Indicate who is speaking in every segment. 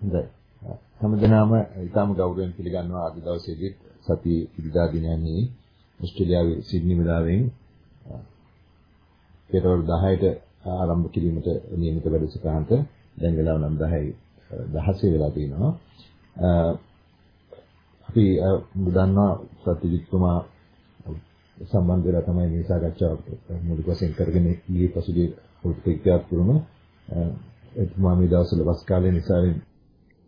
Speaker 1: හොඳයි. හැමදෙනාම ඊටම ගෞරවයෙන් පිළිගන්නවා අද දවසේදී සති ඉරිදා දිනයන්නේ ඕස්ට්‍රේලියාවේ සිඩ්නි වෙලාවෙන් පෙරවරු 10ට ආරම්භ කිරීමට නියමිත වැඩසටහනට දැන් වෙලාව නම් 10යි 16 වෙලා තියෙනවා. අපි දන්නවා සත්‍යජිත්තුමා සම්බන්ධ වෙලා තමයි මේ සාකච්ඡාව මූලික වශයෙන් කරගෙන ගියේ පසුගිය පොත්පත්යක් තුරම එතුමා මේ දවස්වල වස් කාලේ නිසා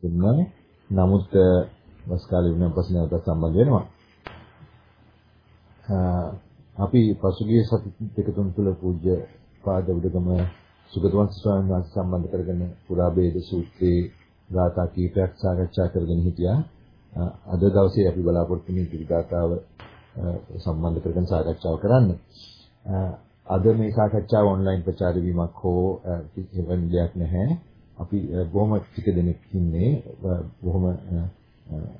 Speaker 1: වෙනවා. නමුත් වස් කාලේ වෙන පස්සේ නැවත සම්බන්ධ වෙනවා. අපි පසුගිය සති දෙක තුන තුල පූජ්‍ය පාද උඩගම සුගතවංශ ස්වාමීන් වහන්සේ සම්බන්ධ කරගෙන පුරා වේද සූත්‍රයේ ගාථා කීපයක් සාකච්ඡා කරගෙන හිටියා. අද දවසේ අපි බලාපොරොත්තු වෙන පිළිගතාව සම්බන්ධ කරගෙන සාකච්ඡාව කරන්න. අද මේ සාකච්ඡාව ඔන්ලයින් ප්‍රචාර වීමක් හෝ එවන් දෙයක් නැහැ. අපි බොහොම ටික දෙනෙක් ඉන්නේ. බොහොම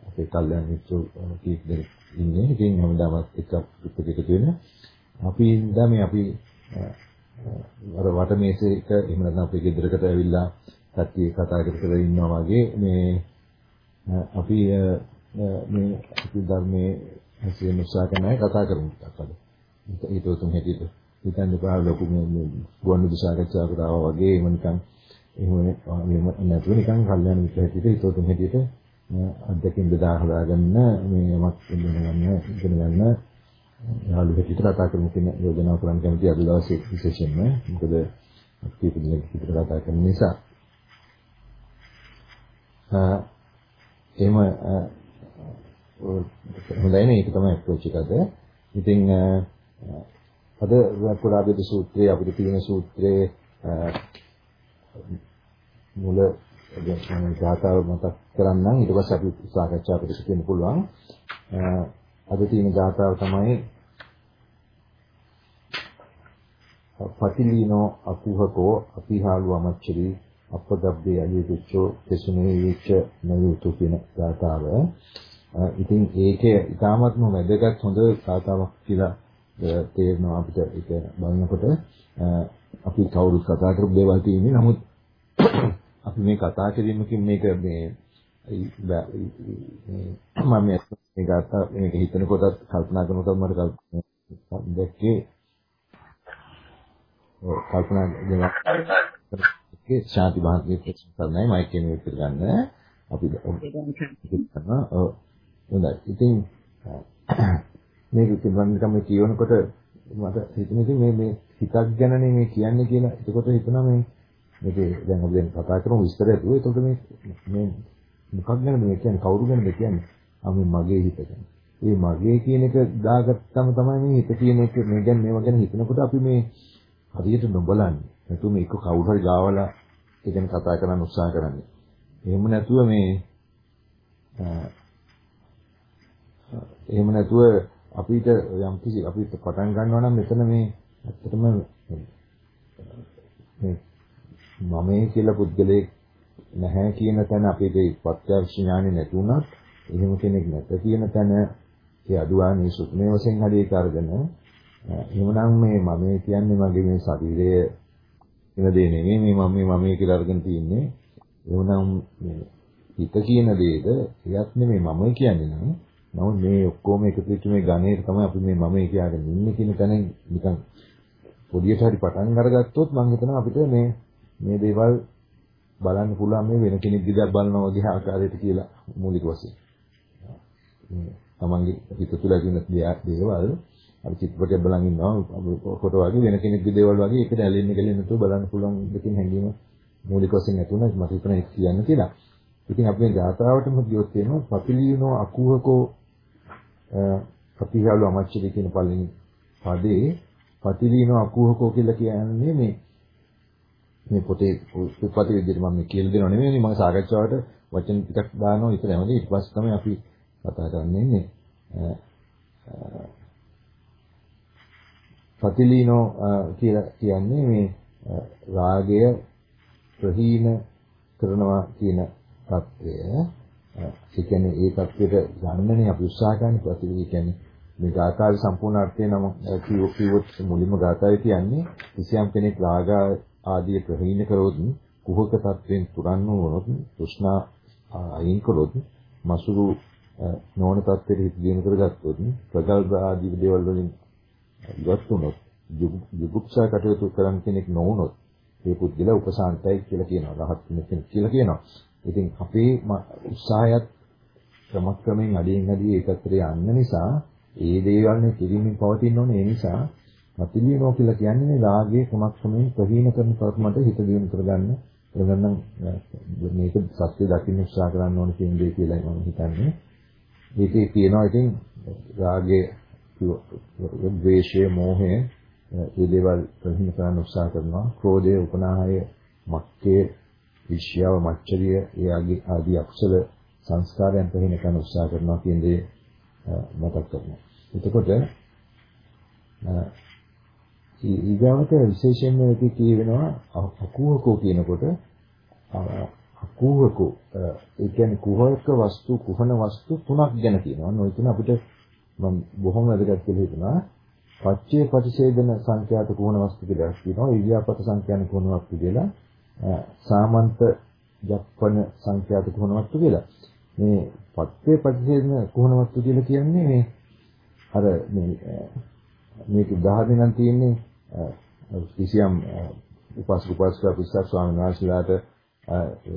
Speaker 1: අපේ කල්යනා මිත්‍රෝ කීප දෙනෙක් ඉන්නේ. ඉතින් හැමදාම එක එකතු වෙන. අපි ඉඳලා මේ අපි අර වටමේසෙක එහෙම නැත්නම් අපේ ගෙදරකට ඇවිල්ලා කට්ටිය කතා කර කර ඉන්නවා වගේ මේ අපි මේ අපි ධර්මයේ හැසිරෙන්න උත්සාහ කරන අය කතා කරමු ටිකක් අද. ඒක උතුම් හැටියට. හිතන්න එපා ලොකු මේ ගුවන් විදුලි සාකච්ඡාවකට ආවා වගේ එහෙම නිකන් එහෙම නැතුව නිකන් කල්යනා මිත්‍ර හැටියට හිත උතුම් හැටියට අධ්‍යක්ෂින් බෙදා හදාගන්න මේ යමක් ඉගෙන ගන්න ඉගෙන ගන්න යාළු හැටියට කතා කරමු කියන යෝජනාව කරන්න කැමති අද දවසේ විශේෂයෙන්ම. මොකද අපි පිළිගන්න විතර කතා කරන නිසා. එහෙම හොඳයි නේ. ඒක තමයි අප්‍රෝච් එකද. ඉතින් අද පුරාවිද සූත්‍රයේ අපිට තියෙන සූත්‍රයේ මුල ගැන ගාථාව මතක් කරන්නම් ඊට පස්සේ අපි සාකච්ඡා අපිට කියන්න පුළුවන්. අද තියෙන ගාථාව තමයි පටිලීනෝ අකුහකෝ අපිහාලු අමච්චරි අපගබ්බේ අලියුච්චෝ තෙසුනේ විච්ච නයුතු කියන ගාථාව. ඉතින් ඒකේ ඊටාත්ම වැදගත් හොඳ කතාවක් කියලා තේරෙනවා අපිට ඒක බලනකොට අපි කවුරුත් කතා කරපු දේවල් තියෙන්නේ නමුත් අපි මේ කතා කිරීමකින් මේක මේ මම මේක ගත්තා මේක හිතනකොටත් කල්පනා කරනකොටත් මට දැක්කේ. කල්පනා දෙයක් ශාන්ති මහත්මිය ප්‍රශ්න කරනයි මයික් එකේ මේක ගන්න අපි කරනවා හොඳයි. ඉතින් මේක පිළිබඳව මේ කියවනකොට මට හිතෙන ඉතින් මේ මේ හිතක් ගැනනේ මේ කියන්නේ කියලා. එතකොට හිතනවා මේ මේකේ දැන් අපි දැන් කතා කරමු විස්තරය දුව. එතකොට මේ මේ මොකක් ගැනද මේ කියන්නේ කවුරු ගැනද කියන්නේ? ආ මේ මගේ හිත ගැන. ඒ මගේ කියන එක දාගත්තම තමයි මේ හිත කියන එක මේ ගැන මේවා ගැන හිතනකොට අපි මේ හරියට නොබලන්නේ. නැතු මේක කවුරු හරි ගාවලා ඒ ගැන කතා කරන්න උත්සාහ කරන්නේ. එහෙම නැතුව මේ එහෙම නැතුව අපිට යම් කිසි අපිට පටන් ගන්නවා නම් මෙතන මේ ඇත්තටම මේ මමයි කියලා පුද්ගලයෙක් නැහැ කියන තැන අපිට ප්‍රත්‍යක්ෂ ඥානෙ නැති වුණත් එහෙම කෙනෙක් නැත කියන තැන ඒ අදුවානේ සුත්මේ වශයෙන් හරි ඒක අරගෙන එහෙමනම් මේ මම කියන්නේ මගේ මේ ශරීරය වෙන දේ නෙමෙයි මේ මම මේ මම කියලා අරගෙන තියන්නේ. එහෙමනම් මේ හිත කියන දේද එයත් නෙමෙයි මම කියන්නේ නම් නමුත් මේ ඔක්කොම එකතු වෙච්ච මේ ගණේට තමයි අපි මේ මම කියාගෙන ඉන්නේ කියන තැන නිකන් පොඩියට හරි පටන් අරගත්තොත් මම හිතනවා අපිට මේ මේ දේවල් බලන්න පුළුවන් මේ වෙන කෙනෙක් දිහා බලනවා වගේ ආකාරයට කියලා මූලික වශයෙන්. තමන්ගේ හිත තුළ තියෙන දේවල් අපි චිත්‍රපටයක් බලන් ඉන්නවා ෆොටෝ වගේ වෙන කෙනෙක්ගේ දේවල් වගේ එකට ඇලෙන්න ගලෙන්න නැතුව බලන්න පුළුවන් දෙකින් හැංගීම මූලික වශයෙන් ඇති වුණා මට හිතන එක කියන්න කියලා. ඉතින් අපි මේ ගාථාවටම ගියොත් එනවා පපිලියනෝ අකුහකෝ ප්‍රතිහාලු අමච්චරි කියන පළවෙනි පදේ පතිලීන අකුහකෝ කියලා කියන්නේ මේ මේ පොතේ උපපති විදිහට මම කියලා දෙනව නෙමෙයි. මම සාකච්ඡාවට වචන ටිකක් දානවා. ඉතින් හැමදේ ඊට පස්සේ තමයි අපි කතා කරන්නේ ඉන්නේ. පතිලීනෝ කියලා කියන්නේ මේ රාගය ප්‍රහීන කරනවා කියන தත්වය ඒ කියන්නේ ඒ தත්වෙට ගන්නනේ අපි උත්සාහ කරන්නේ. ප්‍රතිලී කියන්නේ මේ ගාථාවේ සම්පූර්ණ අර්ථය නම් කියවොත් මුලින්ම ගාථාවේ කියන්නේ කිසියම් කෙනෙක් රාගා ආදී ප්‍රහීන කරොත් කුහක තත්වෙන් තුරන් වුණොත් තෘෂ්ණා අයින් කළොත් මසුරු නොවන තත්ත්වයට හිත දියුණු කරගත්තොත් ප්‍රගල්භ ආදී දේවල් වලින් ඉවත් වුණොත් යුගුප්සා කටයුතු කරන කෙනෙක් නොවුනොත් ඒ පුද්ගලයා උපසාන්තයි කියලා කියනවා. රහත් කෙනෙක් කියලා කියනවා. ඉතින් අපේ උත්සාහයත් ක්‍රමක්‍රමයෙන් අඩියෙන් අඩිය ඒකතර යන්න නිසා ඒ දේවල් නේ කිරීමෙන් පවතින ඕනේ. ඒ නිසා මතිලියනෝ කියලා කියන්නේ රාගයේ ක්‍රමක්‍රමයෙන් ප්‍රහීන කරන තරමට හිත දියුණු කරගන්න කරගන්න මේක සත්‍ය දකින්න උත්සාහ කරන්න ඕනේ කියන දේ කියලායි මම හිතන්නේ. මේකේ කියනවා ඉතින් රාගයේ ද්වේෂය, මෝහය මේ දේවල් ප්‍රහීන කරන්න උත්සාහ කරනවා. ක්‍රෝධය, උපනාහය, මක්කේ, විශ්යාව, මච්චරිය, ඒ ආදී අකුසල සංස්කාරයන් ප්‍රහීන කරන්න උත්සාහ කරනවා කියන දේ මතක් කරනවා. එතකොට ඊගාවට විශේෂයෙන්ම මේක කියවෙනවා අකුහකෝ කියනකොට අකුහකෝ ඒ කියන්නේ කුහක වස්තු කුහන වස්තු තුනක් ගැන කියනවා. ඔය තුන අපිට මම බොහොම වැදගත් කියලා හිතනවා. පච්චේ පටිසේදන සංඛ්‍යාත කුහන වස්තු කියලා කියනවා. ඉරියාපත සංඛ්‍යාන කුහන වස්තු කියලා. සාමන්ත ජප්පන සංඛ්‍යාත කුහන වස්තු කියලා. මේ පච්චේ පටිසේදන කුහන වස්තු කියලා කියන්නේ මේ අර මේ මේක උදාහරණ නම් තියෙන්නේ කිසියම් උපාසක උපාසිකා පිස්සක් ස්වාමීන් වහන්සේලාට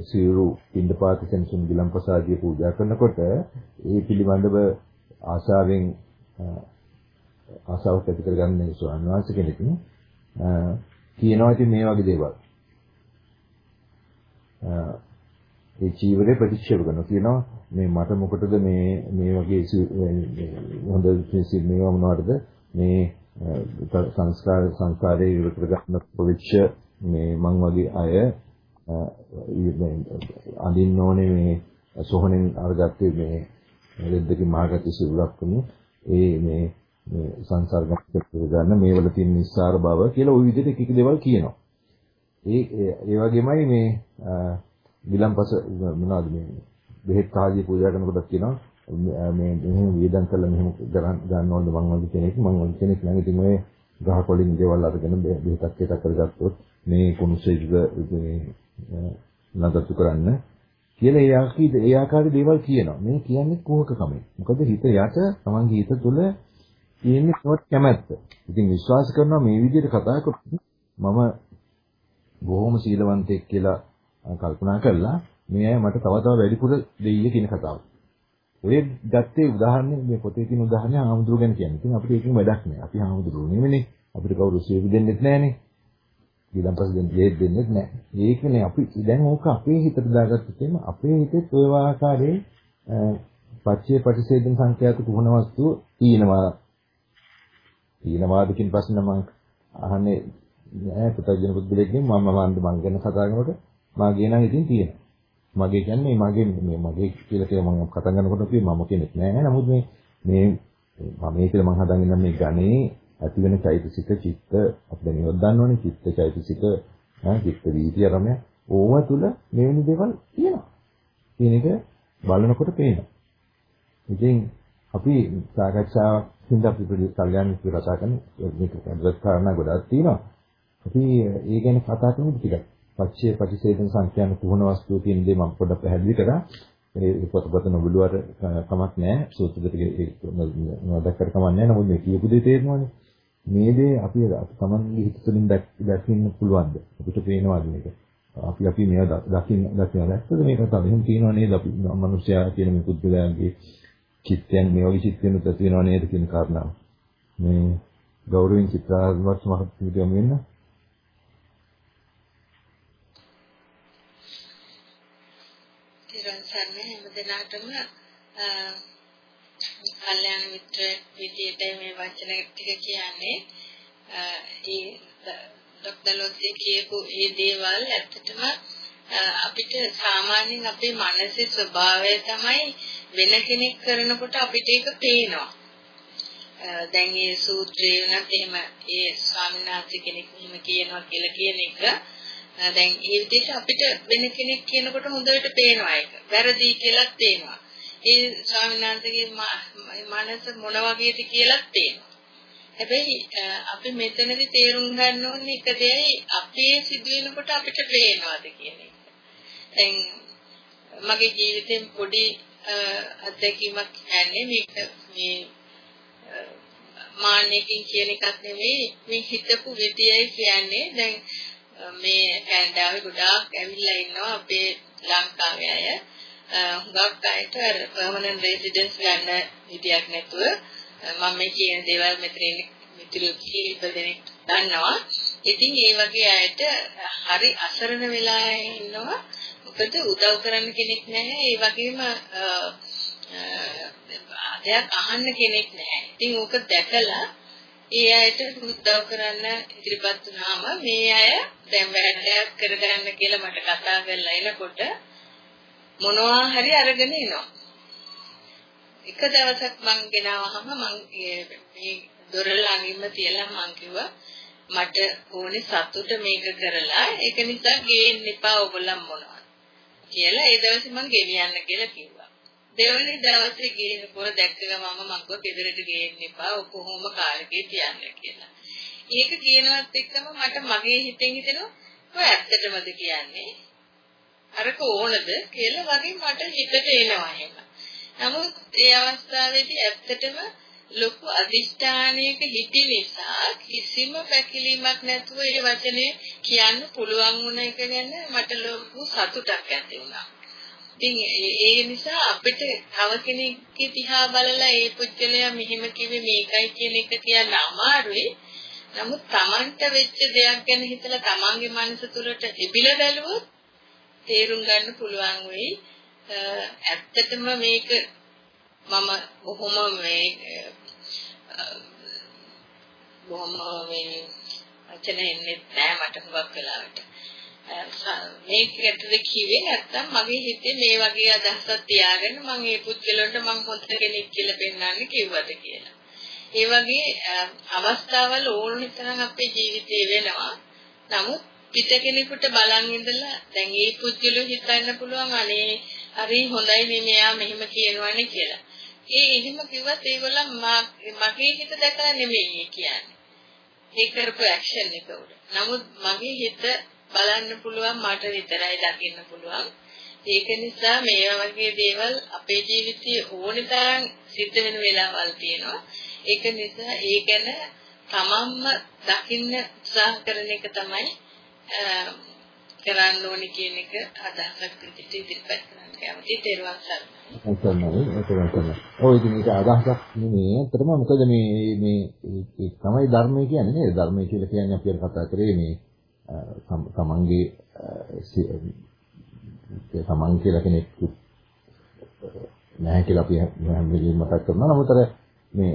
Speaker 1: සිවුරු පින්ඩපාත කෙනසුන් ගිලම්පසාදිය පූජා කරනකොට ඒ පිළිබඳව ආශාවෙන් ආශාවක් ඇති කරගන්න ස්වාමීන් වහන්සේ කෙනෙක්? කියනවා ඉතින් මේ වගේ දේවල්. ඒ චීවරේ ප්‍රතික්ෂේප කරනවා. කියනවා මේ මට මොකටද මේ මේ වගේ හොඳ මේවා මොනවටද? මේ සංස්කාර සංස්කාරයේ ඉවර කරගන්න පොවිච්ච මේ මං වගේ අය අඳින්න ඕනේ මේ සොහනෙන් අරගත්තේ මේ රෙද්දකින් මහගත්තු සිරුරක් වුණු ඒ මේ මේ සංසර්ග ගන්න මේවල තියෙන නිස්සාර බව කියලා ওই විදිහට එක එක දේවල් කියනවා. ඒ ඒ වගේමයි මේ විලම්පස මොනවද මේ බෙහෙත් කාජී පූජා කරනකොට කියනවා මේ මෙහෙම වියදම් කරලා මෙහෙම ගන්න ඕනද මං වගේ කෙනෙක් මං වගේ කෙනෙක් නම් ඉතින් ඔය ගහ කොලින් දේවල් අරගෙන බෙහෙතක් එකක් කරගත්තොත් මේ කුණුසෙයිද මේ නඩත්තු කරන්න කියලා ඒ ආකාරي ඒ ආකාරي දේවල් කියනවා. මේ කියන්නේ කුහකකමෙන්. මොකද හිත යට තමන්ගේ හිත තුළ තියෙන්නේ මොකක් කැමැත්ත. ඉතින් විශ්වාස කරනවා මේ විදිහට කතා කරොත් මම බොහොම සීලවන්තයෙක් කියලා කල්පනා කළා. මේ අය මට තව තව වැඩිපුර දෙයිය කියන කතාව. ඔය ගත්තේ උදාහරණය මේ පොතේ තියෙන උදාහරණය ආමුදුර ගැන කියන්නේ. ඉතින් අපිට ඒකෙන් වැඩක් නෑ. අපි ආමුදුරු නෙමෙයිනේ. අපිට කවුරු සේවි දෙන්නෙත් නෑනේ. ඊළඟ දෙන්න දෙයක් දෙන්නෙත් නෑ. ඒකනේ අපි දැන් ඕක අපේ හිතට දාගත්තොත් එimhe අපේ හිතේ ඔය ආකාරයේ පච්චේ පටිසේධන සංඛ්‍යාත කුහන වස්තු තියෙනවා. තියෙනවාදකින් පස්සේ නම් අහන්නේ නෑ පුතජන පුද්ගලෙක්ගෙන් මම මම මං ගැන කතා කරනකොට මාගේ නම් ඉතින් තියෙනවා. මගේ කියන්නේ මගේ මේ මගේ කියලා කියලා මම කතා කරනකොට කිව්වේ මම කෙනෙක් නෑ. නමුත් මේ මේ මම මේ කියලා මම හදාගෙන ඉන්න මේ ගණේ ඇති වෙන චෛතසික චිත්ත අපිට නියොත් දන්නවනේ චිත්ත චෛතසික ඈ චිත්ත වීති ආරමය ඕව තුල මෙවැනි දේවල් තියෙනවා. කියන එක බලනකොට පේනවා. ඉතින් අපි සාකච්ඡාවක් හින්දා අපි කල්යනා මිත්‍ර කතා කරන මේක අදත් කාරණා ගොඩක් තියෙනවා. අපි ඒ ගැන කතා කරමු ටිකක්. පච්චේ පටිසේධන සංඛ්‍යාන කුහන වස්තුව කියන දේ මම පොඩ්ඩක් පැහැදිලි කරා. ඒ පොතපත නොබලුවට කමක් නැහැ. සූත්‍ර දෙක නොදැක්කට කමක් නැහැ. නමුත් මේ කියපු දේ තේරෙනවානේ. මේ දේ අපි තමන්ගේ හිත තුළින් දැක්කින්න පුළුවන්ද? අපිට පේනවාද මේක? අපි අපි මේවා දකින්න දකින්න දැක්කද මේක තමයි එහෙම තියෙනව නේද අපි මිනිස්යා කියන මේ පුද්ගලයන්ගේ චිත්තයන් මේ වගේ චිත්තයන් උත් තියෙනව නේද කියන කාරණාව. මේ ගෞරවයෙන් චිත්‍රාත්මක මහත්මියම වෙන්න
Speaker 2: සරණ හැම දිනකටම කල්යාණ මිත්‍ර විදියට මේ වචන ටික කියන්නේ ඒ ડોක්ටර් ලොස්සේ කියපු මේ දේවල් ඇත්තටම අපිට සාමාන්‍යයෙන් අපේ මනසේ ස්වභාවය තමයි වෙන කෙනෙක් කරනකොට අපිට ඒක පේනවා. දැන් මේ සූත්‍රේ වුණත් එහෙම ඒ ස්වාමීන් වහන්සේ කෙනෙක් එහෙම කියනවා කියලා කියන එක දැන් මේ විදිහට අපිට වෙන කෙනෙක් කියනකොට හොඳට පේනවා ඒක. වැරදි කියලා පේනවා. ඒ ස්වාමීන් වහන්සේගේ මනස මොන වගේද කියලා පේනවා. හැබැයි අපි මෙතනදී තේරුම් ගන්න ඕනේ එක දෙයයි අපේ සිදුවෙනකොට අපිට පේනවාද කියන එක. දැන් මගේ ජීවිතෙන් පොඩි අත්දැකීමක් කියන්නේ මේක මේ මාන්නයකින් කියන එකක් නෙමෙයි මේ හිතපු විදියයි කියන්නේ දැන් මේ කැනඩාවේ ගොඩාක් ඇවිල්ලා ඉන්නවා අපේ ලංකාවේ අය හුඟක් අයට පර්මනන්ට් රෙසිඩන්ස් ගන්න විදියක් නැතුව මම මේ කියන දේවල් මෙතන මිතුරු කීප දෙනෙක් දන්නවා. ඉතින් ඒ වගේ අයට හරි අසරණ වෙලා ඉන්නවා. මොකද උදව් කරන්න කෙනෙක් නැහැ. ඒ වගේම දෙයක් අහන්න කෙනෙක් නැහැ. ඉතින් ඕක දැකලා ඒ අයට උදව් කරන්න ඉදිරිපත් වුණාම මේ අය දැන් වැඩක් කරගන්න කියලා මට කතා කරලා එනකොට මොනවා හරි අරගෙන එනවා. එක දවසක් මං ගෙනාවහම මං මේ දොර ළඟින්ම තියලා මං කිව්වා මට ඕනේ සතුට මේක කරලා ඒක නිසා ගේන්න එපා ඔයගොල්ලන් මොනවා කියලා ඒ දවසේ මං ගෙනියන්න කියලා කිව්වා. දෙවනි දවසේ ගිහිනකොට දැක්ක ගමම මං කිව්වා ගෙදරට ගේන්න එපා ඔය කොහොම කාලෙකේ තියන්න කියලා. ඒක කියනවත් එක්කම මට මගේ හිතෙන් හිතෙනවා ඔය ඇත්තටමද කියන්නේ අරක ඕනද කියලා වගේ මට හිතට එනවා එහෙම. නමුත් ඒ අවස්ථාවේදී ඇත්තටම ලොකු අදිෂ්ඨානයක හිටි නිසා කිසිම පැකිලීමක් නැතුව ඒ වචනේ කියන්න පුළුවන් වුණ එක ගැන මට ලොකු සතුටක් ඇති වුණා. ඉතින් ඒ නිසා අපිට තව කෙනෙක්ගේ දිහා බලලා ඒ පුද්ගලයා මෙහෙම කිව්වේ මේකයි කියන එක කියන්න අමාරුයි. නමුත් Tamanට වෙච්ච දෙයක් ගැන හිතලා Tamanගේ මනස තුළට ඉබිලා බැලුවොත් තේරුම් ගන්න පුළුවන් වෙයි. ඇත්තටම මේක මම බොහොම මේ බොහොම මේ වචන එන්නේ නැහැ මට හුඟක් වෙලාවට. මේක ඇතුලේ කිව්වේ නැත්තම් මගේ හිතේ මේ වගේ අදහසක් තියාගෙන මම මේ පුද්ගලයන්ට මම හොඳ කෙනෙක් කියලා පෙන්වන්න කිව්වද කියලා. ඒ වගේ අවස්ථාවල් ඕන තරම් අපේ ජීවිතේ වෙනවා. නමුත් පිට කෙනෙකුට බලන් ඉඳලා දැන් මේ පුද්ගලෝ හිතන්න පුළුවන් අනේ හරි හොඳයි නේ මෙයා මෙහෙම කියනවනේ කියලා. ඒ එහෙම කිව්වත් ඒගොල්ලන් මගේ හිත දැකලා නෙමෙයි කියන්නේ. ඒ කරපු ඇක්ෂන් එක උඩ. නමුත් මගේ හිත බලන්න පුළුවන් මට විතරයි දකින්න පුළුවන්. ඒක නිසා මේ වගේ දේවල් අපේ ජීවිතයේ ඕනේ තරම් සිද්ධ වෙන වෙලාවල් තියෙනවා. ඒක නිසා ඒ ගැන තමන්ම දකින්න උත්සාහ කරන එක තමයි කරන්න ඕනේ කියන එක අදහසක් විදිහට ඉදිරිපත් කරන්න කැමතියි තේරුවන්
Speaker 1: සරණයි. ඒක තමයි. ඔය ඉතින් ඒක අදහසක් නෙමෙයි. අතරම මොකද මේ මේ තමයි ධර්මය කියන්නේ නේද? ධර්මය කියලා කියන්නේ අපි කතා කරේ මේ තමන්ගේ තමන් කියලා කෙනෙක් නැහැ කියලා අපි හැම වෙලෙම මතක් කරනවා. නමුත් අර මේ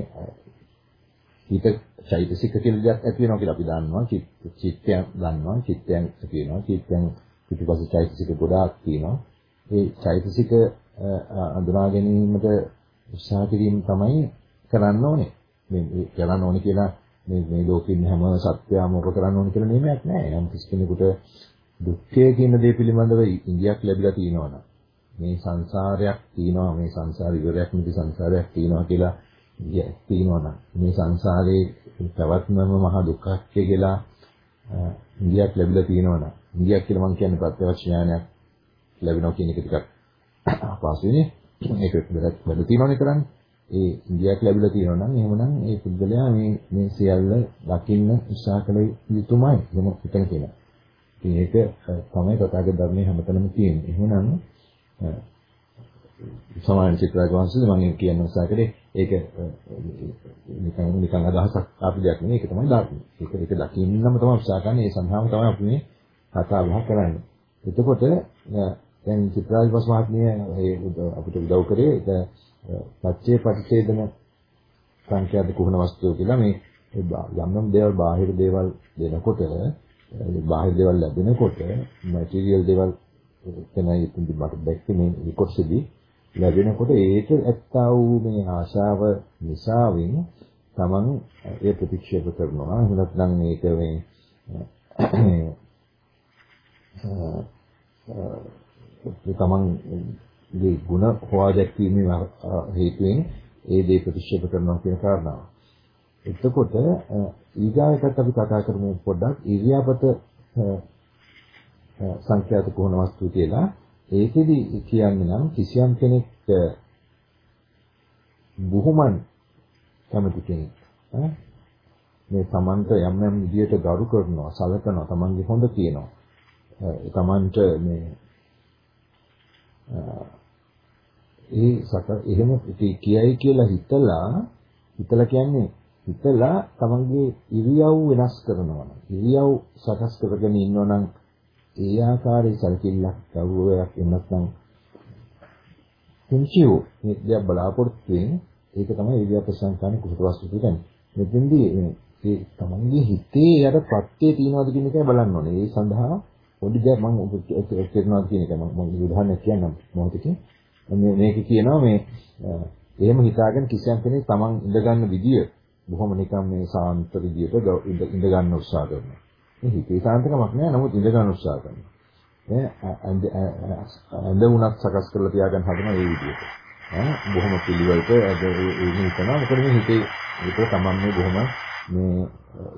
Speaker 1: හිත චෛතසික කියලා දෙයක් ඇති වෙනවා කියලා අපි දන්නවා. චිත්තයන් දන්නවා. චිත්තයන් කියනවා. චිත්තයන් පිටිපස්සේ චෛතසික ගොඩාක් තියෙනවා. ඒ චෛතසික අඳුනා ගැනීමට උත්සාහ කිරීම තමයි කරන්න ඕනේ. මේ කරන්න ඕනේ කියලා මේ මේ ලෝකෙින් හැම සත්‍යයම ඔබ කරන්න ඕනේ කියලා නියමයක් නැහැ. යම් කිසි කෙනෙකුට දුක්ඛය කියන දේ පිළිබඳව ඉන්දියක් ලැබිලා තියෙනවා මේ සංසාරයක් තියෙනවා මේ සංසාර ඉවරයක් නැති සංසාරයක් තියෙනවා කියලා තියෙනවා නම් මේ සංසාරේ පැවැත්මම මහා දුක්ඛය කියලා ඉන්දියක් ලැබිලා තියෙනවා නම් ඉන්දියක් කියලා මම කියන්නේ ප්‍රත්‍යක්ෂ ඥානයක් ලැබෙනවා කියන එක ටිකක් අපහසුනේ. ඒක වැඩ තියෙනවනේ කරන්නේ. ඒ ඉන්දියාවට ලැබිලා තියෙනවා නම් එහෙමනම් ඒ පුද්ගලයා මේ මේ සියල්ල දකින්න උත්සාහ කළ යුතුමයි. එහෙම හිතන කෙනා. ඉතින් ඒක තමයි තථාගත ධර්මයේ හැමතැනම තියෙන්නේ. එහෙමනම් සමාන චිත්‍රාජ වංශයේ මම කියන්න උත්සාහ කරේ ඒක නිකන් නිකන් අදහසක් ආපු දෙයක් නෙවෙයි ඒක තමයි ධර්මය. ඒක ඒක දකින්නම තමයි උත්සාහ කරන්නේ. ඒ සඳහාම තමයි අපි මේ කතා බහ කරන්නේ. එතකොට දැන් චිත්‍රාජ මහත්මිය අපිට උදව් කරේ ඒක පච්චේ පටිච්ඡේදන සංඛ්‍යාත කුහන වස්තුව කියලා මේ යම් යම් දේවල් බාහිර දේවල් දෙනකොට බාහිර දේවල් ලැබෙනකොට මැටීරියල් දේවල් තමයි ඉතින් මට දැක්කේ මේ කොටසදී ලැබෙනකොට ඒක ඇත්තා වූ මේ ආශාව නිසාවෙන් තමන් ඒ ප්‍රතික්ෂේප කරනවා. එහෙම නැත්නම් මේක මේ තමන්ගේ ಗುಣ හොවා දැක්වීමේ හේතුවෙන් ඒ දේ ප්‍රතික්ෂේප කරනවා කියන කාරණාව. එතකොට ඊගායකට අපි කතා කරමු පොඩ්ඩක් ඉරියාපත සංඛ්‍යාත කොහොන වස්තු කියලා. ඒකෙදි කියන්නේ නම් කිසියම් කෙනෙක් බොහොමන් කැමති කෙනෙක් මේ Tamanට යම් යම් විදියට ගරු කරනවා සලකනවා Tamanගේ හොඳ කියනවා Tamanට මේ ඒ සක එහෙම කියයි කියලා හිතලා හිතලා කියන්නේ හිතලා තමන්ගේ ඉරියව් වෙනස් කරනවා නම් ඉරියව් සකස් කරගෙන ඉන්නවා නම් ඒ ආකාරයේ සැලකිල්ලක් ගෞරවයක් එන්නත්නම් කුංචිව මේ දෙයක් බලාපොරොත්තු වෙන ඒක තමයි ඉරියව් ප්‍රසංකාන කුසල වස්තු කියන්නේ. මෙතෙන්දී මේ තමන්ගේ හිතේ යට ප්‍රත්‍ය තියනවාද කියන එකයි බලන්න ඕනේ. ඒ සඳහා පොඩි දෙයක් මම කරනවා කියන එක මම උදාහරණයක් කියන්නම් මොහොතකින් මේ මේක කියනවා මේ එහෙම හිතාගෙන කිසියම් කෙනෙක් තමන් ඉඳ ගන්න විදිය බොහොම නිකන් මේ සාන්ත විදියට ඉඳ ගන්න උත්සාහ කරනවා. මේ හිතේ සාන්තකමක් නෑ නමුත් ඉඳ ගන්න උත්සාහ කරනවා. ඈ ඇඳ උනක් සකස් කරලා තියාගන්න හදන ඒ විදියට. ඈ බොහොම පිළිවෙලට ඒ හිතනවා මොකද මේ හිතේ විතර තමන් මේ බොහොම මේ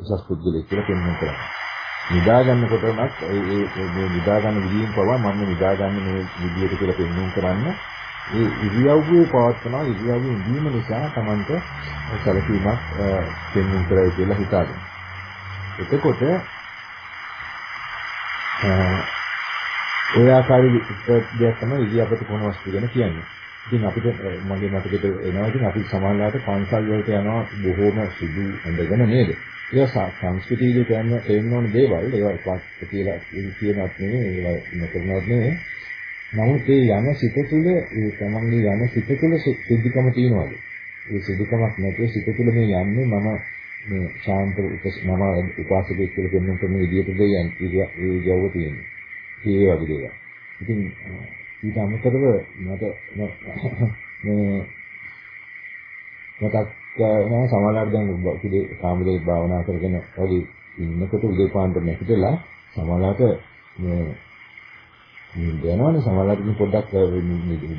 Speaker 1: උසස් පුද්ගලෙක් කියලා පෙන්වන්න කරන්නේ. නිදා ගන්නකොටමත් ඒ ඒ නිදා ගන්න විදිහින් පවා මම නිදා ගන්න මේ විදියට කියලා පෙන්වන්න කරන්න ඒ ඉරියව්වේ පවත්වනවා ඉරියව්වේ ඉඳීම නිසා Tamanට සැලකීමක් දෙන්නුම් කරයි කියලා හිතාගන්න. එතකොට ඔය ආකාරයේ දෙයක් තමයි ඉරියව්වට කොන වස්තු ගැන කියන්නේ. ඉතින් අපිට මගේ මතකෙට එනවා ඉතින් අපි සමාජලාට පන්සල් වලට යනවා බොහෝම සුදු ඇඳගෙන නේද? ඒක සංස්කෘතියේ කියන්නේ තේරෙන්න ඕන දේවල් ඒවා කියලා කියනවත් නෙවෙයි ඒවා නොකරනවත් නෙවෙයි නමුත් ඒ යන සිත තුළ ඒ තමන්ගේ යන සිත තුළ සුද්ධිකම තියනවාද? ඒ සුද්ධිකමක් නැතුව සිත තුළ මේ යන්නේ මම මේ ශාන්ත මම උපාසකෙක් කියලා පෙන්වන කරන විදිහට දෙයන් ඒ ජවව තියෙන්නේ. ඒ වගේ දේවල්. ඉතින් ඊට අමතරව මට මේ මතක් වෙනවා සමහරවිට දැන් උදේ කාමලේ භාවනා කරගෙන වගේ ඉන්නකොට උදේ පාන්දර නැගිටලා සමහරවිට මේ නිින්ද යනවනේ. සමහරවිට පොඩ්ඩක්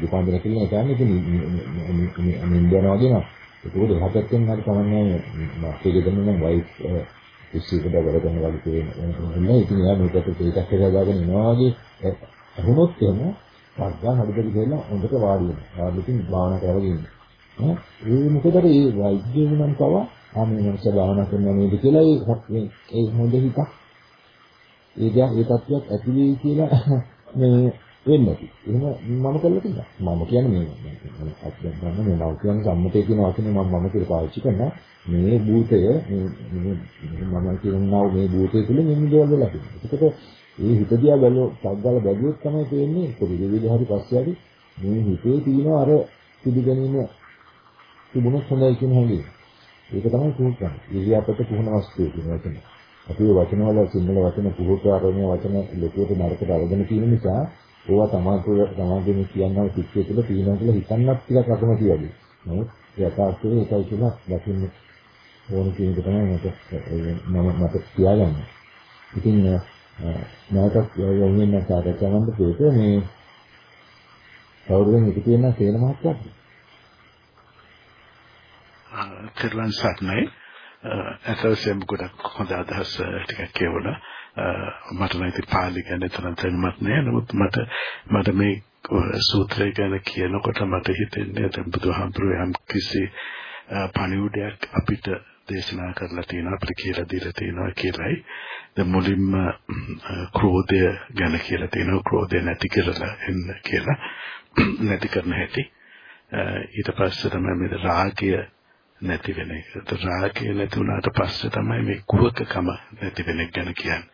Speaker 1: දුපාන්දර කියලා කියන්නේ ඉතින් නිින්ද යනවා කියනවා. ඒක උඩ හතෙන් හරි කමන්නේ මාස්ටර් ගෙදර නම් වයිෆ් ඉස්සෙකට වරදන වගේ තියෙනවා ඉතින් එයා මේකට ඒකක් කියලා දාගෙන ඉනවා වගේ. අහුනොත් එහෙම පස්සා හරියට ගිහලා හොඳට වාඩි වෙනවා වාඩිකින් භාවනා කරගෙන ඉන්නවා ඒ මොකද ඒ වෛද්‍ය වුණන් පවා ආ මේ මනස භාවනා කරනවා නේද කියලා ඒ ඒ හොඳ හිතක් ඒ දා ඒ තත්ත්වයක් ඇති වෙයි කියලා මේ වෙන්නේ නැති. එහෙම මම කරලා තියෙනවා. මම කියන්නේ මේ අත්දැක ගන්න මේ නව කියන සම්මතය කියන වචනේ මම මම කියලා පාවිච්චි කරනවා. මේ භූතය මේ මම කියනවා මේ භූතය තුළ මෙන්න දේවල් වෙලා තියෙනවා. ඒකට ඒ හිත දිහා බැලුවොත් සද්දාල බැලුවොත් තමයි තේරෙන්නේ පොඩි විදිහ හරි පස්සේ හරි මේ හිතේ තියෙන අර පිළිගැනීම තිබුණොත් හොඳයි කියන හැඟීම. ඒක තමයි සූත්‍රය. ඉරියාපත පුහුණ වස්තුව කියන වචනේ. අපි වචන වල සිංහල වචන පුහුණුකාරණීය වචන ලොකුවට නරකට අරගෙන තියෙන නිසා ඒවා තමයි තමන්ගේ කියනවා පිටේ තුළ තියෙනවා කියලා හිතන්නත් ටිකක් අකමැති වගේ. නමුත් යථාර්ථයේ ඒකයි කියලා දකින්න ඕන කියන එක තමයි මට මම මට කියාගන්න. ඉතින් නැවතත් යොමුෙන් සාකච්ඡා කරන්න පිට මේ කවුරුන් ඉති කියන සේන මහත්තයාද?
Speaker 3: ආ තිරලන් සත්නයි ඇතවසෙම ගොඩක් හොඳ අදහස් ටිකක් කියවුණා. මට නම් ඉතින් පාලි ගැන තරම් දැනුමක් නෑ. නමුත් මට මට මේ සූත්‍රය ගැන කියනකොට මට හිතෙන්නේ දැන් බුදුහාමුදුරුවෝ යම් කිසි පණිවුඩයක් අපිට දේශනා කරලා තියෙනවා අපිට කියලා දීලා තියෙනවා කියලායි. දැන් මුලින්ම ක්‍රෝධය ගැන කියලා තියෙනවා ක්‍රෝධය නැති කරලා එන්න කියලා නැති කරන හැටි. ඊට පස්සේ තමයි මේ රාගය නැති වෙන එක. රාගය නැති වුණාට පස්සේ තමයි මේ කුහකකම නැති වෙන එක ගැන කියන්නේ.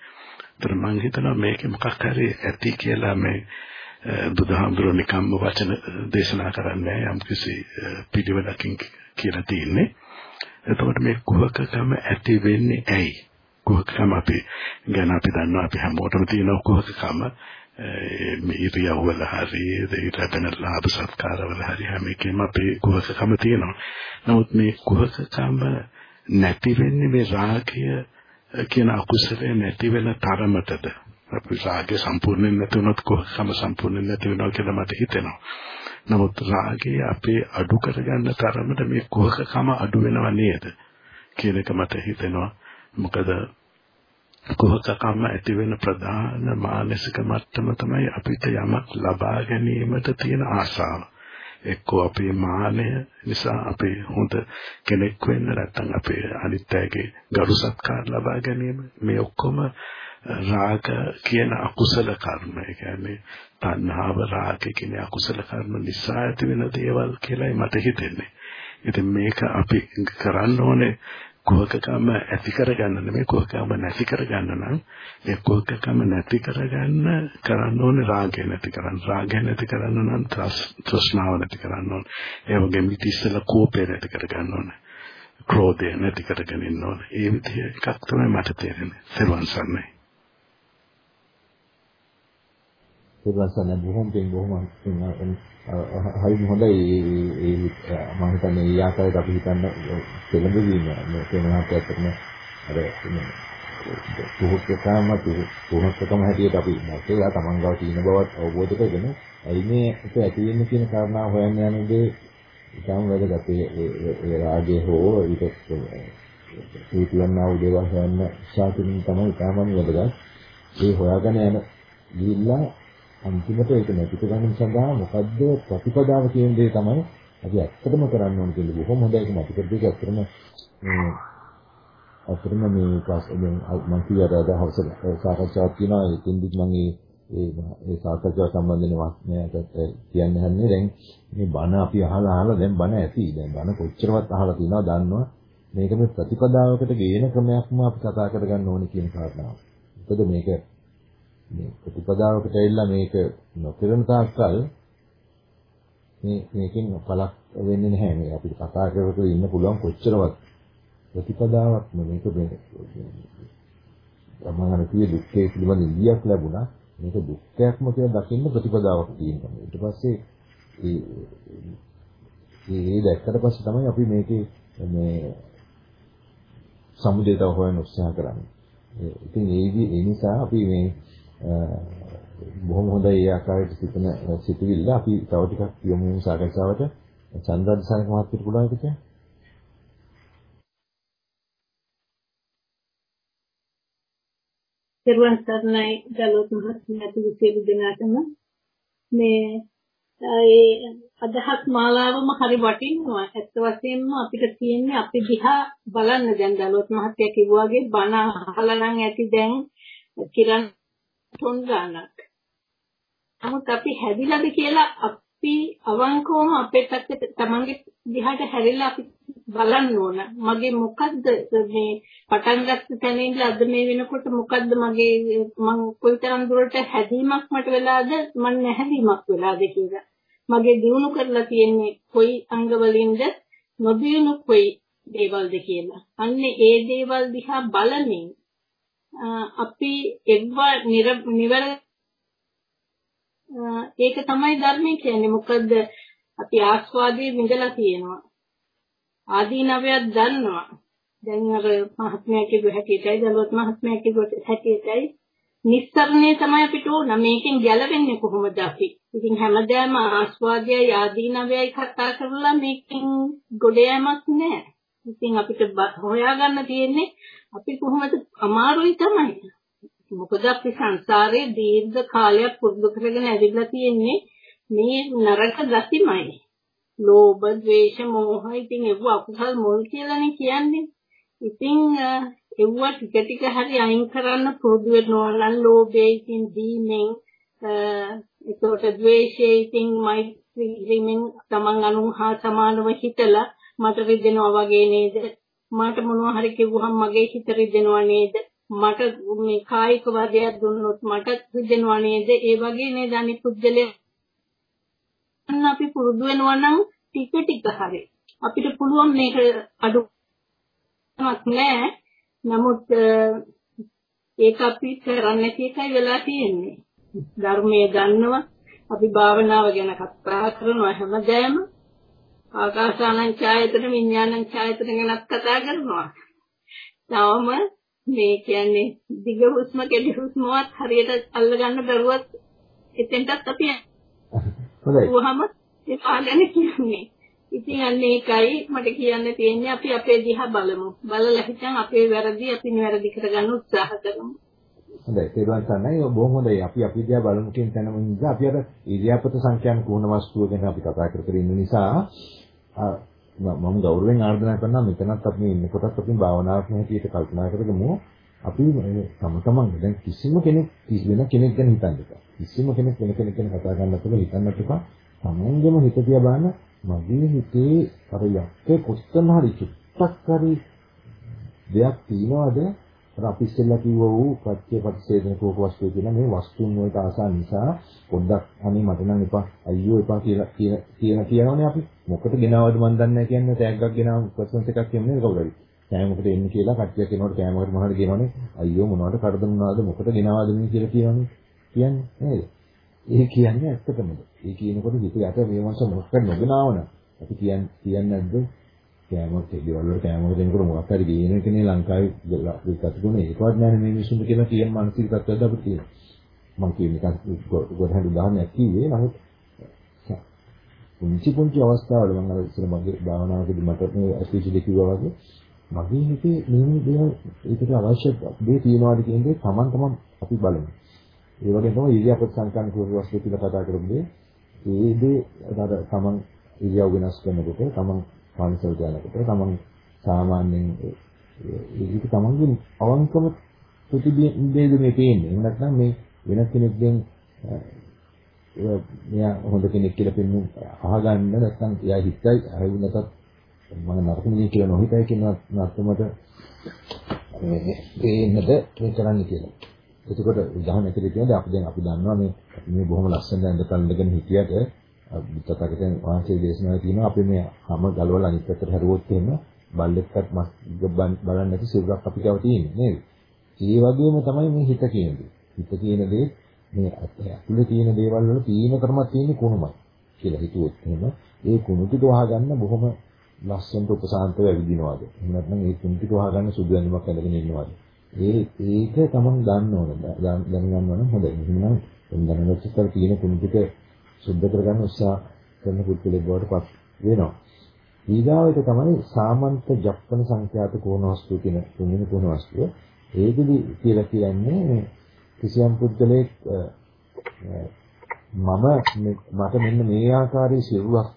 Speaker 3: ඒතර මම හිතනවා මේකේ මොකක් හරි ඇති කියලා මේ බුදුහාමුදුරුවෝ නිකම්ම වචන දේශනා කරන්නේ යම් කිසි පිළිවෙලකින් කියලා තියෙන්නේ. එතකොට මේ කුහකකම ඇති වෙන්නේ ඇයි? කුහකකම අපි ගැන අපි දන්නවා අපි හැමෝටම තියෙන කුහකකම මේ ඉරියව්වල හරි ඒ ලැබෙන ලාභ සත්කාරවල හරි හැම එකෙම අපේ කුහකකම තියෙනවා. නමුත් මේ කුහකකම නැති වෙන්නේ මේ රාගය කියන අකුසලය නැති වෙන තරමටද අපි රාගය සම්පූර්ණයෙන් නැති වුණොත් කුහකකම සම්පූර්ණයෙන් නැති වෙනවා කියලා මට හිතෙනවා. නමුත් රාගය අපේ අඩු කරගන්න තරමට මේ කුහකකම අඩු වෙනව නේද කියන එක මට හිතෙනවා. මොකද කුහකකම ඇති වෙන ප්‍රධාන මානසික මට්ටම තමයි අපිට යමක් ලබා ගැනීමට තියෙන ආශාව. එක්කෝ අපේ මානය නිසා අපි හොඳ කෙනෙක් වෙන්න නැත්නම් අපේ අනිත් අයගේ ගරු සත්කාර ලබා ගැනීම මේ ඔක්කොම රාග කියන අකුසල කර්ම. ඒ කියන්නේ තණ්හාව රාග කියන අකුසල කර්ම නිසා ඇති වෙන දේවල් කියලායි මට හිතෙන්නේ. ඉතින් මේක අපි කරන්න ඕනේ කුහකකම ඇති කරගන්න නෙමෙයි කුහකකම නැති කරගන්න නම්. ඒ කුහකකම නැති කරගන්න කරන්න ඕනේ රාගය නැති කරන්න. රාගය නැති කරන්න නම් තෘෂ්ණාව නැති කරන්න ඕනේ. ඒ වගේම ඉතිස්සල කෝපය නැති කරගන්න ඕනේ. ක්‍රෝධය නැති කරගෙන ඉන්න ඕනේ. ඒ විදිහ එකක් තමයි මට තේරෙන්නේ. සර්වන් සර්ණයි
Speaker 1: සර්වන් සර්ණයි බොහොම පින් බොහොම හරිම හොඳයි ඒ මම හිතන්නේ ඒ ආකාරයට අපි හිතන්න පෙළඹවීම මේ මහත් ඇත්තටම අර පුහුත්කම පුහුත්කම හැටියට අපි නැතේලා තමන් ගාව තියෙන බවත් අවබෝධ කරගෙන ඇයි මේ ඒක ඇති වෙන්නේ කියන කාරණා හොයන්න යනදී ඉතාම වැදගත්. ඒ රාගය හෝ ඊට ඒ කියනවා උදේවල් හොයන්න ශාතිනින් තමයි ඉතාම වැදගත්. ඒ හොයාගෙන යන ගිහිල්ලා අන්තිමට ඒක නැති කරගන්න සඳහා මොකද්ද ප්‍රතිපදාව කියන දේ තමයි අපි ඇත්තටම කරන්න ඕන කියලා බොහොම හොඳයි. ඒක මතක දෙක ඇත්තටම මේ අතරම මේ ක්ලාස් එකෙන් මම කියාද දවස් සාකච්ඡාවක් තියෙනවා. ඒකෙන්දිත් මම ඒ ඒ සාකච්ඡාව සම්බන්ධයෙන් වාස්නයකට කියන්න හන්නේ. දැන් මේ බණ අපි අහලා අහලා දැන් බණ ඇති. දැන් බණ කොච්චරවත් අහලා තියෙනවා දන්නවා? මේක මේ ප්‍රතිපදාවකට ගේන ක්‍රමයක්ම අපි කතා කරගන්න ඕනේ කියන කාරණාව. මොකද මේක මේ ප්‍රතිපදාවකට ඇවිල්ලා මේක නොකරන තාක්කල් මේ මේකෙන් පළක් වෙන්නේ නැහැ. මේ අපිට කතා කරකට ඉන්න පුළුවන් කොච්චරවත් ප්‍රතිපදාවක් මේක මේ තමංගන කියේ දුක්ඛේ පිළිබඳ ඉලියක් ලැබුණා. මේක දුක්ඛයක්ම කියලා දකින්න ප්‍රතිපදාවක් තියෙනවා. ඊට පස්සේ ඒ ඒ දැක්කට පස්සේ තමයි අපි මේකේ මේ සමුදේතව හොයන්න උත්සාහ කරන්නේ. ඉතින් ඒ නිසා අපි මේ බොහොම හොඳයි ඒ ආකාරයට සිතන සිතුවිල්ල. අපි තව ටිකක් යමු සාකච්ඡාවට. චන්ද්‍රාදසාරක මහත්මියට පුළුවන් එකද?
Speaker 4: පෙරුවන් සර්ණයි ගලොත් මහත්මියට සියලු දෙනාටම. මේ ඒ අදහස් මාලාවම හරි වටිනවා. ඇත්ත වශයෙන්ම අපිට තියෙන්නේ අපි දිහා බලන්න. දැන් දලොත් මහත්තයා කිව්වාගේ බණ අහලා නම් ඇති දැන් කිරන් ටොන් ගානක්. නමුත් අපි හැදිලාද කියලා අපි අවංකවම අපේ පැත්තට තමන්ගේ දිහාට හැරිලා අපි බලන්න ඕන. මගේ මොකද්ද මේ පටන් ගත්ත තැන ඉඳලා අද මේ වෙනකොට මොකද්ද මගේ මං කොයිතරම් දුරට හැදීමක් මට වෙලාද මං නැහැදීමක් වෙලාද කියලා. මගේ දිනු කරලා තියෙන්නේ කොයි අංගවලින්ද නොදිනු කොයි දේවල්ද කියලා. අන්නේ ඒ දේවල් දිහා බලමින් අපි එක්ව නිවර ඒක තමයි ධර්මය කියන්නේ. මොකද අපි ආස්වාදයේ විඳලා තියෙනවා. ආදීනවයක් දන්නවා. දැන් අර මහත්මයා කිව්ව හැටියටයි දලුවත් මහත්මයා කිව්ව හැටියටයි නිස්සරණය තමයි අපිට ඕන. මේකෙන් ගැලවෙන්නේ කොහොමද අපි? ඉතින් හැමදාම ආස්වාදයයි ආදීනවයයි කතා කරලා මේකෙන් ගොඩ යෑමක් නැහැ. ඉතින් අපිට හොයාගන්න තියෙන්නේ අපි කොහොමද අමාරුයි තමයි. මොකද අපි සංසාරයේ දීර්ඝ කාලයක් පුරුදු කරගෙන ඇවිල්ලා තියෙන්නේ මේ නරක ගතිමයි. ලෝභ, ද්වේෂ, මෝහ ඉතින් ඒව අකුසල් මොල් කියලානේ කියන්නේ. ඉතින් ඒව ටික ටික හරි අයින් කරන්න පුරුදු වෙනවා නම් ලෝභය ඉතින් දීමෙන් එතකොට ද්වේෂය ඉතින් මෛත්‍රීයෙන් තමන් අනුන් හා සමානව හිතලා මට රිදෙනවා වගේ නේද මට මොනවා හරි කිව්වහම මගේ හිත රිදෙනවා නේද? මට මේ කායික වදයක් දුන්නොත් මට රිදෙනවා නේද? ඒ වගේ නේද? අනිත් පුද්ගලයා අපි පුරුදු වෙනවා නම් ටික ටික හරි. අපිට පුළුවන් මේක අඩුවක් නෑ. නමුත් ඒක අපි කරන්නේ නැති එකයි වෙලා තියෙන්නේ. ධර්මයේ ගන්නවා අපි භාවනාව ගැන කතා කරනවා හැමදේම. ආකාසානං ඡායතන විඥානං ඡායතන ගැනත් කතා කරනවා. තවම මේ කියන්නේ දිග හුස්ම කෙටි හුස්මවත් හරියට අල්ලගන්න බැරුවත් එතෙන්ටත් අපි
Speaker 1: හොඳයි.
Speaker 4: වහම ඒ පාගන කියන්නේ. ඉතින් අන්න ඒකයි මට කියන්න තියෙන්නේ අපි අපේ දිහා බලමු. බලලා හිතන් අපේ වැරදි අපි නිවැරදි කරගන්න උත්සාහ කරමු.
Speaker 1: හොඳයි තේරුවන් ගන්නයි බොහොම හොඳයි අපි අපි දිහා බලමු කියන තැනම ඉඳලා අපි අර ඉරියාපත සංඛ්‍යාන කෝණ වස්තුව ගැන අපි කතා කර කර ඉන්න නිසා මම ගෞරවයෙන් ආර්දනා කරනවා මෙතනත් අපි ඉන්න කොටත් අපි භාවනාවක් හැටියට කල්පනා කරගමු. අපි තම තමන් දැන් කිසිම කෙනෙක් වෙන කෙනෙක් ගැන හිතන්න එපා. කිසිම කෙනෙක් වෙන කෙනෙක් ගැන කතා කරන්නත් හිතන්නත් එපා. තමන්ගේම හිත තියා බලන්න මගේ හිතේ අර යක්කේ කොස්තන හරි චුට්ටක් හරි දෙයක් තියනවාද? අර අපි ඉස්සෙල්ලා කිව්ව වූ පත්‍ය ප්‍රතිසේධන කෝක වස්තුව කියන මේ වස්තුන් වලට ආසා නිසා පොඩ්ඩක් අනේ මට නම් එපා. අයියෝ එපා කියලා කියන කියනවනේ අපි. මොකට ගෙනවද මන් දන්නේ නැහැ කියන්නේ ටැග්ගක් ගෙනාව ප්‍රසන්ස් එකක් කියන්නේ කවුරු හරි. කෑමකට එන්න කියලා කට්ටියක් එනකොට කෑමකට මොනවද කියනවනේ? අයියෝ මොනවද කරදර මොනවද මොකට ගෙනවද මේ කියලා කියනවනේ. කියන්නේ නේද? ඒ කියන්නේ ඇත්තටමද ඒ කියනකොට හිත යට මේ මාස මොකක්ද නොගෙනවන අපි කියන්නේ කියන්නේ නැද්ද? කෑමක් දෙවල් වල කෑමක් දෙනකොට මොකක් හරි ගේන කෙනේ ලංකාවේ විකටුනේ ඒකවත් නැහැ මේ මිනිස්සුන්ට කියලා කියන මානසික තත්ත්වයක් අපිට තියෙනවා මම කියන එක ගොඩනැගි උදාහරණයක් කිව්වේ නමුත් පුංචි පුංචි අවස්ථාවල මම අර ඉස්සර මගේ භාවනාවකදී මට මේ ඇසිඩිටි කිව්වා වගේ මගේ හිතේ මේ දේ ඒකට අවශ්‍ය දේ තියනවාද කියන දේ Taman තමන් අපි බලමු ඒ වගේ තමයි ඉරියාපත් සංකල්ප කුරුවස්තු කියලා කතා කරන්නේ. ඒ දේ අර තමන් ඉරියව් වෙනස් කරනකොට තමන් පානිසල් යනකොට තමන් සාමාන්‍යයෙන් ඒක තමන්ගේ අවංකම ප්‍රතිබිම්බයේ පේන්නේ. එහෙම නැත්නම් මේ වෙනස් කෙනෙක්ගෙන් එයා හොඳ කෙනෙක් කියලා පෙන්නු අහගන්න නැත්නම් එයා හිතයි අහුනතත් මම නරකනේ කියලා නොහිතයි කියන අර්ථමට මේ පේන්නද මේ කරන්න කියලා. එතකොට උදාහරණයකට කියන්නේ අපි දැන් අපි දන්නවා මේ මේ බොහොම ලස්සන දැන් ඉඳගෙන හිටියට බුද්ධතකයෙන් වහන්සේ දේශනාවේ තියෙනවා අපි මේ හැම ගලවලා අනිත් පැත්තට හැරුවොත් එහෙම බල්ලෙක්වත් මස් බලන්නේ නැති සිරුරක් අපි ගාව තියෙන්නේ නේද? ඒ වගේම තමයි මේ හිත කියන්නේ. හිත කියන දේ මේ ඇතුලේ තියෙන දේවල් වල තීන ක්‍රමයක් තියෙන්නේ කොහොමද කියලා හිතුවොත් එහෙම ඒ කුණු ටික වහගන්න බොහොම ලස්සනට උපසාන්තව ඇවිදිනවාද? එහෙම නැත්නම් ඒ කුණු ටික වහගන්න සුදු ඇඳුමක් ඇඳගෙන ඉන්නවාද? ඒ ඒක තමන් දන්න ඕන. දැනගන්න ඕන හොඳයි. එහෙනම් දැනගත්තට තියෙන කුණු ටික සුද්ධ කරගන්න උත්සාහ කරන පුද්ගලෙක් බවට පත් වෙනවා. ඊගාවට තමයි සාමන්ත ජප්පන සංඛ්‍යාත කෝණ වස්තු කියන තුන්වෙනි කෝණ වස්තුව. ඒකෙදි කියලා කියන්නේ මේ කිසියම් පුද්ගලෙක් මම මට මෙන්න මේ ආකාරයේ සිරුරක්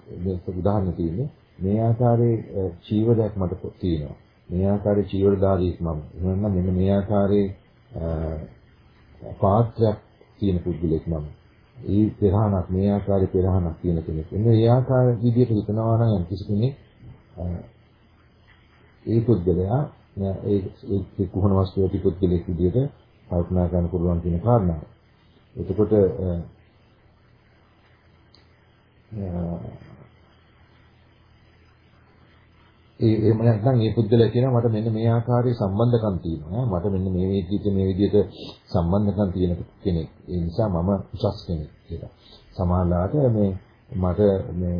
Speaker 1: උදාහරණ තියෙන්නේ මේ ආකාරයේ චීවරයක් මට තියෙනවා මේ ආකාරයේ චීවරධාරියෙක් මම එහෙනම් මෙන්න මේ ආකාරයේ පාත්‍රයක් තියෙන පුද්ගලෙක් මම ඒ පෙරහනක් මේ ආකාරයේ පෙරහනක් තියෙන කෙනෙක්. එන්න ඒ ආකාර විදිහට හිතනවා නම් යම් කිසි කෙනෙක් ඒ පුද්ගලයා ඒ ඒ කුහන වස්තුවේ පුද්ගලෙක් විදිහට කල්පනා කරන්න පුළුවන් කියන කාරණාව. එතකොට ඒ එහෙම නැත්නම් මේ පුද්ගලයා කියනවා මට මෙන්න මේ ආකාරයේ සම්බන්ධකම් තියෙනවා. මට මෙන්න මේ විදිහට මේ විදිහට සම්බන්ධකම් තියෙන කෙනෙක්. ඒ නිසා මම උසස් කෙනෙක් කියලා. සමහරවිට මේ මට මේ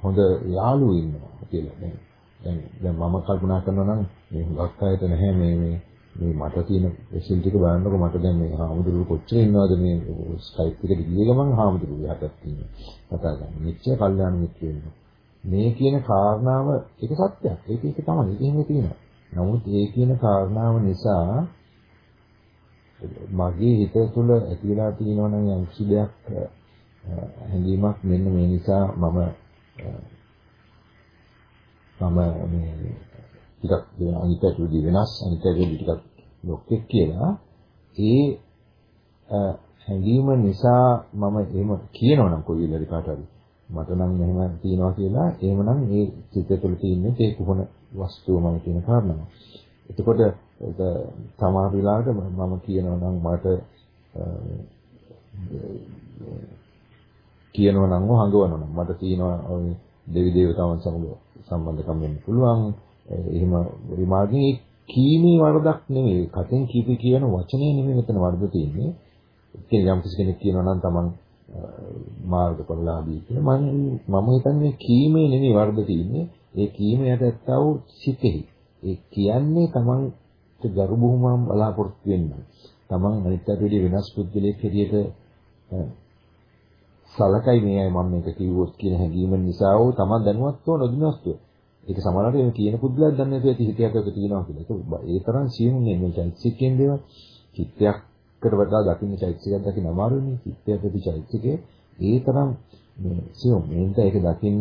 Speaker 1: හොඳ යාළුවෝ ඉන්නවා කියලා. දැන් දැන් දැන් මම කල්පනා කරනවා නම් මේ හුඟක් අයට නැහැ මේ මේ මේ මට තියෙන එසිල් ටික බලනකොට මට දැන් මේ හාමුදුරුවෝ කොච්චර ඉන්නවද මේ ස්කයිප් එකට ගිය ගමන් හාමුදුරුවෝ යටත් තියෙනවා. කතා කරන්නේ. මෙච්චර කල්යාණ මිත්‍රයෝ ඉන්නවා. මේ කියන කාරණාව ඒක සත්‍යයක්. ඒක ඒක තමයි. ඒක එහෙම තියෙනවා. නමුත් ඒ කියන කාරණාව නිසා මගේ හිත තුළ ඇති වෙලා තියෙනවා නම් යම් කිසි දෙයක් හැඟීමක් මෙන්න මේ නිසා මම මම මේ ටිකක් අනිත්‍යයට විදි වෙනස් අනිත්‍යයට විදි ටිකක් ලොක්ෙක් කියලා ඒ හැඟීම නිසා මම එහෙම කියනවනම් කොයි වෙලාවක කාට හරි මට නම් මෙහෙම තියනවා කියලා එහෙමනම් ඒ චිත්ත තුළ තියෙන්නේ ඒ කුහන වස්තුවමයි කියන කාරණාව. එතකොට ඒක සමහර වෙලාවට මම කියනවා නම් මට කියනවා නම් හංගවනවා නම් මට තියෙනවා ඔය දෙවි දේවතාවුන් සමග සම්බන්ධකම් වෙන්න පුළුවන්. එහෙම විමාර්ගයෙන් ඒ කීමේ වරදක් නෙමෙයි. කතෙන් කීපේ කියන වචනේ නෙමෙයි මෙතන වරද තියෙන්නේ. ඒ යම් කෙනෙක් කියනවා නම් Taman මාර්ගඵලලාභී කියලා. මම මම හිතන්නේ කීමේ නෙමෙයි වර්ධ තියෙන්නේ. ඒ කීමේ යට ඇත්තා වූ සිතෙහි. ඒ කියන්නේ තමන්ට ගරු බුහුමම් බලාපොරොත්තු වෙන්න. තමන් අනිත්‍යයට වෙනස් පුද්ගලයෙක් හැටියට සලකයි මේ අය මම මේක කිව්වොත් කියන හැඟීම නිසා ඕ තමන් දැනුවත්ව නොදැනුවත්ව ඒක සමහරවිට මේ කියන පුද්ගලයා දන්නේ නැතුව ඇති හිතයක් එක තියෙනවා කියලා. ඒක ඒ තරම් සියුම්නේ මේ චෛතසිකයෙන් දේවල්. චිත්තයකට වඩා දකින්න චෛතසිකයක් දකින්න අමාරුනේ. චිත්තය ප්‍රති චෛතසිකේ ඒ තරම් මේ සියුම් මේන්ට ඒක දකින්න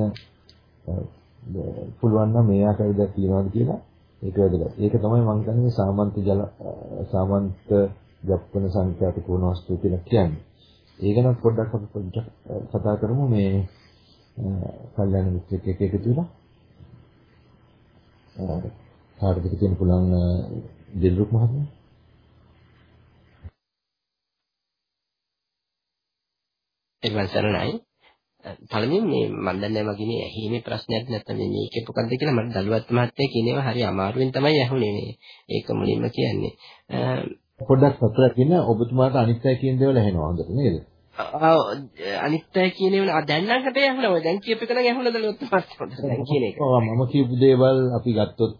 Speaker 1: පුළුවන් නම් මේ ආකාරයට තියනවාද කියලා ඒක වැදගත්. ඒක තමයි මම හිතන්නේ මේ සාමන්ත ජල සාමන්ත ජප්පන සංඛ්‍යාත කෝණ වස්තු කියලා කියන්නේ. ඒක නම් පොඩ්ඩක් අපි පොඩ්ඩක් කතා කරමු මේ කල්යනා මිත්‍රෙක් එක්ක එකතු වෙලා. කාටද කියන්න පුළුවන් දිල්රුක් මහත්මයා?
Speaker 5: එවන් සරණයි. පළමුවෙන් මේ මම දන්නේ මගේ මේ ඇහිීමේ ප්‍රශ්නයක් නැත්නම් මේ මේකේ මොකද්ද කියලා මට දලුවත් මහත්තයා කියනේවා හරි අමාරුවෙන් තමයි ඇහුනේ මේ. ඒක මුලින්ම කියන්නේ.
Speaker 1: පොඩ්ඩක් සතුටක් ඉන්න ඔබතුමාට අනිත් අය කියන දේවල් ඇහෙනවා හොඳට නේද?
Speaker 5: ආ අනිත් අය කියන ඒවා දැන් නම් හිතේ ඇහුණා. දැන් කියප එක නම් ඇහුණා දලුවත් මහත්තයා. දැන් කියන එක.
Speaker 1: ඔව් මම කියපු දේවල් අපි ගත්තොත්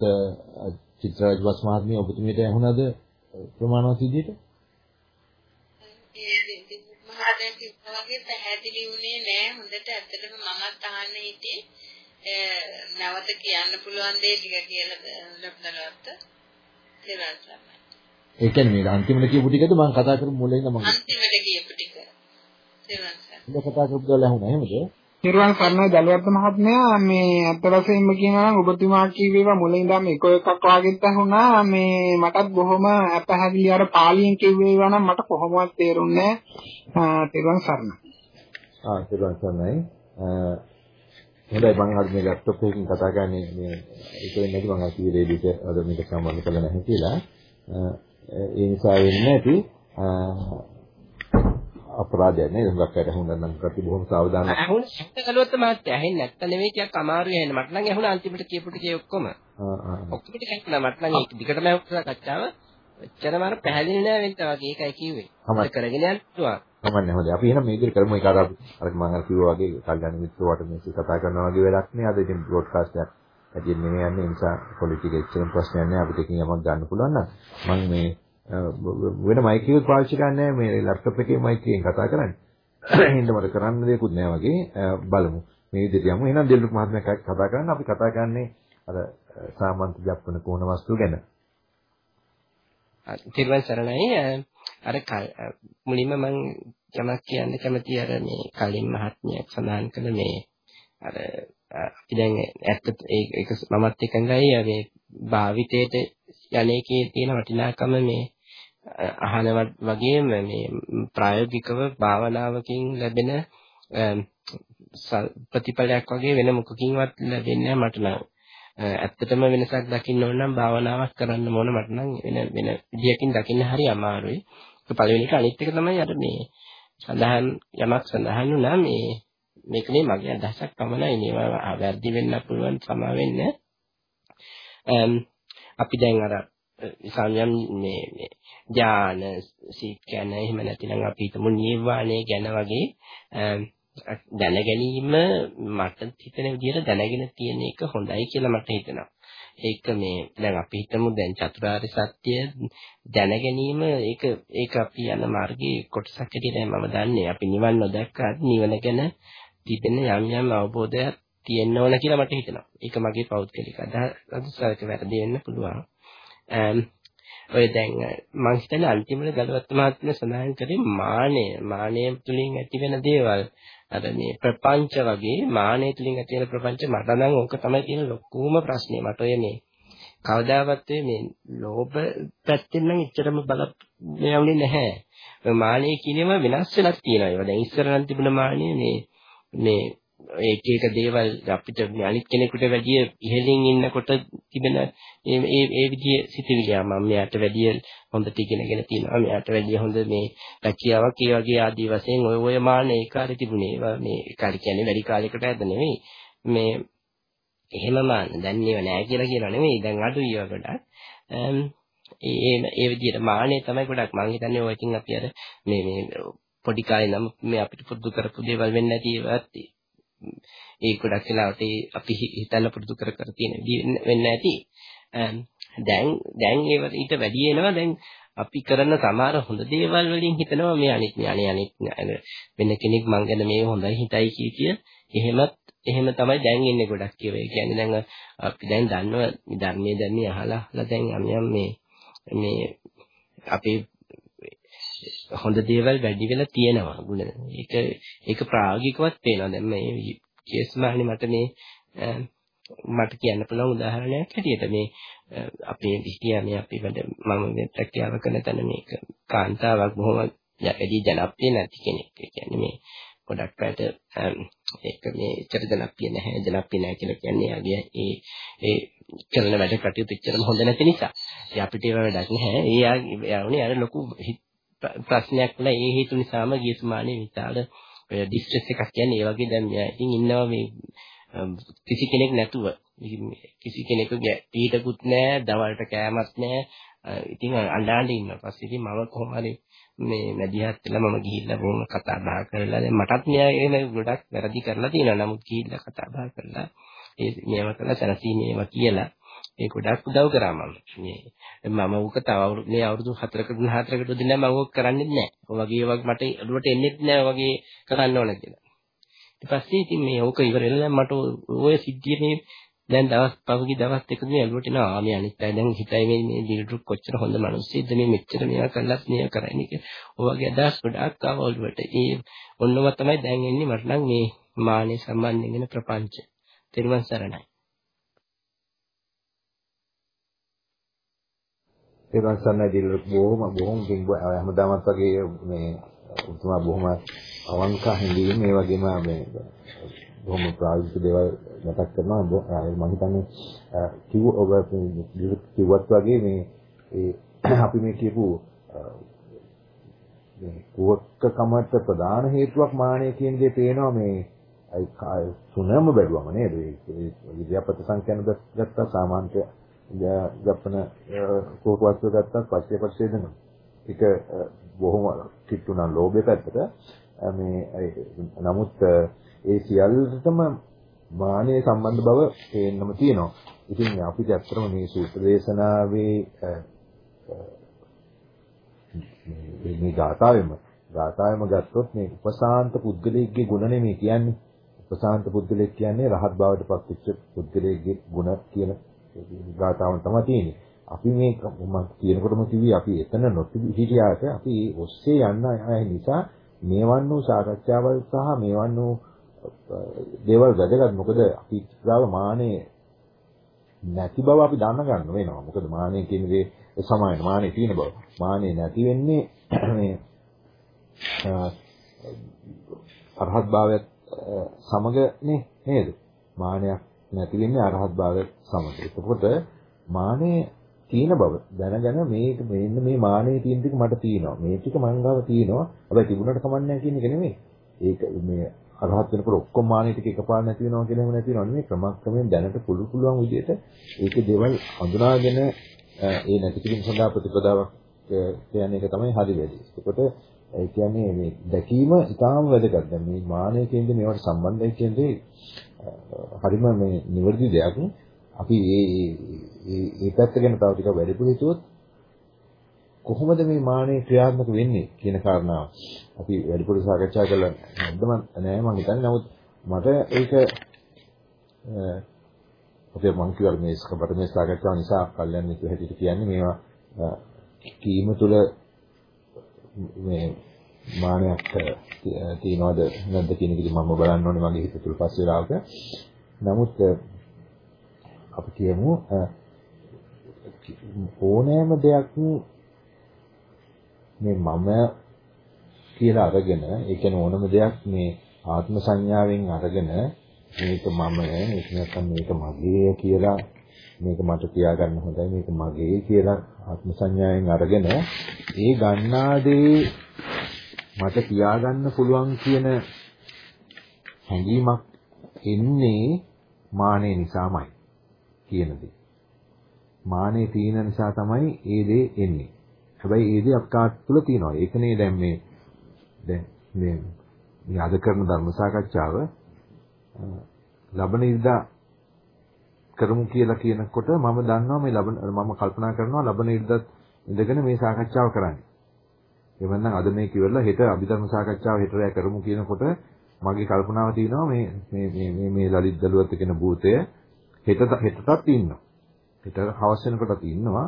Speaker 1: චිත්‍රාජ් වස් මහත්මිය ඔබතුමියට ඇහුණාද ප්‍රමාණවත් විදිහට?
Speaker 2: මහදැන් කිව්වා වගේ පැහැදිලි වුණේ නෑ. හොඳට ඇත්තටම මමත් අහන්න හිටියේ නැවත කියන්න පුළුවන් දේ ටික කියලා ලබනලවත් තේරුම්
Speaker 1: ඒ කියන්නේ මේ අන්තිමට කියපු ටිකද? මම කතා කරමු මුලින් ඉඳන් මම
Speaker 2: අන්තිමට කියපු ටික. තේරුම්
Speaker 1: ගන්න. කතා කරපු දවල් ඇහුණා. එහෙමද?
Speaker 6: නිර්වාණ සරණයි දලුවත් මහත්මයා. මේ අත්ත වශයෙන්ම කියනවා නම් ඔබතුමා කියවේවා මුලින් ඉඳන් එක එකක් වාගෙත් අහුණා මේ මටත් බොහොම අපහැදිලි අර පාලියෙන් කියවේවා නම් මට කොහොමවත් තේරුන්නේ නැහැ. නිර්වාණ සරණයි.
Speaker 1: ආ නිර්වාණ සරණයි. හොඳයි මම අද මේ ලැප්ටොප් එකකින් කතා කරන්නේ. මේ ඒක වෙන්නේ නැති මම අකිය රේඩියට අද මේක සම්බන්ධ කරලා නැහැ කියලා. ඒ නිසා වෙන්නේ නැති. අපරාධයක් නේද? හුඟක් අයට හුඟක් නම් කටි බොහොම සාවධානව.
Speaker 5: ඇහුණ ඇත්ත කළොත් මාත් ඇහෙන්නේ නැත්නම් නෙවෙයි ටිකක් අමාරුයි ඇහෙන්න. මට නම් ඇහුණ අන්තිමට කියපු ටිකේ ඔක්කොම. ඔක්කොම ටික ඇහුණා. මට නම් ඒක දිගටම ඇහුණා කච්චාව. එච්චරම අර පැහැදිලි නෑ වෙන්න වගේ ඒකයි කිව්වේ.
Speaker 1: තමයි.
Speaker 5: කරගෙන යන්න පුළුවන්.
Speaker 1: කමන්නේ හොඳයි. අපි එහෙනම් මේ විදිහට කරමු ඒක අර අර මම අර කිව්වා වගේ කල්යනා මිත්‍රවට මේක කතා කරනවා වගේ වැඩක් නේ. අද ඉතින් බ්‍රෝඩ්කාස්ට් එකක් ඇටියෙන් නෙමෙයි යන්නේ. ඒ නිසා පොලිටික එච්චරම ප්‍රශ්නයක් නෑ. අපිට එකකින් යමක් ගන්න පුළුවන් නම් මම මේ වෙන මයික් එකක් පාවිච්චි කරන්නේ මේ ලැප්ටොප් එකේ මයික් එකෙන් කතා කරන්නේ. එහෙනම් මට කරන්න දෙයක්වත් නැහැ වගේ බලමු. මේ විදිහට යමු. එහෙනම් දෙල්ලුක් මහත්මයා කතා කරන්න අපි කතා කරන්නේ අර සාමන්ත ජප්පන කෝණ වස්තු ගැන.
Speaker 5: තිරුවන් සරණයි අර මුලින්ම මම යමක් කියන්න කැමති අර මේ කලින් මහත්මයක් සඳහන් කළ මේ අර අපි දැන් ඇත්ත ඒක මමත් එකඟයි මේ භාවිතයට යන්නේකේ තියෙන වටිනාකම මේ අහන වගේම මේ ප්‍රායෝගිකව භාවනාවකින් ලැබෙන ප්‍රතිඵලයක් වගේ වෙන මොකකින්වත් ලැබෙන්නේ මට නම්. ඇත්තටම වෙනසක් දකින්න ඕන නම් භාවනාවක් කරන්න ඕන මට නම් වෙන වෙන විදියකින් දකින්න හරි අමාරුයි. ඒක පළවෙනි එක. අනිත් එක තමයි අර මේ සඳහන් යමක් සඳහන් වුණා මේ මේක මේ මගේ අදහසක් පමණයි. මේවා වැරදි වෙන්න පුළුවන් සමා වෙන්න අපි දැන් අර සම්යම් මේ මේ ඥාන සීත් ගැන එහෙම නැතිනම් අපි හිතමු නිර්වාණය ගැන වගේ දැන ගැනීම මට හිතෙන විදිහට දැනගෙන තියෙන එක හොඳයි කියලා මට හිතෙනවා. ඒක මේ දැන් අපි හිතමු දැන් චතුරාර්ය සත්‍ය දැන ගැනීම ඒක ඒක අපි යන මාර්ගයේ කොටසක් හැටියට මම දන්නේ. අපි නිවන් නොදැක්කත් නිවන ගැන තිබෙන යම් යම් අවබෝධයක් තියෙන්න ඕන කියලා මට හිතෙනවා. ඒක මගේ පෞද්ගලික අදහසක් වැරදි වෙන්න පුළුවන්. ඔය දැන් මම හිතන්නේ අන්තිමට ගලවත් මහත්මයා සඳහන් කරේ මානය. මානය තුලින් ඇති වෙන දේවල්. අර මේ ප්‍රපංච වගේ මානය තුලින් ඇති වෙන ප්‍රපංච මට නම් ඕක තමයි තියෙන ලොකුම ප්‍රශ්නේ. මට ඔය මේ කවදාවත් මේ ලෝභ පැත්තෙන් නම් එච්චරම බල මෙයවුනේ නැහැ. මානය කියනේම වෙනස් වෙලක් තියෙනවා. ඒවා දැන් ඉස්සර නම් තිබුණ මානය මේ මේ එක එක දේවල් අපිට අනිත් කෙනෙකුට වැඩිය ඉහළින් ඉන්නකොට තිබෙන ඒ ඒ විදිහේ සිතිවිලි මම මෙයාට වැඩිය හොඳට ඉගෙනගෙන තියෙනවා. මෙයාට වැඩිය හොඳ මේ රැකියාවක් ඒ වගේ ආදී වශයෙන් ඔය ඔය මාන ඒ කාලේ තිබුණේ. ඒවා මේ කාලේ කියන්නේ වැඩි කාලයකට ඇද නෙවෙයි. මේ එහෙම මාන දැන් ඒව නෑ කියලා කියනවා නෙවෙයි. දැන් අඩුයි ඒවා ගොඩක්. ඒ ඒ විදිහට මානේ තමයි ගොඩක් මම හිතන්නේ ඔය ඉතින් අපි අර මේ මේ පොඩි කාලේ නම් මේ අපිට පුරුදු කරපු දේවල් වෙන්නේ නැති ඒවත් ඒ ගොඩක් වෙලාවට අපි හිතන්න පුරුදු කර කර තියෙන වෙන්න ඇති. දැන් දැන් ඒවට ඊට වැඩි එනවා දැන් අපි කරන සමහර හොඳ දේවල් වලින් හිතනවා මේ අනිත් අනේ අනිත් වෙන කෙනෙක් මං ගැන මේ හොඳයි හිතයි කිය කිය එහෙමත් එහෙම තමයි දැන් ඉන්නේ ගොඩක් කියව. ඒ කියන්නේ දැන් අපි දැන් දන්නවා ධර්මයේ දැන්නේ අහලා අහලා දැන් යම් මේ මේ අපේ හොඳ දේවල් වැඩි වෙලා තියෙනවා ගුණ. ඒක ඒක ප්‍රායෝගිකවත් පේනවා. දැන් මේ කේස් මානේ මට මේ මට කියන්න පුළුවන් උදාහරණයක් හැටියට මේ අපේ විශ්තිය මේ අපි වැඩ මම මේ ප්‍රක්‍රියාව කරන තැන මේක කාන්තාවක් බොහොම වැඩි ජනප්‍රිය නැති කෙනෙක්. ඒ කියන්නේ මේ ගොඩක් අයට ඒක මේ ඉතර ජනප්‍රිය නැහැ ජනප්‍රිය නැහැ කියලා කියන්නේ යාගේ ඒ ඒ කරන වැඩ කටයුතු එච්චරම හොඳ නැති නිසා. ඒ අපිට ඒව වැඩක් නැහැ. ඒ යාගේ අර ලොකු ප්‍රශ්නයක් වුණා ඒ හේතු නිසාම ගිය සුමානේ විතාල ඩිස්ට්‍රෙස් එකක් කියන්නේ. ඒ වගේ දැන් මෙයා ඉතින් ඉන්නවා මේ කිසි කෙනෙක් නැතුව. කිසි කෙනෙකුගේ පීඩකුත් නැහැ දවල්ට කෑමක් නැහැ ඉතින් අඬාඬ ඉන්නවා. පස්සේ ඉතින් මම කොහොම හරි මේ මැදිහත් වෙලා මම ගිහිල්ලා බොහොම කතා බහ කරලා දැන් මටත් මෙයා එහෙම ගොඩක් වැරදි කරලා තියෙනවා. නමුත් ගිහිල්ලා කතා බහ කරලා ඒ මේව කළා සැනසීමේව කියලා ඒ ගොඩක් උදව් කරා මම මේ මම උක තව මේ අවුරුදු 4කට 4කට දෙන්න මම ඕක කරන්නේ නැහැ. ඔය වගේ වගේ මට ඔළුවට එන්නේ නැහැ වගේ කරන්න ඕන කියලා. ඊට පස්සේ ඉතින් මේ ඕක ඉවර වෙලා මට ඔය සිද්ධිය මේ දැන් දවස් පහුගිය දවස් දෙකක මේ ඔළුවට එනවා. ආ මේ අනිත් අය දැන් හිතයි මේ මේ දිලුටු කොච්චර හොඳ මිනිස්සෙක්ද මේ මෙච්චර මේවා කළත් මේවා කරන්නේ කියලා. ඔය වගේ අදහස් ගොඩක් ආවා ඔළුවට. ඒ ඔන්නව තමයි දැන් එන්නේ මට නම් මේ මානෙ සම්බන්ධයෙන් වෙන ප්‍රපංච. තෙරුවන් සරණයි.
Speaker 1: ඒකන් සන්නයි දිල් බොහොම බොහොම හැමදාමත් වගේ මේ උතුමා බොහොම අවංක හිඳීම මේ වගේම මේ බොහොම ප්‍රායෝගික දේවල් මතක් කරනවා. මම හිතන්නේ කිව් ඔබ කිව්වත් වගේ මේ ඒ අපි මේ කියපු මේ කුවක්කකමට ප්‍රධාන හේතුවක් මානය කියන දේ පේනවා මේ අයි සුනම බැලුවම නේද? ඒ විද්‍යාපත සංඛ්‍යාන ගත්තා සාමාන්‍ය ජපන කෝපවත්ව ගත්තත් පස්සේ පස්සේ දෙන ඒක බොහොම කිට්ටුනා ලෝභය පැත්තට මේ නමුත් ඒ සියල්ලටම මානෙ සම්බන්ධ බව පේන්නම තියෙනවා. ඉතින් අපිට ඇත්තටම මේ සූත්‍ර දේශනාවේ මේ ගාථාවෙම ගාථාවෙම ගත්තොත් මේ උපසාන්ත පුද්ගලයෙක්ගේ ගුණ නෙමෙයි කියන්නේ. උපසාන්ත පුද්ගලයෙක් කියන්නේ රහත් බවට පත්වෙච්ච පුද්ගලයෙක්ගේ ගුණ කියන ගාතාවන් තමයි තියෙන්නේ. අපි මේ මම කියනකොටම කිව්වේ අපි එතන නොතිබි හිටියාට අපි ඔස්සේ යන්න අය නිසා මේවන් වූ සාකච්ඡාවල් සහ මේවන් වූ දේවල් වැදගත්. මොකද අපි ගාව මානේ නැති බව අපි දැන ගන්න වෙනවා. මොකද මානේ කියන දේ සමාන මානේ තියෙන බව. මානේ නැති වෙන්නේ මේ අරහත් භාවයත් සමගනේ නේද? මානයක් නැති වෙන්නේ අරහත් භාවයත් සමග. එතකොට මානෙ තියෙන බව දැනගෙන මේක මෙන්න මේ මානෙ තියෙන ටික මට තියෙනවා. මේ ටික මං ගාව තියෙනවා. හැබැයි තිබුණාට කමන්නේ කියන එක නෙමෙයි. ඒක මේ අරහත් වෙනකොට ඔක්කොම මානෙ ටික එකපාර නැති වෙනවා කියලා එහෙම නැති වෙනව නෙමෙයි. ක්‍රමක්‍රමයෙන් දැනට පුළු පුළුවන් විදිහට ඒකේ දේවල් හඳුනාගෙන ඒ නැති කිරීම සඳහා ප්‍රතිපදාවක් කියන්නේ ඒක තමයි හරි වැඩි. ඒකට ඒ කියන්නේ මේ දැකීම ඉතාම වැදගත්. දැන් මේ මානය කියන්නේ මේවට සම්බන්ධයි කියන්නේ හරිම මේ නිවැරදි දෙයක්. අපි මේ මේ පැත්ත ගැන තව ටිකක් වැඩිපුර හිතුවොත් කොහොමද මේ මානෙ ක්‍රියාත්මක වෙන්නේ කියන කාරණාව අපි වැඩිපුර සාකච්ඡා කළා නැද්ද නෑ මම හිතන්නේ නමුත් මට ඒක අපේ මං කියවල මේ ස්කපට මේ සාකච්ඡාව නිසා කල්යන් මිත්‍ර හැටියට කියන්නේ මේවා කීම තුළ මේ මානයක් තියනවද? නැද්ද කියන එක මම බලන්න ඕනේ මගේ හිත තුළ පස්සේ වෙලාවක. නමුත් අපි කියමු ඕනෑම දෙයක් මේ මම කියලා අරගෙන ඒ කියන්නේ ඕනම දෙයක් මේ ආත්ම සංඥාවෙන් අරගෙන මේක මම මේක නැත්නම් මේක මගේ කියලා මේක මට තියාගන්න හොඳයි මේක මගේ කියලා ආත්ම සංඥාවෙන් අරගෙන ඒ ගන්නා දේ මට තියාගන්න පුළුවන් කියන හැඟීමක් එන්නේ මානෙ නිසාමයි කියන දේ. මානෙ තියෙන නිසා තමයි ඒ දේ එන්නේ. හැබැයි ඒ දේ අපකාත් තුළ තියෙනවා. ඒකනේ දැන් මේ දැන් මේ මේ අද කරන ධර්ම සාකච්ඡාව ලබන ඉදා කරමු කියලා කියනකොට මම දන්නවා මේ ලබන මම කල්පනා කරනවා ලබන ඉදත් ඉඳගෙන මේ සාකච්ඡාව කරන්නේ. එවනම් අද මේ කිව්වලා හෙට අභිධර්ම සාකච්ඡාව හෙට රැ කරමු කියනකොට මගේ කල්පනාව තියෙනවා මේ මේ මේ මේ ලලිත් දලුවත් කියන භූතය හෙට හෙටටත් ඉන්නවා. හෙට හවස වෙනකොටත් ඉන්නවා.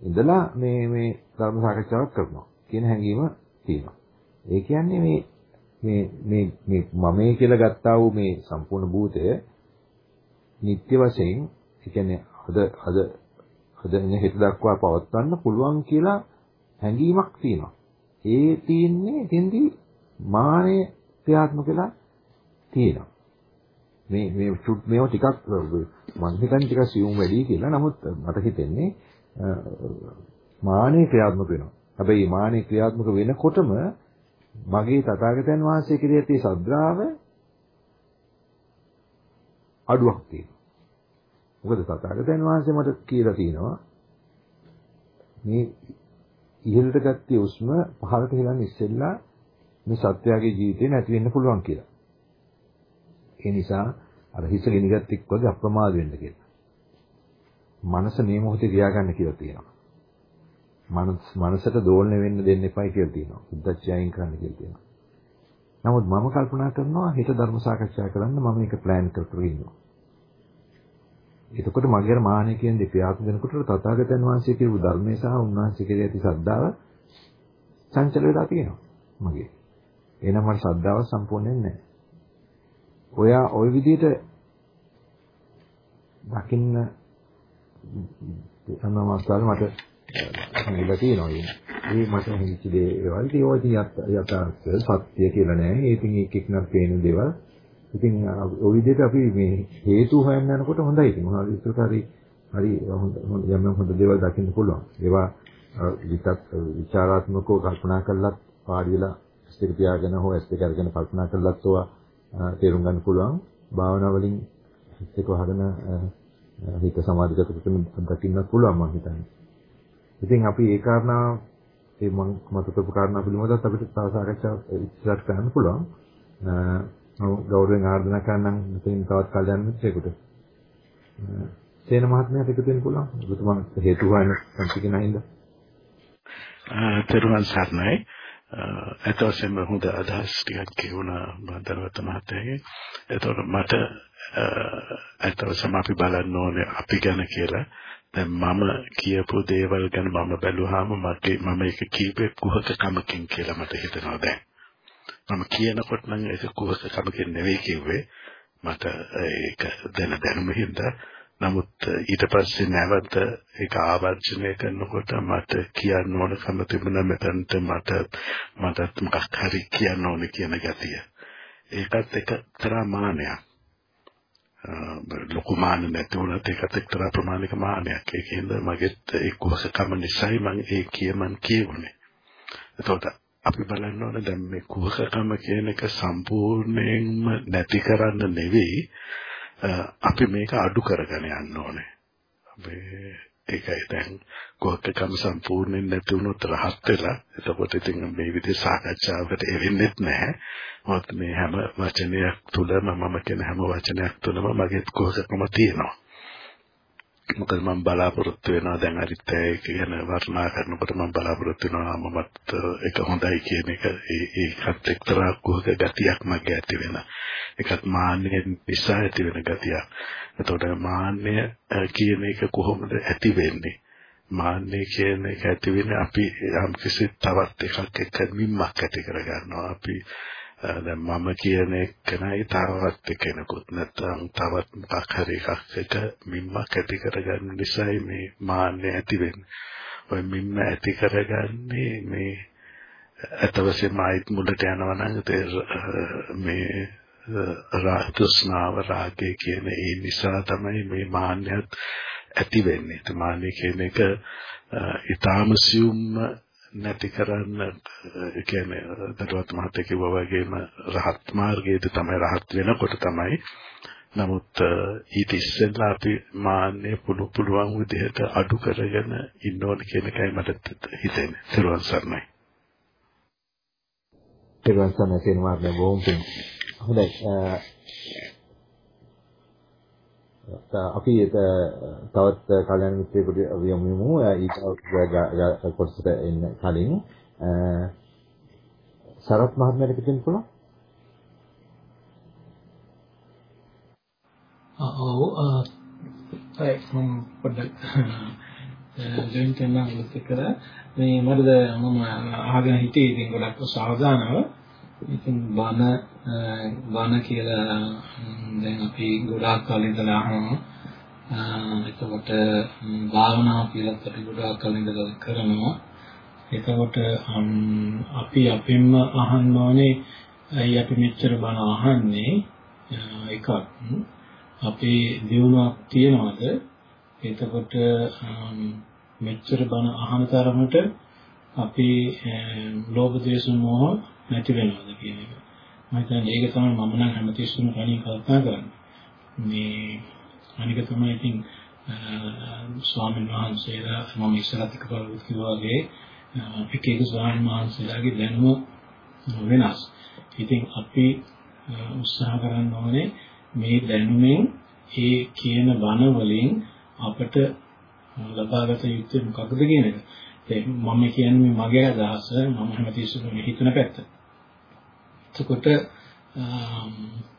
Speaker 1: ඉඳලා මේ මේ ධර්ම සාකච්ඡාවක් කරනවා කියන හැඟීම තියෙනවා. ඒ කියන්නේ මේ මේ මේ මේ මමයි කියලා ගත්තා වූ මේ සම්පූර්ණ භූතය නිත්‍ය වශයෙන් ඒ කියන්නේ අද අද අද ඉන්නේ හෙට දක්වා පවත්වන්න පුළුවන් කියලා හැඟීමක් තියෙනවා. ඒ තියෙන්නේ එතෙන්දී මානය ක්‍රියාත්මක වෙලා තියෙනවා. මේ මේ මේව ටිකක් මම හිතන්නේ ටිකක් සියුම් වැඩි කියලා. නමුත් මට හිතෙන්නේ මානෙ ක්‍රියාත්මක වෙනවා. හැබැයි මානෙ ක්‍රියාත්මක වෙනකොටම මගේ තථාගතයන් වහන්සේ කෙරෙහි ඇති ශ්‍රද්ධාව අඩුවක් තියෙනවා. මොකද තථාගතයන් වහන්සේ මට කියලා තියෙනවා මේ ඉහළට ගත්තේ උස්ම පහළට හෙලන්න ඉස්සෙල්ලා මේ සත්‍යයේ ජීවිතේ නැති වෙන්න පුළුවන් කියලා. ඒ නිසා අර හිස ගෙනිගත් එක් වගේ අප්‍රමාද වෙන්න කියලා. මනස මේ මොහොතේ තියාගන්න කියලා තියෙනවා. මනස මනසට දෝලණය වෙන්න දෙන්න එපයි කියලා තියෙනවා. උද්දච්චයයින් කරන්න කියලා තියෙනවා. නමුත් මම කල්පනා කරනවා හිත ධර්ම සාකච්ඡා කරන්න මම මේක ප්ලෑන් කර කර ඉන්නවා. එතකොට මගේ අර මානෙ කියන දේ ක්‍රියාත්මක වෙනකොට තථාගතයන් වහන්සේ කියපු ධර්මයේ සහ උන්වහන්සේ කෙරෙහි ඇති ශ්‍රද්ධාව චංචල වෙලා තියෙනවා මගේ. එහෙනම් මට ශ්‍රද්ධාව සම්පූර්ණයෙන් නැහැ. ඔයා ওই විදිහට දකින්න යන අවස්ථාවේ මට හංගිලා තියෙනවා ඒ මට හිතච්ච දේවල් ඒවා යථාර්ථය සත්‍ය කියලා නෑ ඒකින් එක එක නම් පේන දේවල් ඉතින් ඔය විදිහට අපි මේ හේතු හොයන්න යනකොට හොඳයි ඉතින් මොනවද ඉස්සරට හරි හරි හොඳ යම් යම් හොඳ දේවල් දකින්න පුළුවන් ඒවා විතක් විචාරාත්මකව කල්පනා කළත් පාඩි වෙලා ස්ථිර පියාගෙන හෝ ඇස් දෙක අරගෙන කල්පනා කළත් ඔවා තේරුම් ගන්න පුළුවන් භාවනා වලින් හිත වහගෙන හිත සමාධිගත කරගෙන දකින්නත් පුළුවන් මම හිතන්නේ. ඉතින් අපි ඒ කාරණා ඒ මම මත කරපු කාරණා පිළිබඳව අපිට තව සාකච්ඡා ඉස්සරහට කරන්න පුළුවන්. මම ගෞරවයෙන් ආරාධනා කරනම් මෙතෙන් තවත් කල්යන්න මිත්‍රයෙකුට. සේන මහත්මයාට එකතු වෙන්න පුළුවන්. ඔබතුමා හේතු හොයන සංකීර්ණ හින්දා.
Speaker 3: තෙරුවන් සරණයි. අත වශයෙන්ම හොඳ අදහස් ටිකක් කියුණා බන්දරවත මහත්තයාගේ. ඒතකොට මට අත වශයෙන්ම අපි බලන්න ඕනේ අපි ගැන කියලා. දැන් මම කියපු දේවල් ගැන මම බැලුවාම මට මම ඒක කීපේ කුහකකමකින් කියලා මට හිතෙනවා දැන්. මම කියනකොට නම් ඒක කුහකකමකින් නෙවෙයි කිව්වේ. මට ඒක දැන දැනුම හින්දා නමුත් ඊට පස්සේ නැවත ඒක ආවර්ජනය කරනකොට මට කියන්න ඕනකම තිබුණා මෙතනට මට මටත් මොකක් හරි කියන්න ඕනේ කියන ගතිය. ඒකත් එක්තරා මානයක්. ලොකු මාන නැති වුණත් ඒකත් එක්තරා ප්‍රමාණික මානයක්. ඒකෙන්ද මගෙත් ඒ කුහකකම නිසායි මම ඒ කියමන් කියුනේ. එතකොට අපි බලන්න ඕනේ දැන් මේ කුහකකම කියන එක සම්පූර්ණයෙන්ම නැති කරන්න නෙවෙයි අපි මේක අඩු කරගෙන යන්න ඕනේ. අපි ඒකයි දැන් කොහොක්කම සම්පූර්ණයෙන් නැති වුණොත් රහත් වෙලා එතකොට ඉතින් මේ විදිහේ සාකච්ඡාවකට එවෙන්නෙත් නැහැ. මොකද මේ හැම වචනයක් තුළම මම කියන හැම වචනයක් තුළම මගේ කොහොක්කම තියෙනවා. මොකද මම බලාපොරොත්තු වෙනවා දැන් අරිත් ඒක ගැන වර්ණනා කරනකොට මම බලාපොරොත්තු වෙනවා මමත් ඒක හොඳයි කියන එක ඒකත් එක්තරා කුහක ගතියක් මගේ ඇති වෙන. ඒකත් මාන්නය නිසා ඇති වෙන ගතියක්. එතකොට මාන්නය කියන එක කොහොමද ඇති වෙන්නේ? මාන්නය කියන එක ඇති වෙන්නේ අපි යම් කිසි තවත් එකක් එක්ක මිම්මක් ඇති කර ගන්නවා. අපි දැන් මම කියන එක නයි තවත් කෙනෙකුත් නැත්නම් තවත් මොකක් හරි එකක් එක මිම්මක් ඇති කරගන්න නිසායි මේ මාන්නය ඇති වෙන්නේ. ඔය මිම්ම ඇති කරගන්නේ මේ අතවසෙම ආයිත් මුලට යනවා නම් මේ රාගතුස්නාව රාගය කියන ඒ නිසා තමයි මේ මාන්නයත් ඇති වෙන්නේ. ඒ මාන්නය කියන එක ඊටාම සියුම්ම නැති කරන්න කියන්නේ දරුවත් මහත්තයා කිව්වා වගේම රහත් මාර්ගයේදී තමයි රහත් වෙනකොට තමයි නමුත් ඊට ඉස්සෙල්ලා අපි මාන්නේ පුළු පුළුවන් විදිහට අඩු කරගෙන ඉන්න ඕන කියන එකයි මට හිතෙන්නේ. සිරුවන් සර්ණයි.
Speaker 1: සිරුවන් සර්ණයි කියන මාර්ගය බොහොම පිං. හොඳයි. අපි තවත් කල්‍යාණ මිත්‍රයෙකුට යමු ඊට කොටසට එන්න කලින් සරත් මහත්මයාට කියන්න පුළුවන්?
Speaker 7: ඔව් ඒ මම පොඩ්ඩක් ජොයින් කරනවා කරා මේ මටද මම අහගෙන හිටියේ ඉතින් ගොඩක් සාවධානව ඉතින් බන බන කියලා දැන් අපි ගොඩාක් කාලෙ ඉඳලා අහනවා. එතකොට භාවනාව කියලා අපි ගොඩාක් කාලෙ ඉඳලා කරනවා. එතකොට අපි අපින්ම අහන්න ඕනේ ඇයි අපි මෙච්චර බන අහන්නේ? එකක්. අපේ දියුණුවක් තියනවාද? එතකොට මෙච්චර බන අහන තරමට අපි ලෝභ දේශ මොහ නැති වෙනවද කියන එක. මම හිතන්නේ ඒක තමයි මම නම් හැමතිස්සෙම කණී කල්පනා කරන්නේ. මේ අනික තමයි ඉතින් ස්වාමීන් වහන්සේලා මම ඉස්සරහට කවුරුත් කිව්වා වගේ එක එක ස්වාමීන් වහන්සේලාගේ දැනුම වෙනස්. ඉතින් අපි උත්සාහ කරන්න ඕනේ මේ දැනුමෙන් ඒ කියන බණ වලින් අපට ලබාගත යුත්තේ මොකක්ද කියන එක. ඒ මම කියන්නේ මගේ අදහස මම හැමතිස්සෙම හිතන පැත්ත. එතකොට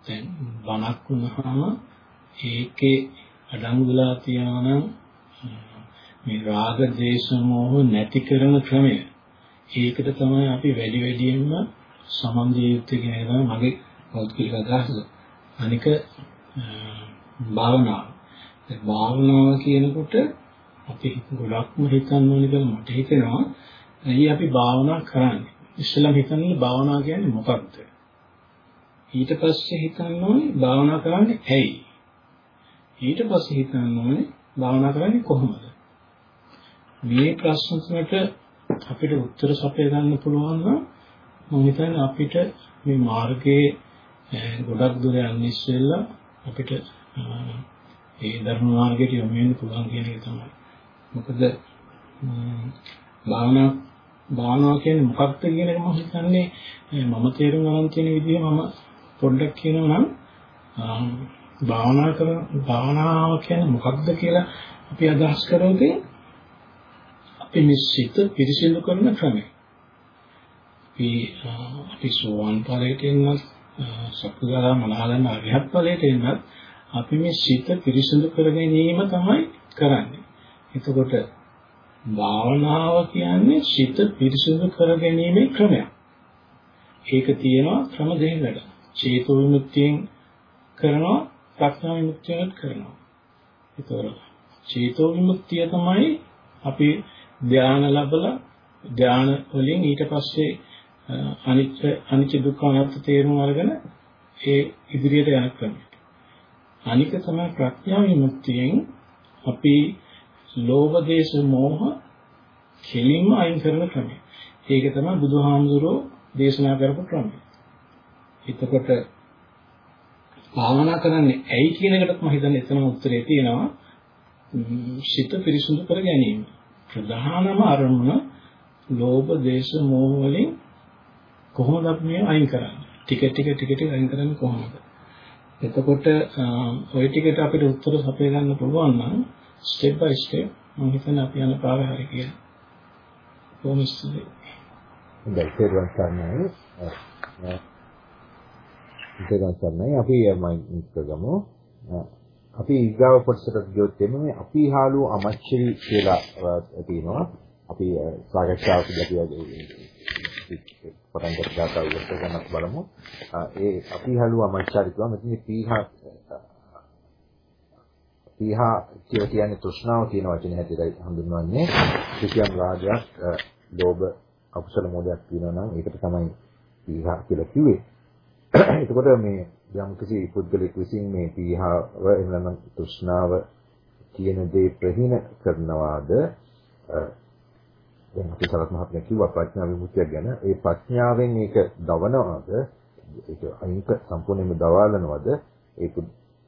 Speaker 7: දැන් බණක් වුණාම ඒකේ අඩංගු වෙලා තියෙනවා මේ රාග දේශ මොහ නැති කරන ක්‍රමය. ඒකට තමයි අපි වැඩි වැඩියෙන්ම සමන්දිය යුත්තේ කියන එක මගේ පෞද්ගලික අදහස. අනික භාවනාව. ඒ භාවනාව කියනකොට අපි ගොඩක්ම හිතන්න ඕනේ කියලා මට හිතෙනවා. ඇයි අපි භාවනා කරන්නේ? ඉස්සෙල්ලාම හිතන්නේ භාවනා කියන්නේ මොකක්ද? ඊට පස්සේ හිතන්න ඕනේ භාවනා කරන්නේ ඇයි? ඊට පස්සේ හිතන්න ඕනේ භාවනා කරන්නේ කොහොමද? මේ ප්‍රශ්න තුනට අපිට උත්තර සපය ගන්න පුළුවන් නම් මම හිතන්නේ අපිට මේ මාර්ගයේ ගොඩක් දුර යන්න ඉස්සෙල්ලා අපිට ඒ ධර්ම මාර්ගයට යොමු වෙන්න පුළුවන් කියන එක තමයි. මොකද භාවනා භාවනාව කියන්නේ මොකක්ද කියන එක මම හිතන්නේ මම තේරුම් ගන්න තියෙන විදිහ මම පොඩ්ඩක් කියනවා නම් භාවනා කරන භාවනාව කියන්නේ මොකක්ද කියලා අපි අදහස් කරොත් අපි නිශ්චිත පිරිසිදු කරන ක්‍රමය. අපි අපි සෝවන් ඵලයට එන්නත් සක්‍රියලා මනහලන අරිහත් ඵලයට එන්නත් අපි මේ සිත පිරිසිදු කර ගැනීම තමයි කරන්නේ. එතකොට භාවනාව කියන්නේ සිත පිරිසිදු කර ගැනීමේ ක්‍රමයක්. ඒක තියෙනවා ක්‍රම දෙකකට. චේතෝ විමුක්තියෙන් කරනවා ප්‍රඥා විමුක්තියෙන් කරනවා. ඒතකොට චේතෝ විමුක්තිය තමයි අපි ධාන ලැබලා ධාන වලින් ඊට පස්සේ අනිත්‍ය අනිත්‍ය දුක්ඛ අනාත්ම තේරුම් අරගෙන ඒ ඉදිරියට යන ක්‍රමය. අනික තමයි ප්‍රඥා විමුක්තියෙන් අපි ලෝභ දේශ මොහ කෙලින්ම අයින් කරන ක්‍රමය. ඒක තමයි බුදුහාමුදුරෝ දේශනා කරපු ක්‍රමය. එතකොට භාවනා කරන්නේ ඇයි කියන එකටත් මම හිතන්නේ එතනම උත්තරේ තියෙනවා. සිත පිරිසුදු කර ගැනීම. ප්‍රධානම අරමුණ ලෝභ දේශ මොහ වලින් කොහොමද අපි මේ අයින් කරන්නේ? ටික ටික ටික ටික අයින් කරන්නේ කොහොමද? එතකොට ওই ටිකට අපිට උත්තර සපය ගන්න පුළුවන් නම් ස්ටෙප් බයි ස්ටෙප් මම හිතන්නේ අපි යන පාර හරි කියලා. කොහොමද ඉස්සෙල්ලා?
Speaker 1: හොඳයි පෙරවන් සර්ණයි. පෙරවන් සර්ණයි අපි මම කරගමු. අපි ඊගාව කොටසට ගියොත් එමේ අපි හාලු අමච්චරි කියලා තියෙනවා. අපි සාකච්ඡාවකදී පටන් ගන්න ගාතාව ඉවත් කරගන්නත් බලමු. ඒ අපි හලුව මච්චාරිතුවා මෙතන පීහා පීහා කියලා කියන්නේ තෘෂ්ණාව කියන වචනේ හැටියට හඳුන්වන්නේ. කිසියම් රාගයක් ලෝභ අකුසල මොලයක් තියෙනවා නම් ඒකට තමයි පීහා කියලා කිව්වේ. එතකොට මේ යම් කිසි පුද්ගලෙක් විසින් මේ පීහාව එහෙම නැත්නම් තෘෂ්ණාව කියන දේ ප්‍රහීන කරනවාද දැන් අපි සරත් මහත්මයා කිව්වා ප්‍රඥා විමුක්තිය ගැන ඒ ප්‍රඥාවෙන් ඒක දවනවද ඒක අනික සම්පූර්ණයෙන්ම දවාලනවද ඒක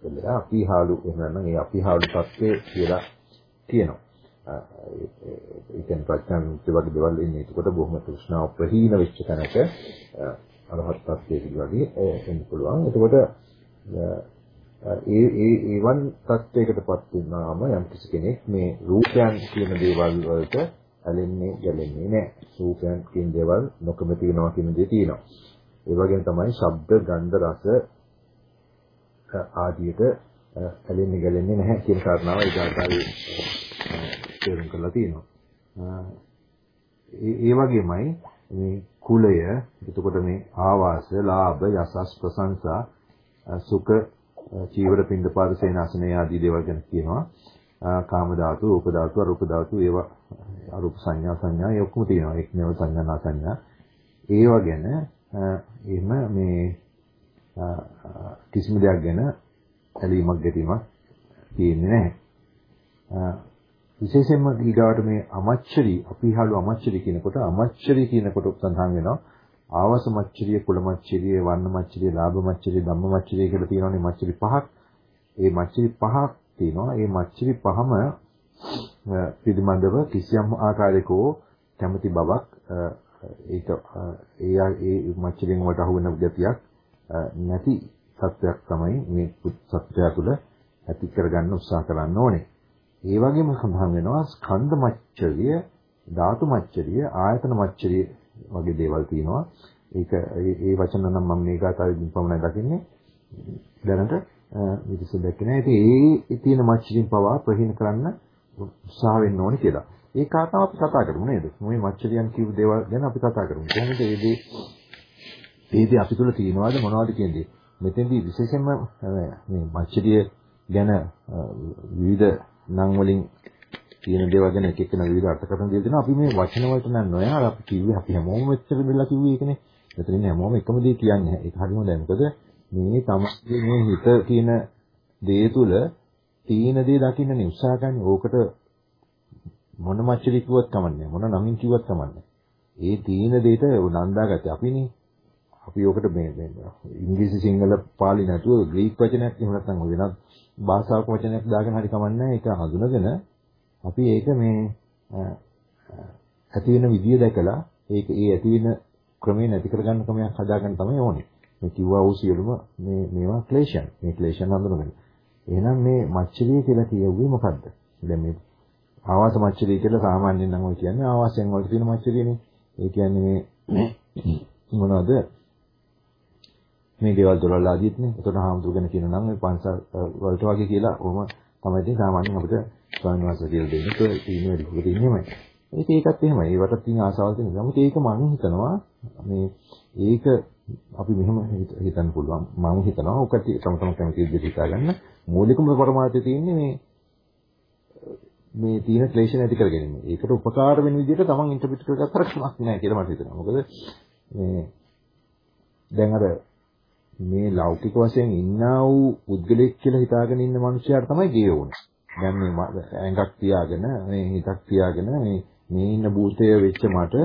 Speaker 1: එල්ලලා අපිහාලු එහෙම නැත්නම් ඒ අපිහාලු තත්ත්වයේ කියලා කියනවා ඒ කියන්නේ ප්‍රඥා විමුක්තිය වගේ දේවල් ඉන්නේ ඒකට බොහොම තෘෂ්ණාව ප්‍රහීන වෙච්ච තැනක අරහත් තත්ත්වයේදී වගේ එන්න පුළුවන් එතකොට ඒ ඒ ඒවන් තත්වයකටපත් වුණාම යම් කිසි කෙනෙක් මේ රූපයන් කියන දේවල් වලට ඇලෙන්නේ ගැලෙන්නේ නැහැ. රූපයන් කියන දේවල් නොකමැති වෙනවා කියන දේ තියෙනවා. ඒ වගේම තමයි ශබ්ද, ගන්ධ, රස ආදියට ඇලෙන්නේ ගැලෙන්නේ නැහැ කියන කාරණාව ඒ ගාථාවේ තේරුම් කරලා තියෙනවා. ඒ ඒ වගේමයි මේ කුලය, එතකොට මේ ආවාස, ලාභ, යසස්, ප්‍රශංසා, සුඛ, චීවර, පින්දපාත, සේනාසනය ආදී දේවල් ගැන කියනවා. කාම ධාතු, රූප ධාතු, අරූප ධාතු, ඒවා අරූප සංඥා සංඥා ඒ ඔක්කොම තියෙනවා. එක් නේව සංඥා නා සංඥා. ඒවා ගැන එහෙම මේ කිසිම දෙයක් ගැන ඇලීමක් ගැටීමක් තියෙන්නේ නැහැ. විශේෂයෙන්ම ඊගාවට මේ අමච්චරි අපි හලු අමච්චරි කියනකොට අමච්චරි කියනකොට සඳහන් වෙනවා ආවාස මච්චරිය කුල මච්චරිය වර්ණ මච්චරිය ලාභ මච්චරිය ධම්ම මච්චරිය කියලා තියෙනවානේ මච්චරි පහක්. ඒ මච්චරි පහක් තියෙනවා. ඒ මච්චරි පහම පිළිබඳව කිසියම් ආකාරයක කැමැති බවක් ඒක ඒ ඒ මච්චරියෙන් වලට අහු වෙන ගතියක් නැති සත්‍යයක් තමයි මේ සත්‍යය තුළ ඇති කරගන්න උත්සාහ කරන්න ඕනේ. ඒ වගේම සඳහන් වෙනවා ස්කන්ධ මච්චරිය, ධාතු මච්චරිය, ආයතන මච්චරිය වගේ දේවල් තියෙනවා. ඒක ඒ වචන නම් මම මේ ගාතාවෙන් පමණයි දකින්නේ. දැනට විදිහට දැක්කේ නැහැ. ඉතින් ඒ තියෙන මච්චරින් පවා ප්‍රහීන කරන්න උත්සාහ වෙන්න ඕනේ කියලා. ඒ කාරණාව අපි කතා කරමු නේද? මේ මච්චරියන් කියපු දේවල් ගැන අපි කතා කරමු. කොහොමද මේ දේ මේ දේ අපි තුල තියෙනවද මොනවද කියන්නේ? මෙතෙන්දී විශේෂයෙන්ම මේ මච්චරිය ගැන විවිධ නම් වලින් තියෙන දේවල් ගැන එක එකන විවිධ අර්ථකථන දෙලා දෙනවා. අපි මේ වචන වලට නම් නොයා අපි කිව්වේ අපි හැමෝම මෙච්චර දෙලා කිව්වේ ඒකනේ. මෙතන ඉන්නේ හැමෝම එකම දේ කියන්නේ. ඒක හරිම දැන් මොකද මේ තමයි මේ හිත කියන දේ තුල තීන දේ දකින්න උත්සාහ ගන්න. ඕකට මොන මච්චරි කිව්වත් කමන්නේ මොන නමින් කිව්වත් කමන්නේ. ඒ තීන දෙයට නන්දාගත්තේ අපිනේ. අපි ඔකට මේ මේ ඉංග්‍රීසි සිංහල පාලි නැතුව ග්‍රීක වචනයක් එහෙම නැත්නම් වෙනත් භාෂාවක වචනයක් දාගෙන හරි කමන්නේ ඒක හඳුනගෙන අපි ඒක මේ ඇති වෙන විදිය දැකලා ඒක ඒ ඇති වෙන ක්‍රමේ නැති කරගන්න ක්‍රමයක් හදාගන්න තමයි ඕනේ. මේ කිව්වා වූ සියලුම මේ මේවා ක්ලේශයන්. මේ ක්ලේශයන් හඳුනගන්න. එහෙනම් මේ මච්චරිය කියලා කියුවේ මොකද්ද? දැන් මේ ආවාස මච්චරිය කියලා සාමාන්‍යයෙන් නම් ඔය කියන්නේ ආවාසයෙන් වලට තියෙන මච්චරියනේ. ඒ කියන්නේ මේ මොනවද? මේ දේවල් දොරවල් ආදීත්නේ. ඒතකොට හාමුදුරුගෙන කියන නම් මේ පන්සල් වලට වගේ කියලා ඔහම තමයි ඉතින් සාමාන්‍යයෙන් අපිට ස්වාමීන් වහන්සේ කියලා දෙන්නේ. ඒක තියෙන වැඩිපුර තියෙන්නේමයි. ඒක ඒකත් එහෙමයි. ඒවටත් තියෙන ආසාවල් තියෙන. නමුත් ඒක මම හිතනවා මේ ඒක අපි මෙහෙම හිතන්න පුළුවන්. මම හිතනවා ඔක තම තම කැමති විදිහට හිතාගන්න. මූලිකම පරමාර්ථය තියෙන්නේ මේ මේ තියෙන ක්ලේශ නැති කර ගැනීම. ඒකට උපකාර වෙන විදිහට තමන් ඉන්ටර්ප්‍රිට් කරගත්තට කමක් නැහැ කියලා මට හිතෙනවා. මොකද මේ දැන් අර මේ ලෞකික වශයෙන් ඉන්නා වූ පුද්ගලෙක් කියලා හිතාගෙන ඉන්න මනුස්සයාට තමයි ගේ ඕනේ. දැන් මේ ඇඟක් තියාගෙන මේ හිතක් තියාගෙන මේ මේ ඉන්න භූතය වෙච්ච මට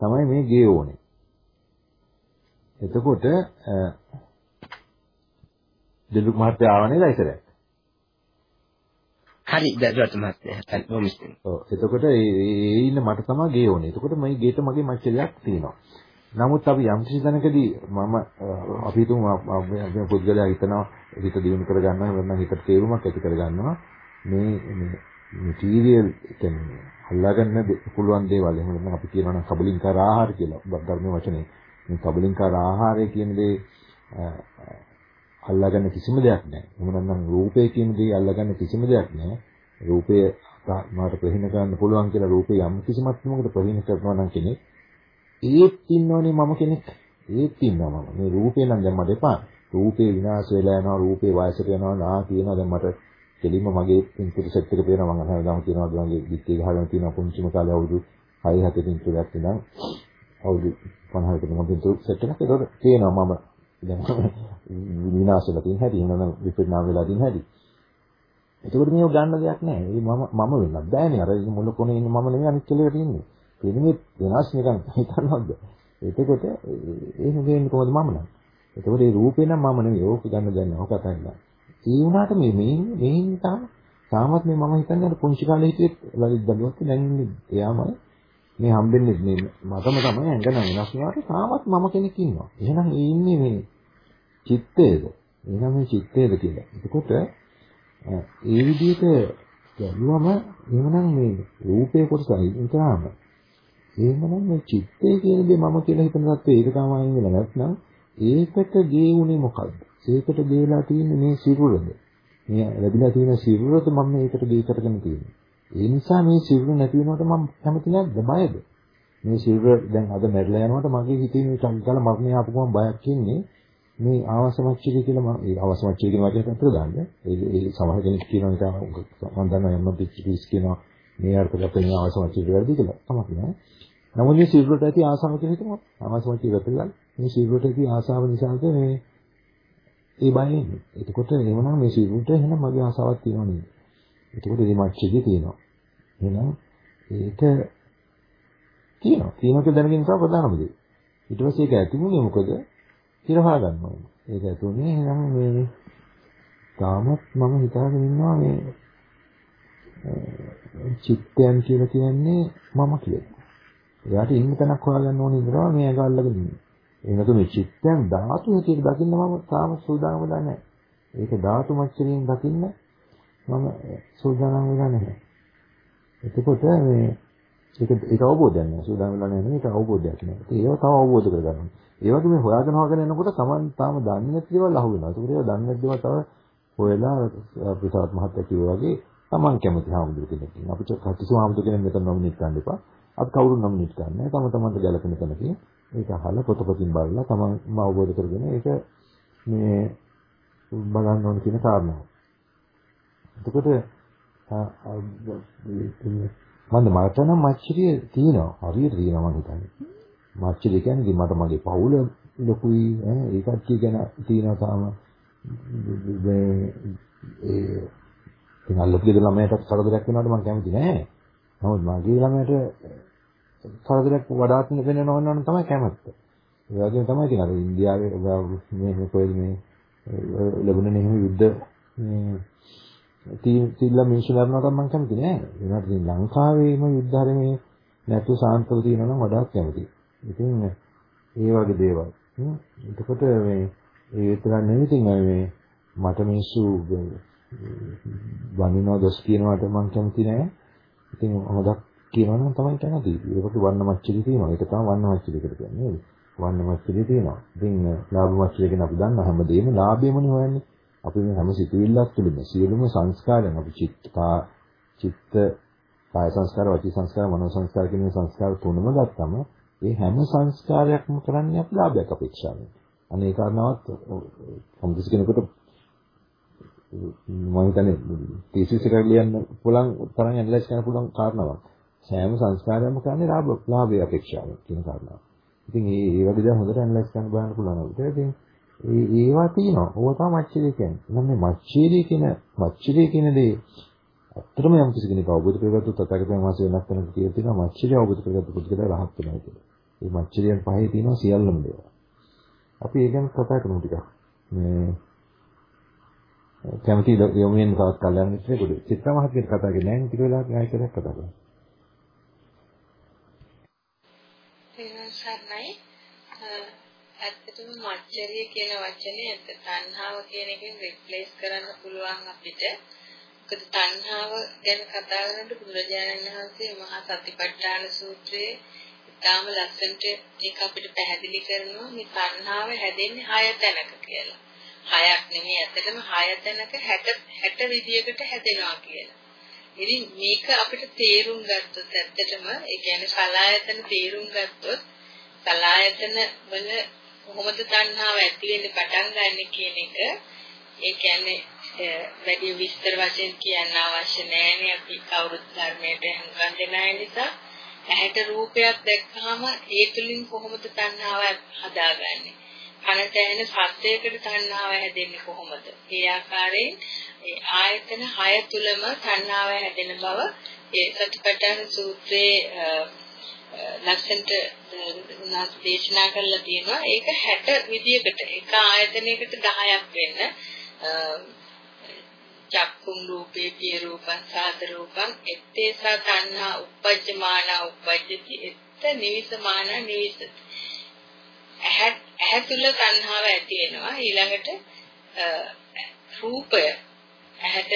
Speaker 1: තමයි මේ ගේ ඕනේ. එතකොට දෙලුක් මහත්තයා ආව නේද ඉතරක්?
Speaker 5: හරි දරුවත් මහත්තයා ස්තුතියි.
Speaker 1: ඔව් එතකොට ඒ ඉන්න මට තමයි ගේ ඕනේ. එතකොට මේ ගේට මගේ මච්චරියක් තියෙනවා. නමුත් අපි යම් කිසි තැනකදී මම අපි තුමු අපේ පුද්ගලයා හිතනවා හිත දියුණු කරගන්නවා නැත්නම් හිතට තේරුමක් ඇති කරගන්නවා මේ මේ මටීරියල් කියන්නේ අල්ලාගන්න පුළුවන් දේවල් එහෙම නැත්නම් අපි කියනවා නම් කබලින්කාර ආහාර කියලා ධර්මයේ වචනේ මේ කබලින්කාර ආහාරය කියන දේ අල්ලාගන්න කිසිම දෙයක් නැහැ. එහෙම නැත්නම් රූපය කියන දේ අල්ලාගන්න කිසිම දෙයක් නැහැ. රූපය මාට ප්‍රහිණ කරන්න පුළුවන් කියලා රූපය යම් කිසි මට්ටමකට ප්‍රහිණ කරනවා නම් කෙනෙක් ඒත් ඉන්නවනේ මම කෙනෙක්. ඒත් ඉන්නවා මම. මේ රූපේ නම් දැන් මට එපා. රූපේ විනාශ වෙලා යනවා, රූපේ වයසට යනවා, නා කියනවා දැන් මට කෙලින්ම මගේ පින්තූර සෙට් එක පේනවා මම හැමදාම කියනවා මගේ දිත්තේ ගහගෙන තියෙන පුංචිම කාලේ අවුරුදු 6 7 පින්තූරයක් ඉඳන් අවුරුදු 50කට මම පින්තූර සෙට් එකක් ඒකට පේනවා මම දැන් විනාශ වෙලා තියෙන හැටි එහෙනම් විපරිණාම වෙලා තියෙන හැටි එතකොට මේක ගන්න දෙයක් නැහැ. ඒ මම මම වෙන්නත් බෑනේ. අර මුල කොනේ ඉන්න මම නෙමෙයි අනිත් කෙලෙකට ඉන්නේ. පිළිමේ වෙනස් නිකන් හිතනවද? එතකොට ඒක වෙන්නේ කොහොමද මම නම්? එතකොට මේ රූපේ නම් මම නෙමෙයි. ඕක ගන්න දැන් ඕක කතා කරලා. ඒ වුණාට මේ මේ මේ ඉන්නේ තාම තාමත් මේ මම හිතන්නේ අර පුංචි කාලේ හිටියෙත් ලලිත් දඩුවක් දැන් ඉන්නේ එයාමයි මේ හම්බෙන්නේ මේ මතම තමයි ඇඟ නම් වෙනස් වෙනවාට තාමත් මම කෙනෙක් ඉන්නවා. එහෙනම් ඒ ඉන්නේ මේ චිත්තයේද? එහෙනම් මේ චිත්තේද කියලා. එතකොට ඒ විදිහට ගැලුවම එහෙමනම් මේ රූපේ කොටසයි විතරම එහෙමනම් මේ චිත්තේ කියන දේ මම කියලා හිතන තත්ත්වය ඒක තමයි වෙලා නැත්නම් ඒකට ගේ උනේ මොකද්ද? ඒකට ගේලා තියෙන්නේ මේ සිරුරද? මේ ලැබිලා තියෙන සිරුරද මම මේකට ගේ කරගෙන තියෙන්නේ. ඒ නිසා මේ සිරුර නැති වෙනකොට මම කැමති නැද්ද? බයද? මේ සිරුර දැන් අද මැරිලා යනකොට මගේ හිතේ මේ සංකල්ප මරණය ආපු ගමන් බයක් ඉන්නේ. මේ ආවසමච්චිරි කියලා මම ඒ ආවසමච්චිරි කියන වචනේ අතට දාන්න. ඒ ඒ සමහර කෙනෙක් කියනවා නිකන් මම දන්නවා යම්ම පිච්චිස් කියනවා මේ අර්ථගත මේ ආවසමච්චිරි වැරදි කියලා. තමයි නෑ. නමුත් මේ සිරුරට ඇති ආසාව කියලා හිතමු. ආවසමච්චිරි වැරදිලා. මේ සිරුරට ඇති ආසාව නිසාද මේ ඒ බය එන්නේ. එතකොට එවනම් මේ සිරුරට එහෙනම් මගේ ආසාවක් තියෙනව නේද? එතකොට මේ මච්චිගේ තියෙනවා. එහෙනම් ඒක තියෙනවා. තියෙනවා කියලා දැනගෙන තමයි ප්‍රධානම දේ. ඊට පස්සේ ඒක ඇතිුනේ මොකද? කියලා හොයාගන්න ඕනේ. ඒක ඇතුනේ එහෙනම් මේ තාමත් මම හිතාගෙන ඉන්නවා මේ චිත්තයන් කියලා කියන්නේ මම කියලා. එයාට ඉන්න තැනක් හොයාගන්න ඕනේ ඉඳලා මේ ඇඟ අල්ලගෙන ඉන්නේ. එනතු මේ චිත්තයන් ධාතු හැටියට දකින්න මම තාම සූදානම් වෙලා නැහැ. ඒක ධාතු මච්චරියෙන් දකින්න මම සූදානම් වෙලා නැහැ. එතකොට මේ ඒක ඒක අවබෝධයක් නෑ. සූදානම් වෙලා නැහැ මේක අවබෝධයක් නෑ. ඒව තව අවබෝධ කරගන්න. ඒ වගේ මේ හොයාගෙන හොයාගෙන යනකොට Taman තාම දන්නේ නැති දේවල් අහු වෙනවා. ඒක ඒවා දන්නේ නැති දේවල් තව හොයලා ප්‍රසාද් මහත්තයා කිව්වා වගේ Taman කැමති හාමුදුරු කෙනෙක්. අපිට කටිසු හාමුදුරු කෙනෙක් මෙතන නොමිනේට් කරන්න එපා. අපි කවුරු නොමිනේට් කරන්නේ නැහැ. තම තමන්ට ගැලපෙන තැනකින් ඒක අහලා පොතපතින් බලලා තමන්ම අවබෝධ කරගෙන ඒක මේ බලන්න ඕන කියන කාරණාව. එතකොට මන්ද මට නම් මච්චරිය තියෙනවා. හරියට තියෙනවා මම හිතන්නේ. මච්චරිය කියන්නේ මට මගේ පවුල ලොකුයි ඈ ඒ කට්ටිය ගැන තියෙනවා තාම මේ ඒ ඉතින් අල්ලපු ගෙදර ළමයට කරදරයක් වෙනවට මම කැමති නෑ. නමුත් මගේ ළමයට කරදරයක් වඩාත් වෙනව නම් තමයි කැමැත්ත. ඒ වගේම තමයි ඉතින් අර ඉන්දියාවේ මේ කොහෙද මේ ලැබුණේ එහෙම යුද්ධ මේ තිල්ලා මිනිස්සු ලැබුණාට මම කැමති නෑ. ඒකට ඉතින් ලංකාවේම යුද්ධ හරමේ නැතු සාන්තව තියෙනවා නම් වඩාත් කැමතියි. ඉතින් ඒ වගේ දේවල්. එතකොට මේ ඒ විතර නෙවෙයි ඉතින් මේ මට මිනිස්සු වඳිනවා දොස් කියනවාට මම කැමති නෑ. ඉතින් හොදක් කියනවනම් තමයි කැමති. ඒකට වර්ණ මච්චරි තියෙනවා. ඒක තමයි වර්ණ මච්චරි කියලා කියන්නේ නේද? වර්ණ මච්චරි තියෙනවා. ඉතින් ලාභ මච්චරි කියන අපි දන්නා හැමදේම ලාභයමනේ හොයන්නේ. අපි මේ හැම සිතුවිල්ලක් තුළින්ම සියලුම සංස්කාරයන් අපි චිත්ත චිත්ත කාය සංස්කාර, වචී සංස්කාර, මනෝ සංස්කාර කියන සංස්කාර තුනම ගත්තම ඒ හැම සංස්කාරයක්ම කරන්නේ අපි ලාභයක් අපේක්ෂාවෙන්. අනේ කාරණාවත් සම්පූර්ණ කෙනෙකුට මම හිතන්නේ තීසිස් එක ලියන්න පුළුවන් තරම් ඇනලයිස් කරන්න පුළුවන් කාරණාවක්. සෑම සංස්කාරයක්ම කරන්නේ ලාභ ලාභයේ අපේක්ෂාවෙන් කියන කාරණාව. ඉතින් මේ මේ වගේ දේ හොඳට ඇනලයිස් කරන්න බලන්න පුළුවන් අපිට. ඉතින් ඒ ඒවා තියෙනවා. ඕවා තමයි මච්චරිය කියන්නේ. නම් මේ මච්චරිය කියන මච්චරිය කියන දේ අත්‍තරම යම් කිසි කෙනෙක් අවබෝධ කරගත්තොත් තථාගතයන් වහන්සේ වෙනස් කරන්න කියලා තියෙනවා මච්චරිය අවබෝධ කරගත්ත පුද්ගලයා රහත් වෙනවා කියලා. මේ මච්චරියන් පහේ තියෙනවා සියල්ලම දේවල්. අපි ඒ ගැන කතා කරමු ටිකක්. මේ කැමති යොමුෙන් තවත් කල්යනා මිත්‍රයෙකුට චිත්‍ර මහත්මියට කතා කරන්නේ නැහැ ටික වෙලාවක් ආයෙත් කතා කරමු.
Speaker 2: සර්ණයි ඇත්තටම මච්චරිය කියන වචනේ ඇත්ත තණ්හාව කියන එකෙන් රිප්ලේස් කරන්න පුළුවන් අපිට. මොකද තණ්හාව ගැන කතා කරනකොට බුදුරජාණන් වහන්සේ මහා සතිපට්ඨාන සූත්‍රයේ ඉතාම ලස්සනට ඒක අපිට පැහැදිලි කරනවා මේ තණ්හාව හැදෙන්නේ හය තැනක කියලා. හයක් නෙමෙයි ඇත්තටම හය තැනක 60 60 විදියකට හැදෙනවා කියලා. ඉතින් මේක අපිට තේරුම් ගත්තොත් ඇත්තටම ඒ කියන්නේ සලායතන තේරුම් ගත්තොත් සලායතන වල කොහොමද තණ්හාව ඇති වෙන්න පටන් ගන්න කියන එක? ඒ කියන්නේ වැඩි විස්තර වශයෙන් කියන්න අවශ්‍ය නැහැ අපි කවුරුත් ධර්මයට හංගන් දෙන අය නිසා. ඇහැට රූපයක් දැක්කහම ඒ තුලින් කොහොමද තණ්හාව හදාගන්නේ? කනට ඇහෙන ශබ්දයකට තණ්හාව හැදෙන්නේ කොහොමද? ඒ ආකාරයෙන් ඒ ආයතන 6 තුලම තණ්හාව හැදෙන බව ඒ සතිපට්ඨාන සූත්‍රයේ ලක්ෂණට උනාස් දේශනා කරලා තියෙනවා. ඒක 60 විදියකට එක ආයතනයකට 10ක් වෙන්න චක්කුම් රූපේ පිය රූපං සාද රූපං ettesa තණ්හා uppajjamana uppajjati etta nivisamana nivisati ඇහැ ඇහැ තුල තණ්හාව ඇති වෙනවා. ඊළඟට රූපය ඇහැට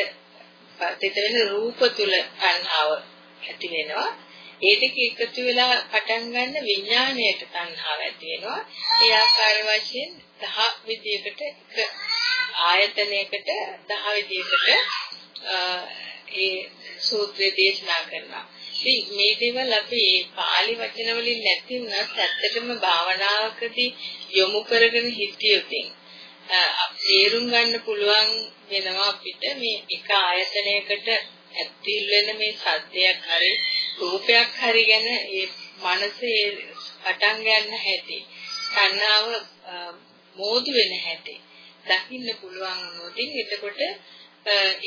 Speaker 2: පතිත වෙන රූප තුල තණ්හාව ඇති වෙනවා. ඒ දෙක එකතු වෙලා පටන් ගන්න විඥාණයට තණ්හාව ඇති වෙනවා. ඒ ආකාර වශයෙන් 10 විදියකට එක ආයතනයකට 10 විදියකට ඒ සූත්‍රය දේශනා කරනවා. ඉතින් මේ දේවල් අපි මේ pāli වචන වලින් නැති වුණත් ඇත්තටම භාවනාවකදී යොමු කරගෙන හිටියොතින් තේරුම් ගන්න පුළුවන් වෙනවා අපිට මේ එක ආයතනයකට ඇත්තිල් වෙන මේ සද්දයක් හරි රූපයක් හරි ගැන ඒ මනසේ පටන් ගන්න හැටි තණ්හාව මෝදු වෙන හැටි දකින්න පුළුවන් වුණොත් එතකොට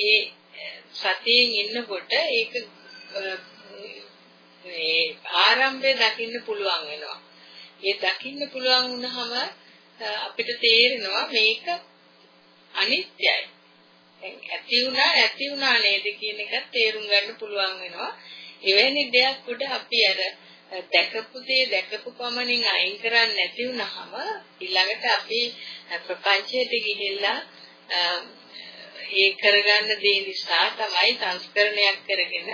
Speaker 2: ඒ සතියෙන් ඉන්නකොට ඒක මේ ආරම්භය දකින්න පුළුවන් වෙනවා. ඒ දකින්න පුළුවන් වුණාම අපිට තේරෙනවා මේක අනිත්‍යයි. ඇති වුණා නැති වුණා නේද කියන එක තේරුම් ගන්න පුළුවන් වෙනවා. එවැනි දෙයක් උඩ අපි අර දැකපු දේ දැකපු පමණින් අයින් කරන්නේ නැති වුනහම ඊළඟට අපි ප්‍රපංචයට ගිහිල්ලා ඒ කරගන්න දේ නිසා තමයි සංස්කරණයක් කරගෙන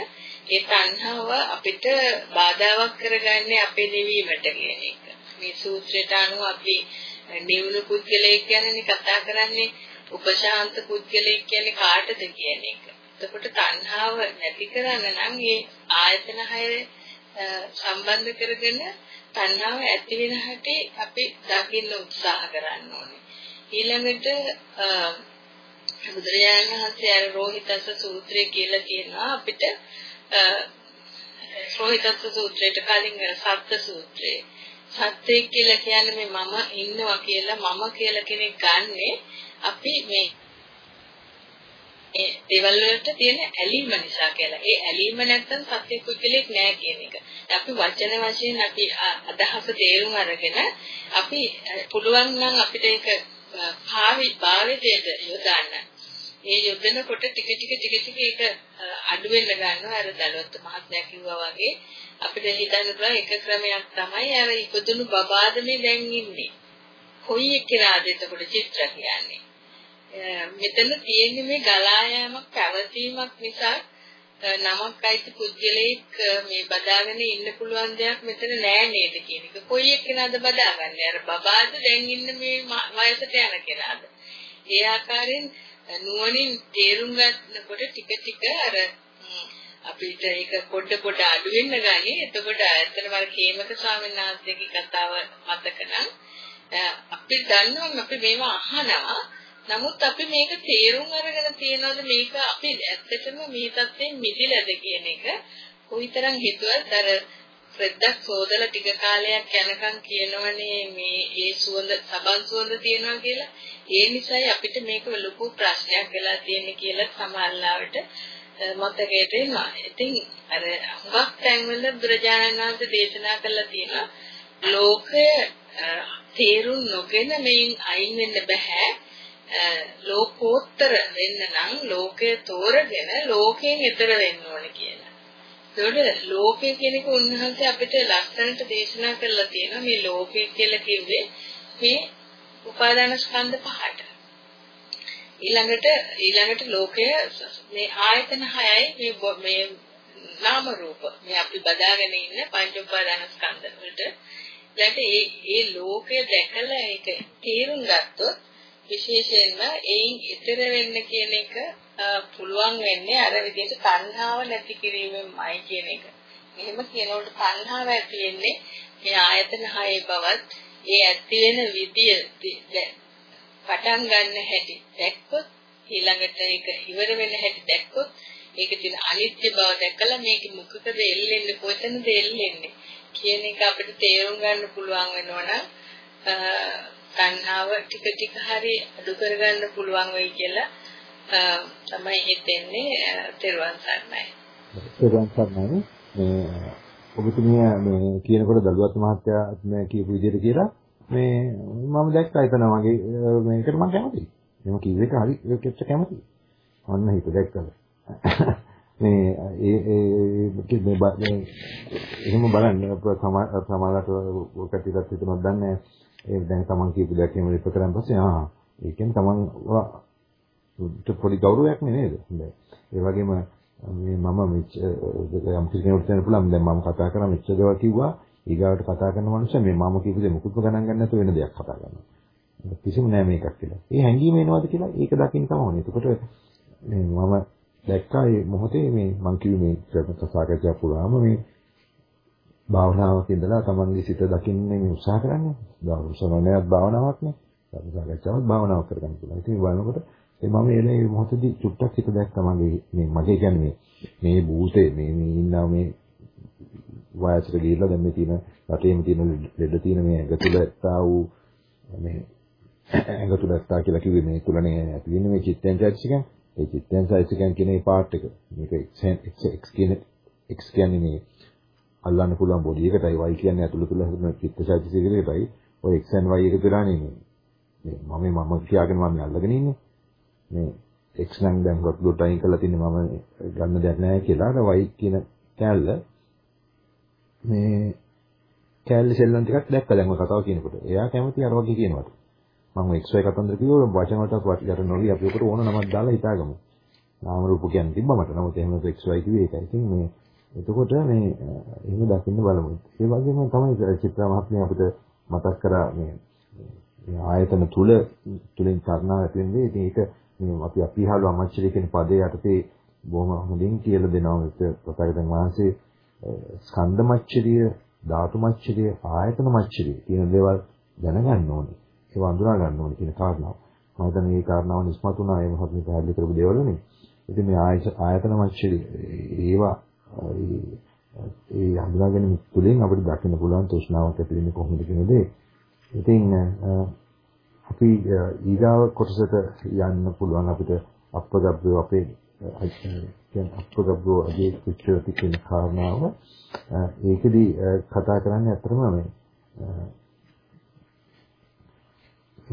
Speaker 2: ඒ තණ්හාව අපිට බාධාවක් කරගන්නේ අපේ නිවීමට කියන එක. මේ සූත්‍රයට අනුව අපි නිවුණු පුද්ගලයෙක් ගැනනේ කතා කරන්නේ. උපශාන්ත පුද්ගලයෙක් කියන්නේ කාටද කියන එක. එතකොට තණ්හාව නැති කරන්න නම් මේ ආයතන හය සම්බන්ධ කරගෙන තණ්හාව ඇති වෙන හැටි අපි දකින්න උත්සාහ කරන්න ඕනේ. ඊළඟට බුදුරජාණන් වහන්සේ අර රෝහිතස්ස සූත්‍රය කියලා කියනවා අපිට රෝහිතස්ස සූත්‍රයට කලින් අර සත්ත්‍ය සූත්‍රය. සත්‍යය කියලා කියන්නේ මේ මම ඉන්නවා කියලා මම කියලා කෙනෙක් ගන්නෙ අපි මේ ඒ දේවල් වලට තියෙන ඇලීම නිසා කියලා. ඒ ඇලීම නැත්තම් සත්‍ය කුජලයක් නෑ කියන එක. අපි වචන වශයෙන් අපි අදහස තේරුම් අරගෙන අපි පුළුවන් නම් අපිට ඒක භාවි භාවිතයට යොදන්න. ඒ යොදනකොට ටික ටික ටික ටික ඒක අඩු වෙන්න ගන්නවා. අර දලොත් මහත්මයා කිව්වා වගේ අපිට හිතන්න පුළුවන් එක ක්‍රමයක් තමයි අර ඉපදුණු බබාද මේ දැන් ඉන්නේ. කොයි එක්කෙනාද එතකොට චිත්‍ර කියන්නේ. මෙතන තියෙන්නේ මේ ගලා යාමක් පැවතීමක් නිසා නමක් අයිති පුද්ගලෙක් මේ බදාගෙන ඉන්න පුළුවන් දෙයක් මෙතන නෑ නේද කියන එක. කොයි එක්කෙනාද බදාගන්නේ? අර බබාද දැන් ඉන්න මේ වයසට යන කෙනාද? ඒ ආකාරයෙන් නුවණින් තේරුම් ගන්නකොට ටික ටික අර අපිට ඒක පොඩ පොඩ අඩු වෙන්න ගනි. එතකොට ඇත්තටම අර කේමක ස්වාමීන් වහන්සේගේ කතාව මතක නම් අපි දන්නවා අපි මේවා අහනවා නමුත් අපි මේක තේරුම් අරගෙන තියනවාද මේක අපි ඇත්තටම මේ தත්යෙන් මිදිලාද කියන එක කොයිතරම් හිතුවත් අර රෙද්දක් සෝදලා ටික කාලයක් යනකම් කියනවනේ මේ ඒ සුවඳ සබන් සුවඳ තියනවා කියලා ඒ නිසායි අපිට මේක ලොකු ප්‍රශ්නයක් වෙලා තියෙන්නේ කියලා සමහරවිට මතකයට එනවා. ඉතින් අර හුඟක් තැන්වල බුදුරජාණන් වහන්සේ දේශනා කළා තියෙනවා ලෝකය තේරුම් නොගෙන මේන් අයින් වෙන්න බෑ. ලෝකෝත්තර වෙන්න නම් ලෝකය තෝරගෙන ලෝකයෙන් ඈතර වෙන්න ඕනේ කියලා. ඒකට ලෝකය කියන එක උන්වහන්සේ අපිට ලස්සනට දේශනා කරලා තියෙනවා මේ ලෝකය කියලා කිව්වේ මේ උපාදාන ස්කන්ධ පහට. ඊළඟට ඊළඟට ලෝකය මේ ආයතන හයයි මේ මේ නාම රූප මේ අපි බදාගෙන ඉන්න පංච උපාදාන ස්කන්ධ වලට ඊට ඒ ඒ ලෝකය දැකලා ඒක තේරුම් ගත්තොත් විශේෂයෙන්ම ඒයින් ඈතර වෙන්න කියන එක පුළුවන් වෙන්නේ අර විදිහට තණ්හාව නැති කිරීමෙන්මයි කියන එක. එහෙම කියනකොට තණ්හාව ඇති වෙන්නේ මේ ආයතන හයේ බවත් ඒ ඇති වෙන විදිය පටන් ගන්න හැටි දැක්කොත් ඊළඟට ඒක ඉවර වෙන හැටි දැක්කොත් ඒක තියෙන අනිත්‍ය බව දැකලා මේක මොකකද එල්ලෙන්නේ කොතනද එල්ලෙන්නේ කියන එක අපිට තේරුම් ගන්න පුළුවන් වෙනවනම් තණ්හාව ටික ටික හරි අඩු කරගන්න පුළුවන් වෙයි කියලා තමයි හිතෙන්නේ තෙරුවන් සරණයි.
Speaker 1: තෙරුවන් සරණයි. මේ ඔබතුමිය මේ කියනකොට දලුවත් මහත්තයා මේ කියපු විදිහට කියලා මේ මම දැක්කා එතන මගේ මේකට මම කැමතියි. මම කිව්ව එක හරි ඒකෙච්ච කැමතියි. ඔන්න හිත දැක්කද. මේ ඒ ඒ මේ එහෙම බලන්න සමාජයට කටියට හිතනවත් දන්නේ ඒ දැන් තමන් කියපු දැකීම ඉප කරන් පස්සේ ආ ඒ කියන්නේ තමන් පොඩි ගෞරවයක් නේද? හොඳයි. ඒ වගේම මේ මම මෙච්ච යම් කෙනෙකුට කියන්න පුළුවන් දැන් මම කතා කරා මෙච්චර දේවල් කිව්වා ඊගාවට කතා කරන මනුස්සය මේ මම කියපු දේ මුකුත්ම ගණන් ගන්න නැතුව වෙන දෙයක් කතා කරනවා. කිසිම නෑ මේකක් කියලා. ඒ හැංගීම එනවාද කියලා ඒක දකින්න තමයි ඕනේ. එතකොට මේ මම දැක්කා මේ මොහොතේ මේ මං කිව්වේ මේ සාකච්ඡා පුරාම මේ භාවනාවක ඉඳලා තමන්ගේ සිත දකින්න මේ උත්සාහ කරන්නේ. ධර්මසරණයක් භාවනාවක් නේ. ධර්මසාකච්ඡාවක් භාවනාවක් කරගන්න පුළුවන්. ඉතින් බලනකොට ඒ මම එනේ මොහොතදී චුට්ටක් හිත දැක්කා මගේ මේ මගේ කියන්නේ මේ භූතේ මේ මේ ඉන්නා මේ වයසට ගිහිල්ලා දැන් මේ තියෙන රටේම තියෙන ලෙඩ තියෙන මේ ඇඟ තුල ඇත්තා වූ මේ ඇඟ තුල ඇත්තා කියලා කිව්වේ මේ තුලනේ ඇති වෙන්නේ මේ චිත්තයන් චෛතසිකයන්. ඒ චිත්තයන් චෛතසිකයන් කියන මේ පාර්ට් එක. මේක x කියන x කියන්නේ මේ අල්ලන්න පුළුවන් බොඩි එකටයි y කියන්නේ ඇතුළ තුල හදන චිත්ත චෛතසිකයකටයි ඔය x and y එකතු වෙලානේ මේ. මේ මම මම කියාගෙන මම අල්ලගෙන ඉන්නේ. මේ x නම් දැන් වත් අයින් කරලා තින්නේ මම ගන්න දෙයක් නැහැ කියලා. අර y කියන කැලල මේ කැලේ සෙල්ලම් ටිකක් දැක්කා දැන් ඔය කතාව කියනකොට. එයා කැමති අර වගේ කියනවාට. මම XY කතන්දර කිව්වොත් වචන වලට වට නොවි අපි උකට ඕන නමක් දාලා හිතාගමු. නාම රූප කියන්නේ තිබ්බ මට. නමුත් එහෙම XY කිව්වේ ඒකයි. ඉතින් මේ එතකොට මේ එහෙම දකින්න බලමු. ඒ වගේම තමයි චිත්‍රා මහත්මිය අපිට මතක් කරා මේ ආයතන තුල තුලින් කරනා ඇති වෙන්නේ. ඉතින් ඒක මේ අපි අපිහාලු අමච්චරිය කියන පදේ යටතේ බොහොම හොඳින් කියලා දෙනවා මේක ප්‍රකාශකයන් වහන්සේ ස්කන්ධ මච්චරිය, ධාතු මච්චරිය, ආයතන මච්චරිය කියන දේවල් දැනගන්න ඕනේ. ඒව අඳුනා ගන්න ඕනේ කියන කාරණාව. මම හිතන්නේ මේ කාරණාව නිස්මතු වුණා ඒ මොහොතේ පැහැදිලි කරපු දේවල්නේ. ඉතින් මේ ආයතන මච්චරිය ඒවා ඒ හඳුනා ගැනීම තුළින් අපිට දකින්න පුළුවන් තෘෂ්ණාවක් ඇති වෙන්නේ කොහොමද කියන දේ. ඉතින් අපි ඊගාව කොටසට යන්න පුළුවන් අපිට අපගබ්බේ අපේ කියන අපගබ්බෝ අධි කුච්චති කියන කාරණාව. ඒකෙදි කතා කරන්නේ අතරම මේ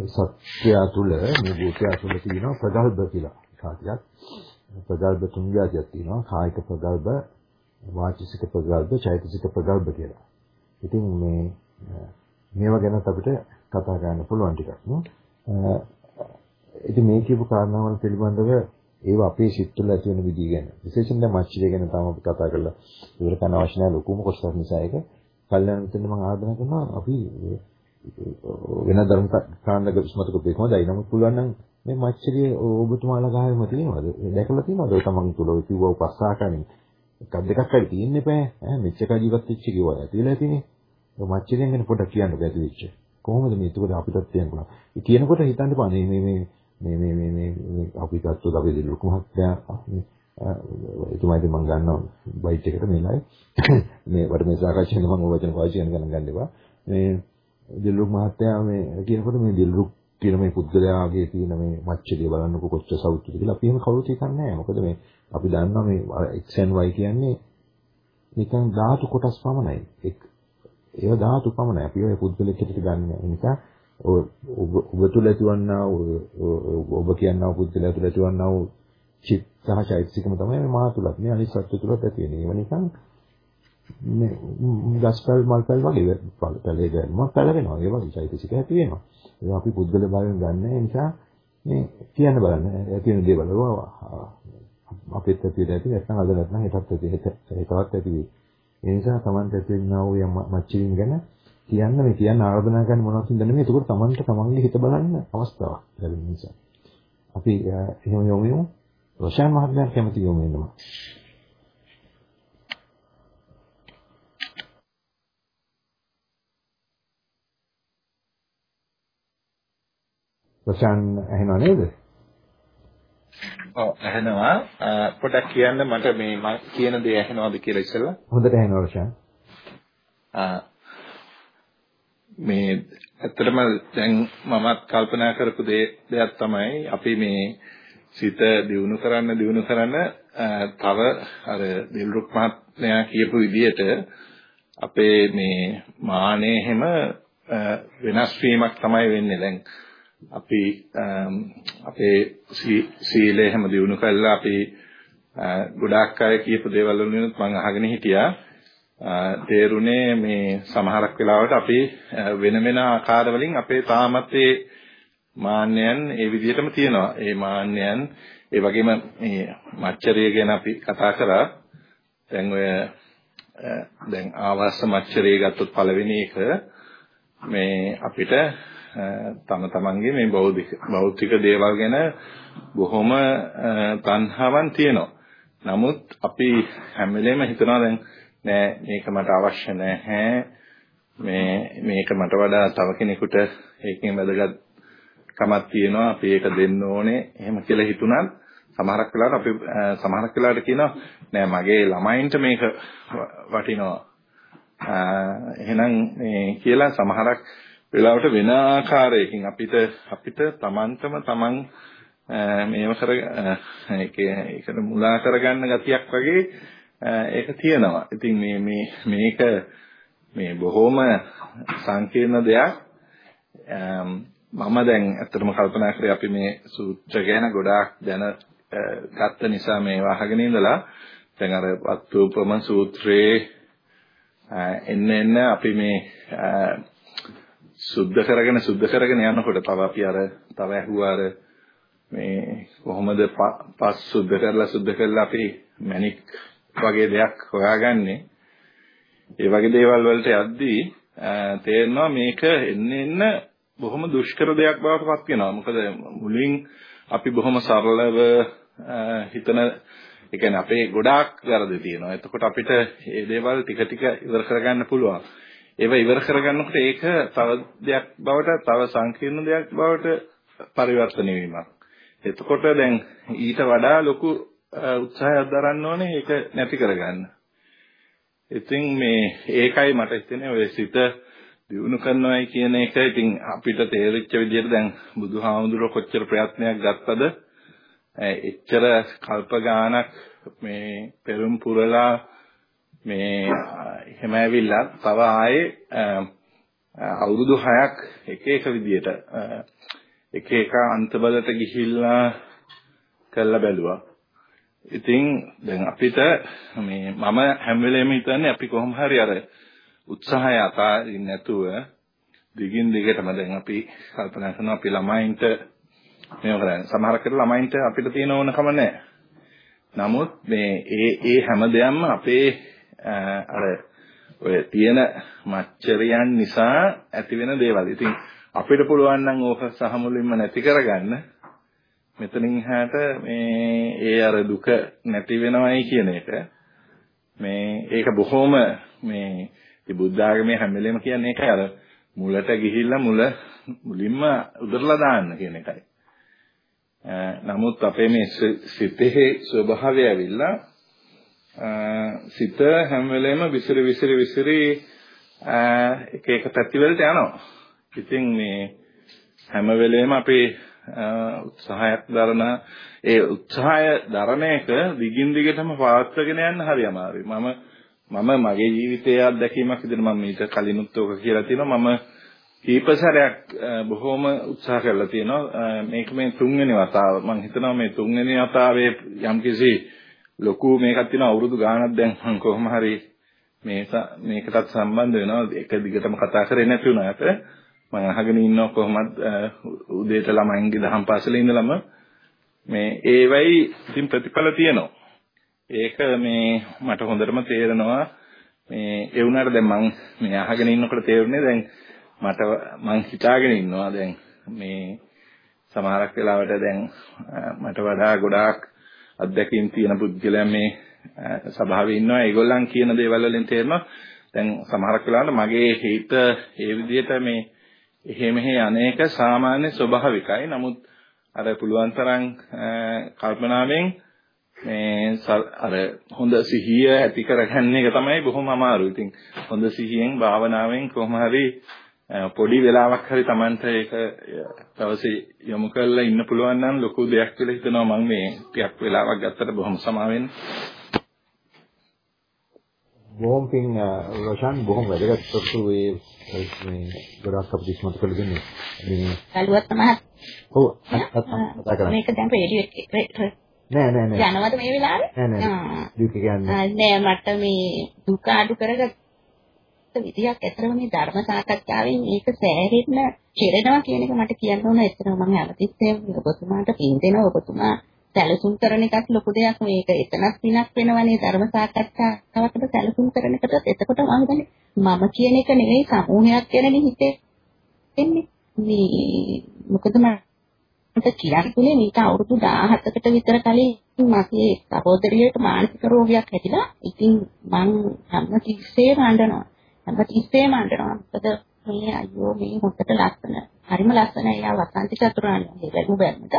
Speaker 1: සත්‍ය තුළ මේ භූතය තුළ තියෙන ප්‍රගල්භ කියලා. කාටියක්. ප්‍රගල්භ තුන්ගාතියක් තියෙනවා. කායික ප්‍රගල්භ වාචික ප්‍රගල්භ චෛතසික ප්‍රගල්භ කියලා. ඉතින් මේ මේවා ගැන අපිට කතා කරන්න පුළුවන් ටිකක්. ඉතින් මේ කියපු කාරණාවල් පිළිබඳව ඒව අපේ සිත් තුළ ඇති වෙන විදිහ ගැන විශේෂයෙන් දැන් මච්චිය ගැන තමයි අපි කතා කරලා ඉවර කරන්න අවශ්‍ය නැහැ ලොකුම කොටසක් නිසා ඒක. කල්යනා මිත්‍රෙන් මම ආරාධනා කරනවා අපි වෙන ධර්ම කාණ්ඩක විශ්මතක පෙකමදයි නමුත් පුළුවන් නම් මේ මච්චරිය ඔබතුමාලා ගාවෙම තියෙනවද? දැකලා තියෙනවද? ඔය තමන් තුල ඔය කිව්ව උපස්සාකණේ එකක් දෙකක් හරි තියෙන්න බෑ ඈ මෙච්චර ජීවත් වෙච්ච කිව්වා. ඇතිලා තියෙන්නේ. ඔය මච්චරියෙන් ගැන පොඩ්ඩක් කියන්න බෑ ඇති වෙච්ච. කොහොමද මේ? එතකොට අපිටත් කියන්න පුළුවන්. ඒ කියනකොට හිතන්න බෑ මේ මේ මේ මේ මේ මේ අපි ගත්තොත් අපි දිලුක් මහත්තයා. එතුමා ඉතින් මම ගන්නවා බයිට් එකට මේලයි මේ වට මේ සාකච්ඡාවේ මම ඔය වචන පාවිච්චි කරන ගණන් ගන්න එපා. මේ දිලුක් මහත්තයා මේ කියනකොට මේ දිලුක් කියන මේ පුද්ගලයාගේ තියෙන මේ මච්චරිය බලන්නකො කොච්චර සෞත්‍යද කියලා අපි එහෙම කවුරුත් හිතන්නේ නැහැ. මොකද මේ අපි දන්නවා මේ x and y කියන්නේ නිකන් ධාතු කොටස් පමණයි ඒව ධාතු පමණයි අපි ඔය පුද්ගලෙක් හිතට ගන්න නිසා ඔබ තුල ඇතිවන්නා ඔබ කියනා පුද්ගලයා තුල ඇතිවන්නා වූ චිත්ත සහ චෛතසිකම තමයි මේ මා තුලත් මේ අනිත් සත්‍ය තුලත් ඇති වෙන්නේ. ඒව නිකන් මේ ගස්පල් මල්පල් වගේ පැලේ ගන්නවා පැලවෙනවා. ඒ වගේ චෛතසික ඇති වෙනවා. ඒක අපි පුද්ගල භාවයෙන් ගන්න ඒ නිසා මේ කියන්න බලන්න. ඇති වෙන දේවල් අපිත් ඇතුළේ ඇති නැත්නම් අද නැත්නම් හෙටත් ඇති හෙටවත් ඇති වෙයි. ඒ නිසා Tamante ඇති වෙනා වූ මච්චින් ගැන කියන්න මේ කියන්න ආරාධනා කරන්නේ මොනවද හින්දා නෙමෙයි. ඒකට Tamanට තමන්ගේ හිත බලන්න අවස්ථාවක් ලැබෙන නිසා. අපි එහෙම යමු යමු. රොෂාන් මහත්මයා කැමති යමු වෙනවා. රොෂාන් ඇහෙනව නේද?
Speaker 8: ඔව් ඇහෙනවා. පොඩ්ඩක් කියන්න මට මේ මම කියන දේ ඇහෙනවද කියලා ඉස්සෙල්ලා.
Speaker 1: හොඳට ඇහෙනවා රොෂාන්.
Speaker 8: මේ ඇත්තටම දැන් මමත් කල්පනා කරපු දෙයක් තමයි අපි මේ සිත දියුණු කරන්න දියුණු කරන්න තව අර දිල්රුක් මහත්මයා කියපු විදිහට අපේ මේ මානේ හැම වෙනස් වීමක් තමයි වෙන්නේ දැන් අපි අපේ සීලය හැම දියුණු කළා අපි ගොඩාක් අය කියපු දේවල් වලින් මම අහගෙන හිටියා තේරුනේ මේ සමහරක් වෙලාවට අපි වෙන වෙන ආකාර වලින් අපේ තාමත් ඒ මාන්නයන් ඒ විදිහටම තියෙනවා. ඒ මාන්නයන් ඒ වගේම මේ මච්චරිය ගැන අපි කතා කරා. දැන් ඔය දැන් ආවාස මච්චරිය ගත්තොත් පළවෙනි එක මේ අපිට තම තමන්ගේ මේ බෞද්ධික භෞතික දේවල් ගැන බොහොම තණ්හාවන් තියෙනවා. නමුත් අපි හැම වෙලේම හිතනවා දැන් නෑ මේක මට අවශ්‍ය නැහැ. මේ මේක මට වඩා තව කෙනෙකුට ඒකෙන් වැදගත් කමක් තියෙනවා අපි ඒක දෙන්න ඕනේ එහෙම කියලා හිතුණත් සමහරක් වෙලාවට අපි සමහරක් වෙලාවට කියනවා නෑ මගේ ළමයින්ට මේක වටිනවා එහෙනම් මේ කියලා සමහරක් වෙලාවට වෙන ආකාරයකින් අපිට අපිට Tamanටම Taman මේව කර ඒක ඒකට මුලා කරගන්න ගතියක් වගේ ඒක තියෙනවා. ඉතින් මේ මේ මේක මේ බොහොම සංකීර්ණ දෙයක්. මම දැන් ඇත්තටම කල්පනා කරේ අපි මේ සූත්‍ර ගැන ගොඩාක් දැන ගත්ත නිසා මේ වහගෙන ඉඳලා දැන් අර වත්තුපම සූත්‍රයේ එන්න එන්න අපි මේ සුද්ධ කරගෙන සුද්ධ කරගෙන යනකොට තව අපි අර තව ඇහුවා අර මේ කොහොමද පස් සුද්ධ කරලා සුද්ධ කරලා අපි මැණික් වගේ දෙයක් හොයාගන්නේ ඒ වගේ දේවල් වලට යද්දී තේරෙනවා මේක එන්න එන්න බොහොම දුෂ්කර දෙයක් බවට පත් වෙනවා මොකද මුලින් අපි බොහොම සරලව හිතන ඒ කියන්නේ අපේ ගොඩාක් වැරදි තියෙනවා. එතකොට අපිට මේ දේවල් ටික ටික ඉවර කරගන්න පුළුවන්. ඒව ඉවර කරගන්නකොට ඒක තව දෙයක් බවට තව සංකීර්ණ දෙයක් බවට පරිවර්තනය වීමක්. එතකොට දැන් ඊට වඩා ලොකු උත්සාහයක් දරන්න ඕනේ ඒක නැති කරගන්න. ඉතින් මේ ඒකයි මට හිතෙන්නේ ඔය සිත දිනු කරනවායි කියන එක ඉතින් අපිට තේරිච්ච විදිහට දැන් බුදුහාමුදුරුවෝ කොච්චර ප්‍රයත්නයක් ගත්තද එච්චර කල්ප ගානක් මේ පෙරම් පුරලා මේ එහෙම ඇවිල්ලා තව ආයේ අවුරුදු 6ක් එක එක විදියට එක එක අන්තබලට ගිහිල්ලා කළා බැලුවා. ඉතින් දැන් අපිට මේ මම හැම වෙලේම හිතන්නේ අපි කොහොම හරි අර උත්සාහය අතාරින්න නැතුව දිගින් දිගටම දැන් අපි කල්පනා කරනවා අපි ළමයින්ට මේව කරන්නේ. සමහර කර ළමයින්ට අපිට තියෙන ඕනකම නැහැ. නමුත් මේ ඒ ඒ හැම දෙයක්ම අපේ අර ඔය තියෙන මච්චරියන් නිසා ඇති වෙන දේවල්. ඉතින් අපිට පුළුවන් නම් ඕක සහ මුලින්ම නැති කරගන්න. මෙතනින් එහාට මේ ඒ අර දුක නැති වෙනවයි කියන එක මේ ඒක බොහොම මේ die බුද්ධ ආගමේ හැම වෙලෙම කියන්නේ ඒකයි අර මුලට ගිහිල්ලා මුල මුලින්ම උදරලා දාන්න කියන එකයි. නමුත් අපේ මේ සිතේ ස්වභාවය ඇවිල්ලා සිත හැම වෙලේම විසිරි විසිරි විසිරි එක එක පැති වලට යනවා. ඉතින් මේ හැම වෙලේම අපේ උත්සාහයක් දරන ඒ උත්සාහය දරන එක දිගින් දිගටම පවත්වාගෙන යන්න හරි අමාරුයි. මම මම මගේ ජීවිතයේ අත්දැකීමක් විදිහට මම ඊට කලිනුත් ඔක කියලා තියෙනවා. මම කීප සැරයක් බොහොම උත්සාහ කරලා තියෙනවා මේක මේ තුන්වෙනි වතාව මම හිතනවා මේ තුන්වෙනි වතාවේ යම්කිසි ලොකු මේකක් තියෙනවා අවුරුදු ගාණක් දැන් මම කොහොම හරි මේක මේකටත් සම්බන්ධ වෙනවා. එක දිගටම කතා කරේ නැති වුණාට මම අහගෙන ඉන්නවා කොහොමද උදේට ළමයින්ගේ දහම් පාසලේ ඉඳලම. මේ ඒ වෙයි ඉතින් ප්‍රතිඵල තියෙනවා. ඒක මේ මට හොඳටම තේරෙනවා. මේ ඒ වුණාට දැන් මම මේ අහගෙන ඉන්නකොට තේරුනේ දැන් මට මං හිතාගෙන ඉන්නවා දැන් මේ සමහරක් වෙලාවට දැන් මට වඩා ගොඩාක් අත්දැකීම් තියෙන පුද්ගලයන් මේ සභාවේ ඉන්නවා. ඒගොල්ලන් කියන දේවල් වලින් තේරෙනවා. දැන් සමහරක් වෙලාවට මගේ හිත ඒ විදිහට මේ එහෙ මෙහෙ අනේක සාමාන්‍ය ස්වභාවිකයි. නමුත් අර පුළුවන් තරම් කල්පනාවෙන් මේ අර හොඳ සිහිය ඇති කරගන්න එක තමයි බොහොම අමාරු. ඉතින් හොඳ සිහියෙන් භාවනාවෙන් කොහොම හරි පොඩි වෙලාවක් හරි Tamanට ඒක දවසේ යොමු කරලා ඉන්න පුළුවන් නම් ලොකු දෙයක් කියලා හිතනවා මම මේ ටිකක් වෙලාවක් ගත්තට බොහොම සමාවෙන්න.
Speaker 1: බොහොම පිං රොෂන් බොහොම වැදගත් තොරතු මේ මේ ගොඩක් අපිට ඉස්මතු කරලා දෙන්නේ. මේ
Speaker 9: කලුවත් තමයි.
Speaker 1: ඔව් කතා කරා.
Speaker 9: මේක දැන් රේඩියෝ එකේ
Speaker 1: නෑ නෑ නෑ.
Speaker 9: යනවද මේ වෙලාවේ?
Speaker 1: නෑ නෑ. දුක කියන්නේ.
Speaker 9: නෑ මට මේ දුක අඩු කරගත්ත විදියක් ඇතරම මේ ධර්ම සාකච්ඡාවෙන් මේක සෑහෙන්න කෙරෙනවා කියන එක මට කියන්න ඕන. එතන මම හැමතිස්සෙම ඔබතුමාට පින් දෙනවා. ඔබතුමා සැලසුම් කරන එකත් ලොකු දෙයක්. මේක එතනක් පිනක් වෙනවනේ ධර්ම සාකච්ඡාවකට සැලසුම් කරන එකටත්. එතකොට මම හිතන්නේ මම කියන එක නෙවෙයි සමූහයක් කියලානේ හිතේ. එන්නේ මේ මොකද මට කියන්නේ මේක අවුරුදු 17කට විතර කලින් මගේ සහෝදරියට මානසික රෝගයක් හැදිලා ඉතින් මං හැම තිස්සේම අඬනවා. හැම තිස්සේම අඬනවා මොකද මේ අයියෝ මේ හොකට ලස්සන හරිම ලස්සන එයා වසන්ති චතුරාර්ය මේ බැලු බැලමට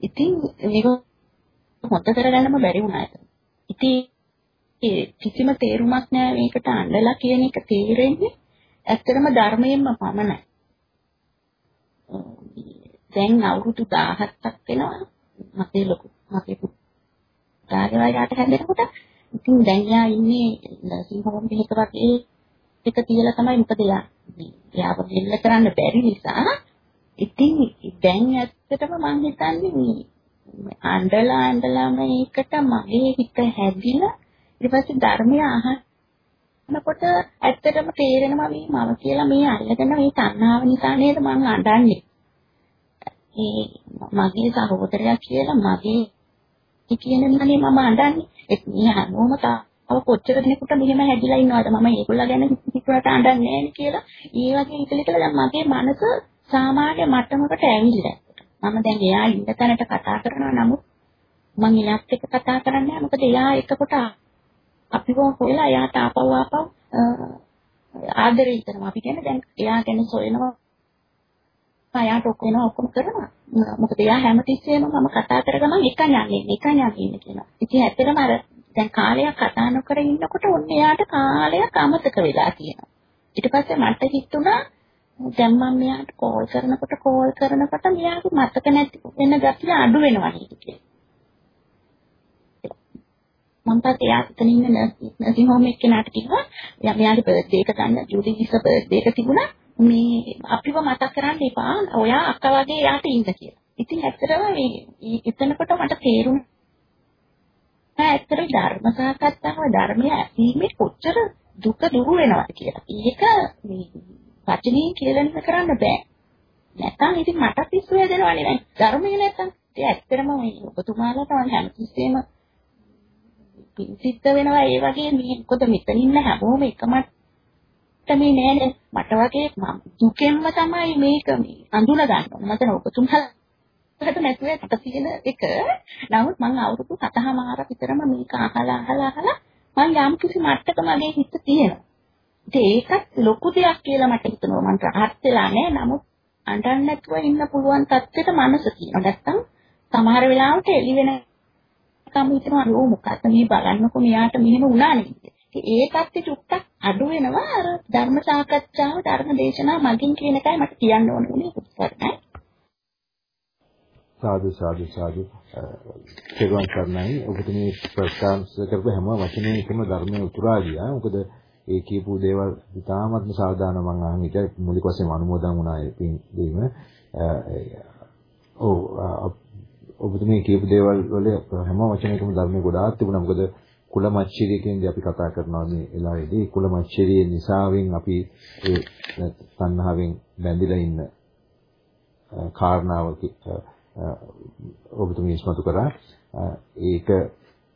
Speaker 9: ඉතින් මේක හොත කරගන්නම බැරි වුණා ඒක. ඉතින් කිසිම තේරුමක් නැහැ මේකට අඬලා කියන එක තේරෙන්නේ ඇත්තටම ධර්මයෙන්ම පමණයි. දැන් අවුරුදු 17ක් වෙනවා මගේ ලොකු මගේ පුතාගේ වයසට හැදෙනකොට ඉතින් දැන් යා ඉන්නේ සිංහවම් පිටක වගේ එක තියලා තමයි මොකද යා යාව දෙල්ල කරන්න බැරි නිසා ඉතින් දැන් ඇත්තටම මම හිතන්නේ මේ අඬලා අඬලා මේකට මගේ හිත හැදිලා ඊට පස්සේ ධර්මය අහනකොට ඇත්තටම තේරෙනවා මේ මම කියලා මේ අල්ලගෙන මේ තණ්හාව නිසා නේද මං අඬන්නේ. ඒ මගේ සහෝදරයා කියලා මගේ කියන නිසානේ මම අඬන්නේ. ඒ මේ හැමෝම තව කොච්චර දෙනෙකුට මෙහෙම හැදිලා ඉන්නවද මම ඒගොල්ලෝ ගැන හිතුවට අඬන්නේ නැහැ කියලා. ඒ වගේ ඉතලිකල දැන් මගේ මනස සාමාන්‍ය මට්ටමකට ඇවිල්ලා. මම දැන් එයා ඉන්න තැනට කතා කරනවා නමුත් මම එයාත් එක්ක කතා කරන්නේ නැහැ. මොකද එයා එක්කකොට අපිව හොයලා එයාට ආපහු ආපහු ආදරේ හිතනවා. අපි කියන්නේ දැන් එයා ගැන සොයනවා. එයාට ඔක්කොම ඔක්කොම කරනවා. මොකද එයා හැමතිස්සෙම මම කතා කරගමන් එක යන්නේ එක යන්නේ කියනවා. ඉතින් ඇත්තටම අර දැන් කාලයක් කතා නොකර ඉන්නකොට ඔන්න එයාට කාලයක් අමතක වෙලා තියෙනවා. ඊට පස්සේ මට හිතුණා දැන් මම මෙයාට කෝල් කරනකොට කෝල් කරනකොට මෙයාගේ මතක නැති වෙන ගැටිය අඩු වෙනවා නේද කියලා. මම පස්සේ යා එතන ඉන්න නර්සින් හෝම් එකේ නාට කිව්වා යා මෙයාගේ බර්ත්ඩේ එක ගන්න ජූලි 20 බර්ත්ඩේ එක තිබුණා මේ අපිව මතක් කරන්න එපා ඔයා අක්කා වගේ යාට ඉන්න කියලා. ඉතින් ඇත්තටම මේ එතනකොට මට තේරුණා ඇත්තටම ධර්ම සාකච්ඡාව ධර්මය ඇසීමේ කොච්චර දුක දුරු වෙනවද කියලා. ඒක මේ වචනේ කියලා නේද කරන්න බෑ. නැත්තම් ඉතින් මට පිස්සු හැදෙනවනේ නේද? ධර්මයේ නැත්තම්. ඒ ඇත්තටම මේ ඔබතුමාලාට හැමතිස්සෙම පිසිද්ධ වෙනවා ඒ වගේ මේ මොකද මෙතන ඉන්න හැමෝම එකමත් මේ නෑනේ මට වගේ දුකෙන්ම තමයි මේක මේ අඳුන ගන්න ඕන මතන ඔබතුමාලට නැතුව මට තියෙන එක. නමුත් මම අවුරුදු 7මාර විතරම මේක අහලා අහලා අහලා මම යම් කිසි මට්ටක මගේ හිත තියෙනවා. ඒකත් ලොකු දෙයක් කියලා මට හිතෙනවා. මම රහත් වෙලා නෑ නමුත් අඬන්න නැතුව ඉන්න පුළුවන් තත්ත්වෙට මනස තියෙනවා. නැත්තම් සමහර වෙලාවට එළි වෙන කම හිතනවා. අර මොකක්ද මේ? බලන්නකො මෙයාට මෙහෙම වුණා නේද ඒ පැත්තේ චුට්ටක් අඩු වෙනවා. අර ධර්ම සාකච්ඡාව ධර්ම දේශනාව මගින් කියන එකයි මට කියන්න ඕන. උනේ උත්තරයි
Speaker 1: සාදු සාදු සාදු කෙරුවන් කරන්නයි ඔබතුමී ප්‍රකාශ කරපු හැම වචනයකම ධර්මයේ උතුරා ගියා. මොකද ඒ කියපු දේවල් ඉතාමත්ම සාධාරණ මම අහන් හිටියා. මූලික වශයෙන් අනුමෝදන් වුණා ඒ දීම. ඔව් ඔබතුමී කියපු දේවල් වල හැම වචනයකම ධර්මයේ ගොඩාක් තිබුණා. මොකද කුල මච්චරිය කියන්නේ අපි කතා කරනවා මේ වෙලාවේදී. කුල මච්චරිය නිසාවෙන් අපි ඒ තණ්හාවෙන් බැඳිලා ඉන්න කාරණාව ඔබතුමී ඉස්මතු කරා ඒක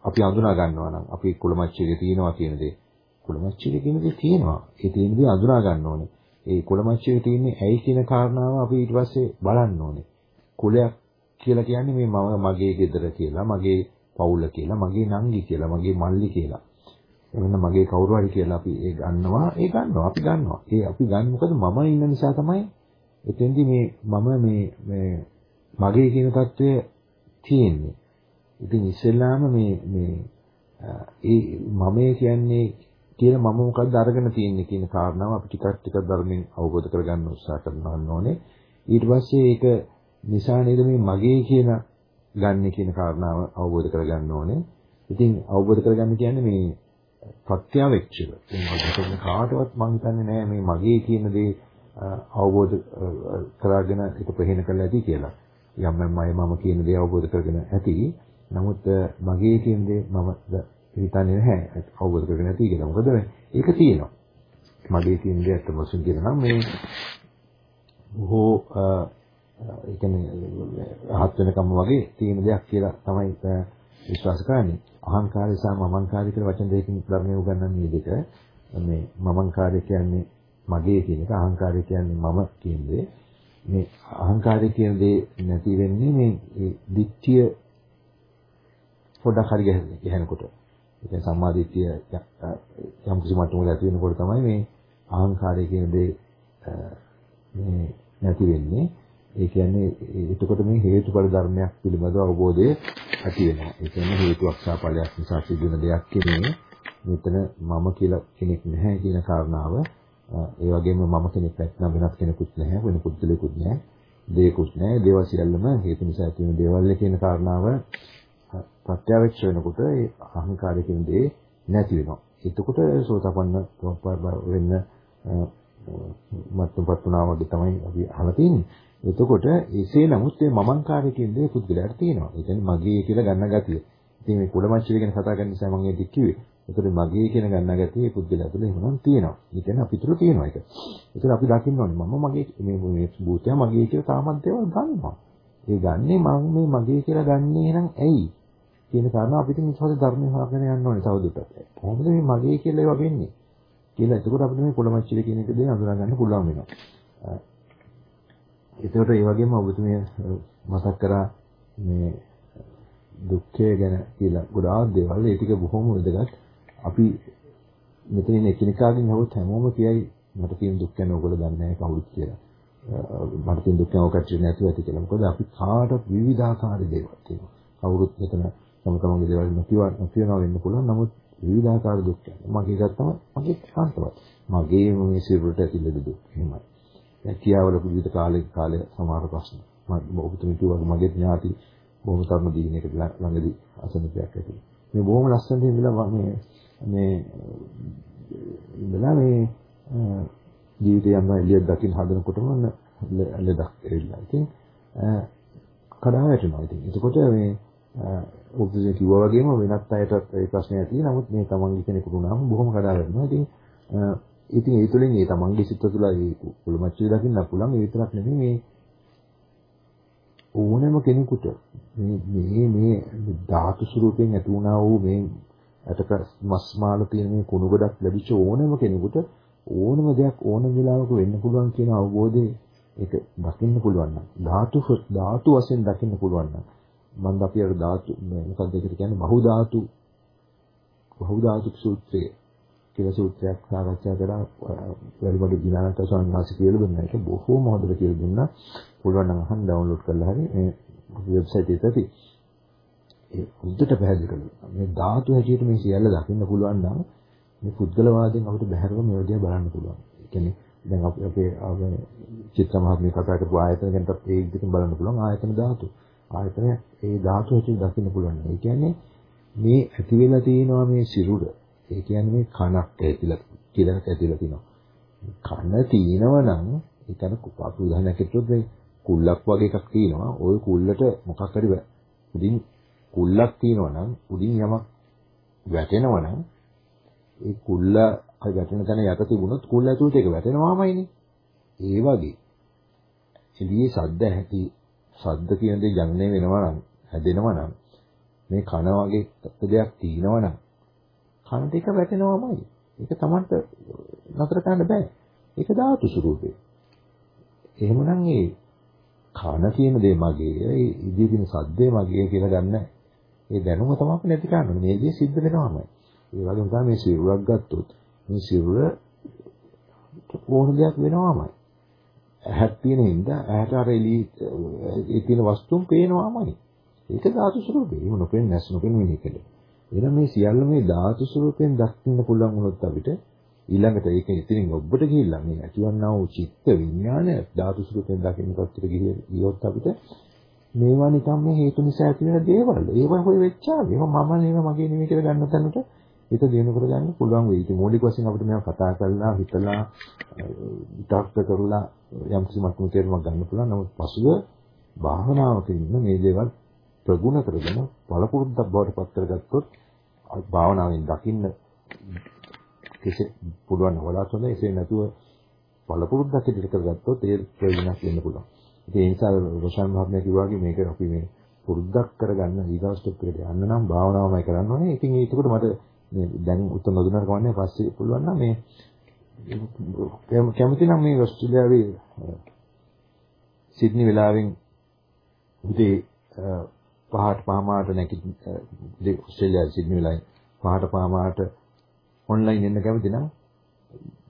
Speaker 1: අපි අඳුනා ගන්නවා නම් අපි කුල මච්චරිය තියෙනවා කියන දේ කුලමච්චිලේ කියන දේ තියෙනවා. ඒ තියෙන දේ අඳුනා ගන්න ඕනේ. ඒ කුලමච්චිලේ තියෙන්නේ ඇයි කියන කාරණාව අපි ඊට පස්සේ බලන්න ඕනේ. කුලයක් කියලා කියන්නේ මේ මම මගේ ගෙදර කියලා, මගේ පවුල කියලා, මගේ නංගි කියලා, මගේ මල්ලි කියලා. එවන්න මගේ කවුරු හරි කියලා අපි ඒ ගන්නවා, ඒ ගන්නවා, අපි ගන්නවා. ඒ අපි ගන්න මොකද මම ඉන්න නිසා තමයි එතෙන්දි මේ මම මේ මේ මගේ කියන தত্ত্বය තියෙන්නේ. ඉතින් ඉස්සෙල්ලාම මේ මේ ඒ මමයේ කියන්නේ කියලා මම මොකද්ද අරගෙන තියෙන්නේ කියන කාරණාව අපි ටිකක් ටිකක් ධර්මයෙන් අවබෝධ කරගන්න උත්සාහ කරනවා ඕනේ. ඊට පස්සේ ඒක නිසා නේද මේ මගේ කියන ගන්න කියන කාරණාව අවබෝධ කරගන්න ඕනේ. ඉතින් අවබෝධ කරගන්න කියන්නේ මේ ප්‍රත්‍යාවෙච්චව. ඒක කාටවත් මම හිතන්නේ නෑ මේ මගේ කියන දේ අවබෝධ කරගෙන ඒක ප්‍රහේණ කරලා ඇති කියලා. යම් යම් අය මම කියන දේ අවබෝධ කරගෙන ඇති. නමුත් මගේ කියන දේ මම හිතන්නේ නැහැ අවබෝධ කරගෙන නැති කියලා. මොකද ඒක තියෙනවා. මගේ කියන දේ අත්ත වශයෙන් කියනවා මේ බොහෝ ඒ කියන්නේ රහත් වෙනකම් වගේ තියෙන දෙයක් කියලා තමයි විශ්වාස කරන්නේ. අහංකාරය සහ මමංකාරය කියලා වචන දෙකකින් ධර්මයේ උගන්වන්නේ දෙක. මේ මමංකාරය කියන්නේ මගේ කියන එක, අහංකාරය කියන්නේ මම කියන දේ. මේ අහංකාරය කියන දේ නැති වෙන්නේ මේ දිට්ඨිය පොඩක් හරි ගහනකොට. ඒ කියන්නේ සම්මා දිට්ඨිය යම් කිසි මට්ටමකට ඇති වෙනකොට තමයි මේ අහංකාරය කියන දේ මේ නැති වෙන්නේ. ඒ කියන්නේ එතකොට මේ හේතුඵල ධර්මයක් පිළිබඳව අවබෝධය ඇති වෙනවා. ඒ කියන්නේ හේතුවක් සහ ඵලයක් නිසා සිදුවන දෙයක් කියන්නේ මෙතන මම කියලා කෙනෙක් නැහැ කියන කාරණාව. ඒ වගේම මම කෙනෙක් නැත්නම් වෙනත් කෙනෙකුත් නැහැ, වෙන පුද්ගලයෙකුත් නැහැ, දෙයක්ුත් නැහැ. දේවල් සියල්ලම හේතු නිසා ඇති වෙන දේවල් කියන කාරණාව ප්‍රත්‍යවේක්ෂ වෙනකොට ඒ අහංකාරය කියන දේ නැති වෙනවා. එතකොට සෝතපන්න වෙන්න මත්තුපත් වුණා වගේ තමයි අපි අහලා තියෙන්නේ. එතකොට එසේ නමුත් මේ මමංකාරය කියන දේ පුද්ගලයාට තියෙනවා. ඒ කියන්නේ මගේ කියලා ගන්න ගතිය. ඉතින් මේ කුලමච්චිල ගැන කතා කරන නිසා මම ඒක කිව්වේ. ඒතර මගේ කියන ගන්න ගතිය පුද්ගලයා තුළ එහෙමනම් තියෙනවා. ඒ කියන්නේ අපි තුළ තියෙනවා ඒක. ඒතර අපි දකින්න ඕනේ මම මගේ මේ මේ භූතය මගේ කියලා තාමත් දේවල් ගන්නවා. ඒ ගන්නේ මම මේ මගේ කියලා ගන්නේ නම් ඇයි? කියන කාරණා අපිට විශ්වාස ධර්මය හොයාගෙන යන්න ඕනේ තවදුරටත්. කොහොමද මේ මගේ කියලා ඒවා වෙන්නේ? කියලා එතකොට අපිට මේ කුලමච්චිල කියන එක දේ අඳුරා ගන්න පුළුවන් වෙනවා. ඒකට ඒ වගේම ඔබතුමිය මතක් කරා මේ දුක්ඛය ගැන කියලා ගොඩාක් දේවල් ඒ ටික බොහොම වැදගත්. අපි මෙතන ඉන්න එකිනෙකාගෙන් අහුවත් හැමෝම කියයි මට තියෙන දුක් ගැන ඔයගොල්ලෝ දන්නේ නැහැ කවුරුත් කියලා. මට තියෙන දුක් ගැන ඔකට නැතුව ඇති කියලා. මොකද අපි කාටත් විවිධාකාර දේවල් තියෙනවා. කවුරුත් මෙතන තම තමන්ගේ දේවල් නොකියව නොකියනවා වෙන්න පුළුවන්. නමුත් විවිධාකාර දුක් ගැන මගේ ගත්තම මගේ කාන්තවත්. මගේ මේ සිරුරට ඇතිලද දුක්. එහෙමයි. කියාවල පුදුවිත කාලේ කාලේ සමහර ප්‍රශ්න. මම ඔබතුමී කිව්වා මගේ ඥාති බොහොම තරුණ දිනයකට ළඟදී අසනපයක් ඇති. මේ බොහොම ලස්සනට ඉඳලා මේ මේ ඉඳලා මේ ජීවිතය යන එළියක් දකින්න හදනකොටම ලෙඩක් එරිලා. ඉතින් කඩා වැටෙනවා. ඉතින් එතකොට මේ ඔබතුමී කිව්වා වගේම වෙනත් අයටත් ඒ ප්‍රශ්නයක් තියෙනවා. නමුත් මේ තමන්ගේ කෙනෙකුට උනාම බොහොම කඩා වැටෙනවා. ඉතින් ඉතින් ඒ තුලින් ඒ තමන්ගේ සිත තුළ ඒ කුළුමච්චේ දකින්න පුළුවන් ඒ විතරක් නෙමෙයි මේ ඕනෑම කෙනෙකුට මේ මේ මේ ධාතු ස්වරූපයෙන් ඇති වුණා වූ මේ අතක මස් මාළු තියෙන මේ කුණු ගොඩක් ලැබිච්ච ඕනෑම කෙනෙකුට ඕනම දෙයක් ඕනම වෙලාවක වෙන්න පුළුවන් කියන අවබෝධය ඒක දකින්න පුළුවන් නම් ධාතු ධාතු වශයෙන් දකින්න පුළුවන් නම් මම අපි අර ධාතු මොකක්ද ඒකට කියන්නේ බහු ධාතු බහු ධාතු සූත්‍රයේ කියලා සූත්‍රයක් සාකච්ඡා කරා වැඩිමඩු දිනානට ස්වාමීන් වහන්සේ කියලා දුන්නා. ඒක බොහෝම හොඳට කියලා දුන්නා. පුළුවන් නම් අහන්න ඩවුන්ලෝඩ් කරලා හරි මේ වෙබ්සයිට් එකේ තියෙති. ඒ හොඳට පැහැදිලි කළා. මේ ධාතු හැටියට මේ සියල්ල දකින්න පුළුවන් නම් මේ පුද්ගලවාදයෙන් අපිට බහැරව මේ විදිය බලන්න පුළුවන්. ඒ කියන්නේ දැන් අපි අපේ අපේ චිත්ත මහත්මිය කතා කරපු ආයතන ගැන ඒ විදිහට බලන්න පුළුවන් ආයතන ධාතු. ආයතනය ඒ ධාතු හැටියට දකින්න පුළුවන්. ඒ කියන්නේ මේ ඇති වෙලා තියෙනවා මේ සිරුර ඒ කියන්නේ මේ කනක් ඇතිලා කියලා ඇතිලා තිනවා. කන තියෙනවා නම් ඒක අර අපි උදාහරණයක් හිතුවොත් මේ කුල්ලක් වගේ එකක් තියෙනවා. ওই කුල්ලට මොකක් හරි උඩින් කුල්ලක් තියෙනවා නම් උඩින් යමක් වැටෙනවා නම් ඒ කුල්ල අය වැටෙන තැන යට තිබුණොත් කුල්ල ඇතුළට ඒක වැටෙනවාමයිනේ. ඒ වගේ එළියේ සද්ද ඇති සද්ද කියන දේ ජනනය වෙනවා නම් හැදෙනවා නම් මේ කන වගේ දෙයක් තියෙනවා නම් කන දෙක වැටෙනවමයි. ඒක Tamanට නතර කරන්න බෑ. ඒක ධාතු ස්වරූපේ. එහෙමනම් ඒ කන කියන දේ මගේ, ඒ ඉදිරිය තියෙන සද්දේ මගේ කියලා ගන්න. ඒ දැනුම තමයි නැති කරන්නේ. මේ දේ සිද්ධ වෙනවමයි. ඒ වගේම තමයි මේ සිරුරක් ගත්තොත් මේ සිරුර ඕන දෙයක් වෙනවමයි. ඇහක් තියෙන හින්දා ඇහැට අර එළි ඒ තියෙන වස්තුන් පේනවමයි. ඒක ධාතු ස්වරූපේ. එහෙම නොපෙන්නේ නැස් නොපෙන්නේ මේකද. එහෙනම් මේ සියල්ල මේ ධාතු ස්වරූපයෙන් දකින්න පුළුවන් වුණොත් අපිට ඊළඟට ඒක ඉතින් ඔබට ගිහිල්ලා මේ ඇතිවන්නා වූ චිත්ත විඥානය ධාතු ස්වරූපයෙන් දකින්න පැත්තට ගියොත් අපිට මේවා නිකම් මේ හේතු නිසා ඇති වෙන දේවල්. ඒවා හොය වෙච්චා. ඒවා මම නෙවෙයි මගේ නෙවෙයි කියලා ගන්න තැනට හිත දිනු කරගන්න පුළුවන් වෙයි. ඉතින් මූලික වශයෙන් අපිට මේවා කතා කරලා හිතලා විතර්ක කරලා යම් කිසි මට්ටමක තේරුමක් ගන්න පුළුවන්. නමුත් පසුව භාවනාවකින් මේ දේවල් ප්‍රගුණ කරගෙන පළපුරුද්දක් බවට පත් කරගත්තොත් භාවනාවෙන් දකින්න කෙසේ පුළුවන් වඩාත් හොඳ එසේ නැතුව පළපුරුද්දක් ඉදිරි කරගත්තොත් ඒ ප්‍රයෝජනක් වෙන්න පුළුවන්. ඉතින් ඒ නිසා රොෂාන් මහත්මයා කිව්වා වගේ මේක අපි මේ පුරුද්දක් කරගන්න ඊගාව ස්ටෙප් එකට යන්න නම් භාවනාවමයි කරන්න ඕනේ. ඉතින් ඒකට මට මේ දැන් උත්තර නොදුන්නාට කවන්නේ පස්සේ පුළුවන් නම් මේ කැමති නම් මේ ඕස්ට්‍රේලියාවේ සිඩ්නි වෙලාවෙන් උදේ පහට පහමාරට නැගි ඕස්ට්‍රේලියාවේ සිඩ්නි වෙලාවෙන් පහට පහමාරට ඔන්ලයින් එන්න කැමති නම්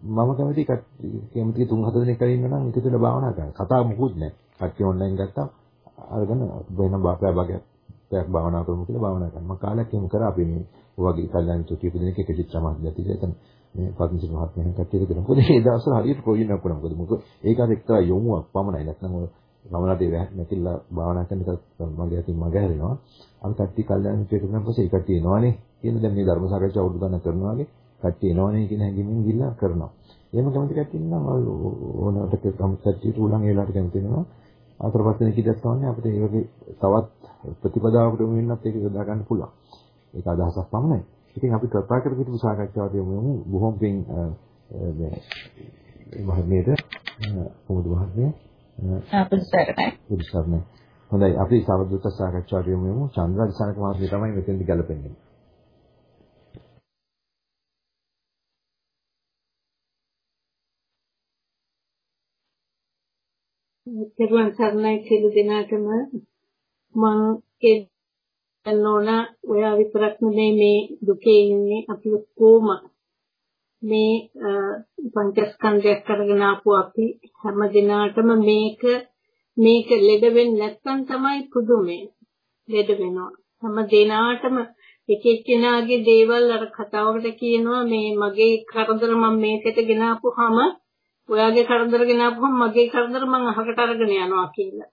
Speaker 1: මම කැමති කැමති තුන් හතර දෙනෙක් කරේ ඉන්න නම් එකතු වෙලා භාවනා කරන්න. කතා මොකුත් නැහැ. කට්ටිය ඔන්ලයින් ගත්තා අරගෙන වෙන බාපෑ වගේ පැයක් භාවනා කරමු කියලා භාවනා කරනවා. මම කාලයක් එහෙම කරා අපි මේ වගේ කල්යනා මිත්‍ර කීප දෙනෙක් එක චිත්‍ර සමාජයත් එතන මේ පත්නිසිර මහත්මයන් කට්ටිය දෙන මොකද ඒ දවස්වල හරියට ප්‍රයෝජනයක් වුණා. මොකද මොකද ඒක අර එක්තරා යොමුවක් පමණයි. නැත්නම් ඔය ගමනට නැතිලා භාවනා කරන එක මගේ අතින් මග හැරෙනවා. අපි කට්ටිය කල්යනා මිත්‍ර කරන පස්සේ ඒ කට්ටිය එනවනේ. කියන දැන් මේ ධර්ම සාකච්ඡා වුරුදු ගන්න කරනවා වගේ කට්ටිය එනවනේ කියන හැඟීමෙන් ගිහිල්ලා කරනවා. එහෙම කැමති කට්ටිය ඉන්නවා ඕනකට කැමති කට්ටියට උලන් ඒලාට කැමති වෙනවා. වෙන කීයක් තවන්නේ අපිට ඒ වගේ තවත් ප්‍රතිපදාවකට යොමු වෙන්නත් ඒක යොදා ගන්න පුළුවන්. ඒක අදහසක් පමණයි. ඉතින් අපි කතා කර සිටපු සාකච්ඡාවට යමු යමු බොහොම පින් මේ මහත්මියට කොමුදු මහත්මිය
Speaker 9: අපසරණයි.
Speaker 1: හොඳයි අපි සමදුත සාකච්ඡාවට යමු යමු චන්ද්‍රා දිසානක මහත්මිය තමයි මෙතෙන්දි ගැලපෙන්නේ.
Speaker 4: තෙරුවන් සරණයි සියලු දෙනාටම. මම කියන්න ඔයා විතරක් නෙමෙයි මේ දුකේ ඉන්නේ අපි කොහොම මේ පංචස්කන්ධයක් කරගෙන ආපු අපි හැම දිනාටම මේක මේක ලෙඩ වෙන්නේ නැත්නම් තමයි පුදුමේ. ලෙඩ වෙනවා. හැම දිනාටම එක එක්කෙනාගේ දේවල් අර කතාවකට කියනවා මේ මගේ කරදර මම මේකට ගෙනාපුවාම ඔයාගේ කරදර ගෙනාවුවම මගේ කරදර මං අහකට අරගෙන යනවා කියලා.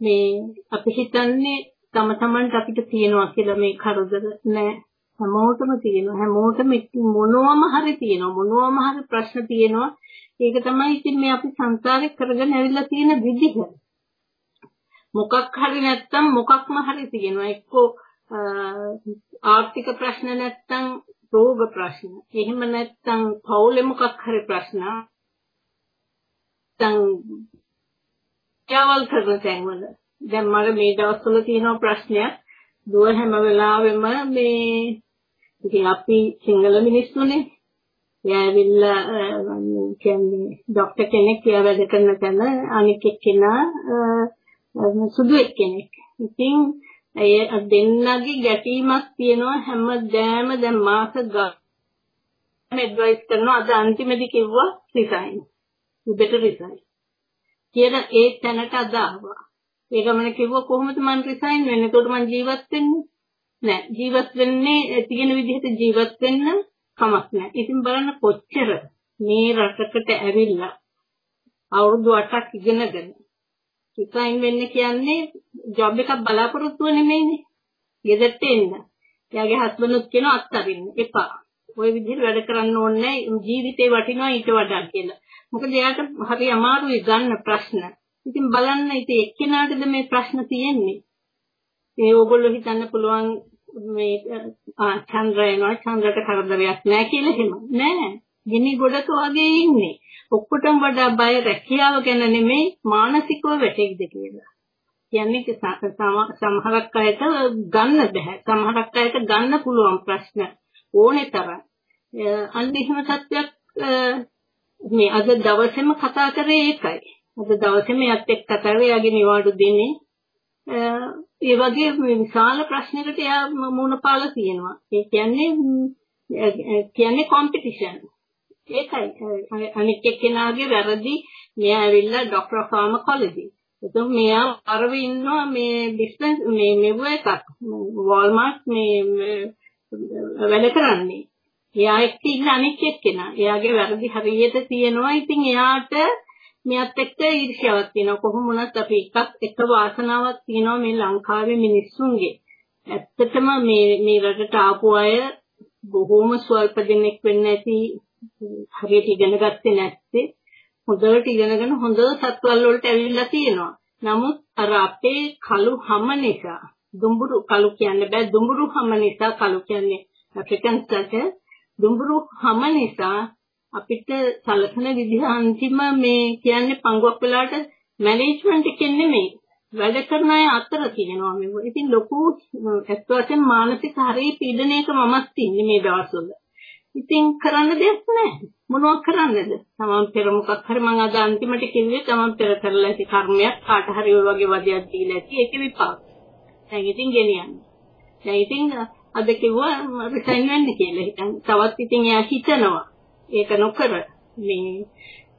Speaker 4: මේ අපි හිතන්නේ තම තමන්ට අපිට තියෙනවා කියලා මේ කරදර නෑ. හැමෝටම තියෙනවා. හැමෝටම මොනවම හරි තියෙනවා. මොනවම හරි ප්‍රශ්න තියෙනවා. ඒක තමයි ඉතින් මේ අපි සංසාරේ කරගෙන ඇවිල්ලා තියෙන විදිහ. මොකක් හරි නැත්තම් මොකක්ම හරි තියෙනවා. එක්කෝ ආර්ථික ප්‍රශ්න නැත්තම් රෝග ප්‍රශ්න. එහෙම නැත්තම් පවුලේ මොකක් හරි ප්‍රශ්න. නැත්තම් යාවල් කරන තැන්වල දැන් මට මේ දවස්වල තියෙන ප්‍රශ්නයක් දුව හැම වෙලාවෙම මේ ඉතින් අපි සිංගල මිනිස්සුනේ එයාවිල්ලා කියන්නේ ડોක්ටර් කෙනෙක් එයා වැඩ කරන තැන අනික් එක්කෙනා සුදු එක්කෙනෙක්. ඉතින් ඒ දෙන්නගේ ගැටීමක් තියෙනවා හැමදාම දැන් මාස ගාන ඇඩ්වයිස් කරනවා අද අන්තිමේදී කිව්වා රිසයින්. You better resign කියලා ඒ තැනට අද ආවා. ඒ ගමන කිව්වා කොහොමද මම රිසයින් වෙන්නේ? එතකොට මම ජීවත් වෙන්නේ නෑ. ජීවත් වෙන්නේ තියෙන විදිහට ජීවත් වෙන්න කමක් නෑ. ඉතින් බලන්න කොච්චර මේ රටකට ඇවිල්ලා අවුරුදු 8ක් ඉගෙනගෙන රිසයින් වෙන්න කියන්නේ ජොබ් එකක් බලාපොරොත්තුව නෙමෙයිනේ. ගෙදරට එන්න. එයාගේ හස්බන්ඩ්ුත් කියනවා අත්හරින්න එපා. ওই විදිහට වැඩ කරන්න ඕනේ ජීවිතේ වටිනවා ඊට වඩා කියලා. මොකද එයාට හරි අමාරුයි ගන්න ප්‍රශ්න. ඉතින් බලන්න ඉතින් එක්කෙනාටද මේ ප්‍රශ්න තියෙන්නේ. ඒ ඕගොල්ලෝ හිතන්න පුළුවන් මේ චන්ද්‍ර එනවා චන්ද්‍රට කරදරයක් නැහැ කියලා එහෙම. නෑ. ගිනි ගොඩක වගේ ඉන්නේ. ඔක්කොටම වඩා බය රැකියාව ගැන නෙමෙයි මානසිකව වැටෙයිද කියලා. කියන්නේ සමහරක් අයට ගන්න බෑ. සමහරක් අයට ගන්න පුළුවන් ප්‍රශ්න ඕනේ තරම්. අන්න එහෙම සත්‍යයක් මේ අද දවසේම කතා කරේ ඒකයි. අද දවසේම යත් එක්ක කතා කරේ යාගේ නිවාඩු දෙන්නේ. ඒ වගේ විශාල ප්‍රශ්නයකට එයා මුණ පාලා තියෙනවා. ඒ කියන්නේ කියන්නේ කොම්පිටිෂන්. ඒකයි අනික් එක්කෙනාගේ වැරදි මෙයා ඇවිල්ලා ડોක්ටර් ෆාමකොලොජි. එතකොට මෙයා අරව ඉන්නවා මේ බිස්නස් මේ මෙව එකක් වෝල්මාර්ට් මේ වැඩ කරන්නේ. එයා එක්ක ඉන්න අනිත් එක්කෙනා. එයාගේ වැරදි හරියට තියෙනවා. ඉතින් එයාට මෙයත් එක්ක ඊර්ෂ්‍යාවක් තියෙනවා. කොහොම වුණත් අපි එකක් එක වාසනාවක් තියෙනවා මේ ලංකාවේ මිනිස්සුන්ගේ. ඇත්තටම මේ මේ රටට ආපු අය බොහෝම ස්වල්ප දෙනෙක් වෙන්න ඇති හරියට ඉගෙන ගත්තේ නැත්තේ. හොඳට ඉගෙනගෙන හොඳ සත්වල් වලට ඇවිල්ලා තියෙනවා. නමුත් අර අපේ කළු හැම නිසා දුඹුරු කළු කියන්න බෑ දුඹුරු හැම නිසා කළු කියන්නේ ඇෆ්‍රිකන් ස්ටට දුඹුරු හැම නිසා අපිට සලකන විදිහ අන්තිම මේ කියන්නේ පංගුවක් වෙලාට මැනේජ්මන්ට් එකෙන් නෙමෙයි වැඩ කරන අය අතර තියෙනවා මේක. ඉතින් ලොකු ඇත්ත වශයෙන්ම මානසික හරි පීඩනයක මමත් ඉන්නේ මේ දවස්වල. ඉතින් කරන්න දෙයක් නැහැ. මොනවක් කරන්නද? තමන් පෙර මොකක් හරි මම අද අන්තිමට කිව්වේ තමන් පෙර කරලා ඇති කර්මයක් කාට හරි ඔය වගේ වදයක් දීලා ඇති ඒකේ විපාක. දැන් ඉතින් ගෙනියන්න. දැන් ඉතින් අද කිව්වා රිසයින් වෙන්න කියලා. හිතන් තවත් ඉතින් එයා හිතනවා. ඒක නොකර මේ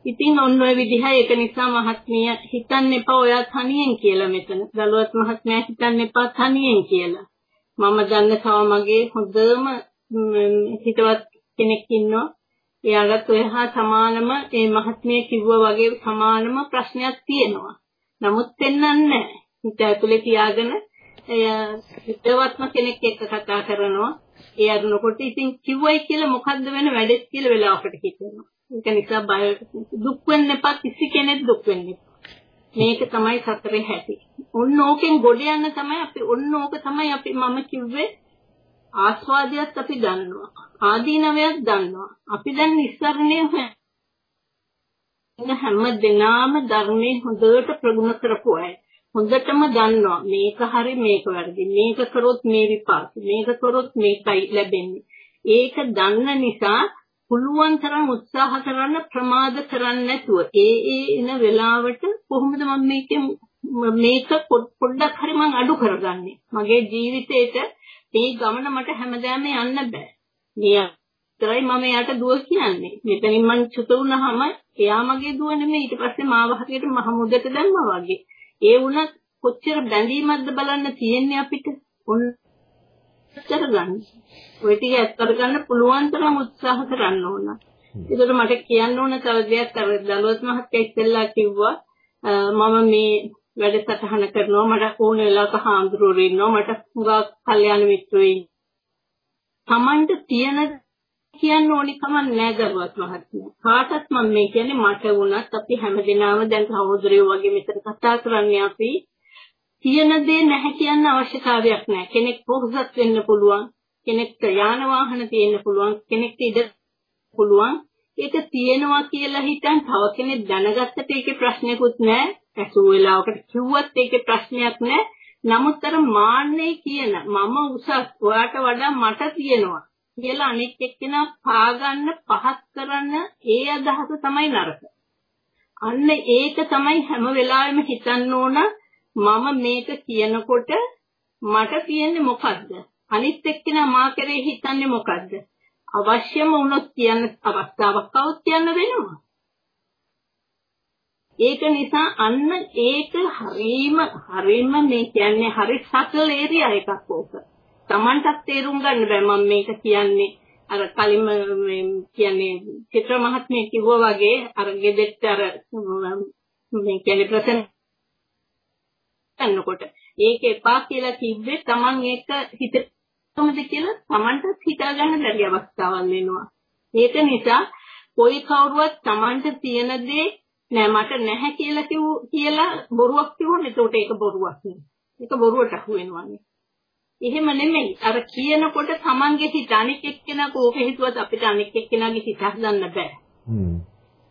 Speaker 4: ඉතින් ඔන්න ඔය විදිහයි ඒක නිසා මහත්මිය හිතන්න එපා ඔයා තනියෙන් කියලා මෙතන. දලුවත් මහත්මයා හිතන්න එපා තනියෙන් කියලා. මම දන්න තව මගේ හොඳම හිතවත් කෙනෙක් ඉන්නවා. එයාලත් ඔය හා සමානම ඒ මහත්මිය කිව්වා වගේ සමානම ප්‍රශ්නයක් තියෙනවා. නමුත් පෙන්වන්නේ නැහැ. හිත ඇතුලේ තියාගෙන එය හිතවත්ම කෙනෙක් එක්ක කතා කරනවා. ඒ අරනකොට ඉතින් කිව්වයි කියලා මොකද්ද වෙන වැඩේ කියලා වෙලාවකට හිතෙනවා. ඒක නිසා බය දුක් වෙන්න එපා කිසි කෙනෙක් දුක් වෙන්න එපා. මේක තමයි සතරේ හැටි. ඔන්න ඕකෙන් ගොඩ යන්න තමයි අපි ඔන්න ඕක තමයි අපි මම කිව්වේ ආස්වාදයක් අපි දන්නවා. ආදීනවයක් දන්නවා. අපි දැන් නිස්සරණය හොයන හැම දිනාම ධර්මයේ හොඳට ප්‍රගුණ කරපු අය. හොඳටම දන්නවා මේක හරි මේක වැරදි. මේක කරොත් මේ විපාක. මේක කරොත් මේකයි ලැබෙන්නේ. ඒක දන්න නිසා පුළුවන් තරම් උත්සාහ කරන්න ප්‍රමාද කරන්නේ නැතුව ඒ ඒ එන වෙලාවට කොහොමද මම මේකෙන් මේක පොඩ්ඩක් හරි මම අඩු කරගන්නේ මගේ ජීවිතේට මේ ගමන මට හැමදාම යන්න බෑ මේ අතරයි මම එයාට දුව කියන්නේ මෙතනින් මං චුත වුණාම එයා මගේ දුව නෙමෙයි ඊට පස්සේ මාව හරියට මහමුදට දැම්මා වගේ ඒ වුණත් කොච්චර බැඳීමක්ද බලන්න තියෙන්නේ අපිට? ඔන්න කරගන්න. ඔය ටික ඇත් කරගන්න පුළුවන් තරම් උත්සාහ කරන්න ඕන. ඒකට මට කියන්න ඕන තව දෙයක් අර දලුවත් මහත්තයා ඉස්සෙල්ලා කිව්වා මම මේ වැඩසටහන කරනවා. මට ඕන වෙලාවක හාමුදුරුවෝ ඉන්නවා. මට හුඟා කල්යාණ මිත්‍රයෝ තමන්ට තියෙන කියන්න ඕනි කමක් නෑ දරුවත් මහත්මයා. කාටත් මම මේ කියන්නේ මට වුණත් අපි හැමදෙනාම දැන් සහෝදරයෝ වගේ මෙතන කතා කරන්නේ අපි තියෙන දේ නැහැ කියන්න අවශ්‍යතාවයක් නැහැ. කෙනෙක් පොහොසත් වෙන්න පුළුවන්. කෙනෙක්ට යාන වාහන තියෙන්න පුළුවන්. කෙනෙක්ට ඉඩ පුළුවන්. ඒක තියෙනවා කියලා හිතන් තව කෙනෙක් දැනගත්තට ඒකේ ප්‍රශ්නයක්වත් නැහැ. ඇසුව වෙලාවකට කිව්වත් ඒකේ ප්‍රශ්නයක් නැහැ. නමුත් අර මාන්නේ කියන මම උසස් ඔයාට වඩා මට තියෙනවා කියලා අනෙක් එක්කෙනා පාගන්න පහත් කරන්න ඒ අදහස තමයි නරක. අන්න ඒක තමයි හැම වෙලාවෙම හිතන්න ඕන මම මේක කියනකොට මට තියෙන්නේ මොකද්ද? අනිත් එක්කෙනා මා කරේ හිතන්නේ මොකද්ද? අවශ්‍යම වුණොත් කියන්න අවස්ථාවක් આવොත් කියන්න වෙනවා. ඒක නිසා අන්න ඒක හරීම හරීම මේ කියන්නේ හරි සකල් ඒරියා එකක් ඕක. Tamanටත් තේරුම් ගන්න බෑ මම මේක කියන්නේ අර කලින් මේ කියන්නේ චිත්‍ර මහත්මිය කිව්වා වගේ අර ගෙදෙට්ට අර මේ කියන්නේ ප්‍රසන්න ගන්නකොට ඒක එපා කියලා කිව්වේ Taman ඒක හිතේ කොහොමද කියලා Tamanටත් හිතා ගන්න බැරි අවස්ථාවක් වෙනවා. ඒක නිසා કોઈ කවුරුවත් Tamanට තියෙන දේ නෑ මට නැහැ කියලා කිව් කියලා බොරුවක් කිව්වොත් එතකොට ඒක බොරුවක් නේ. ඒක බොරුවට අහු වෙනවානේ. එහෙම නෙමෙයි. අර කියනකොට Tamanගේ හිත අනෙක් එක්කෙනා කෝක හිතුවත් අපිට අනෙක් එක්කෙනාගේ හිත හදන්න බෑ. හ්ම්.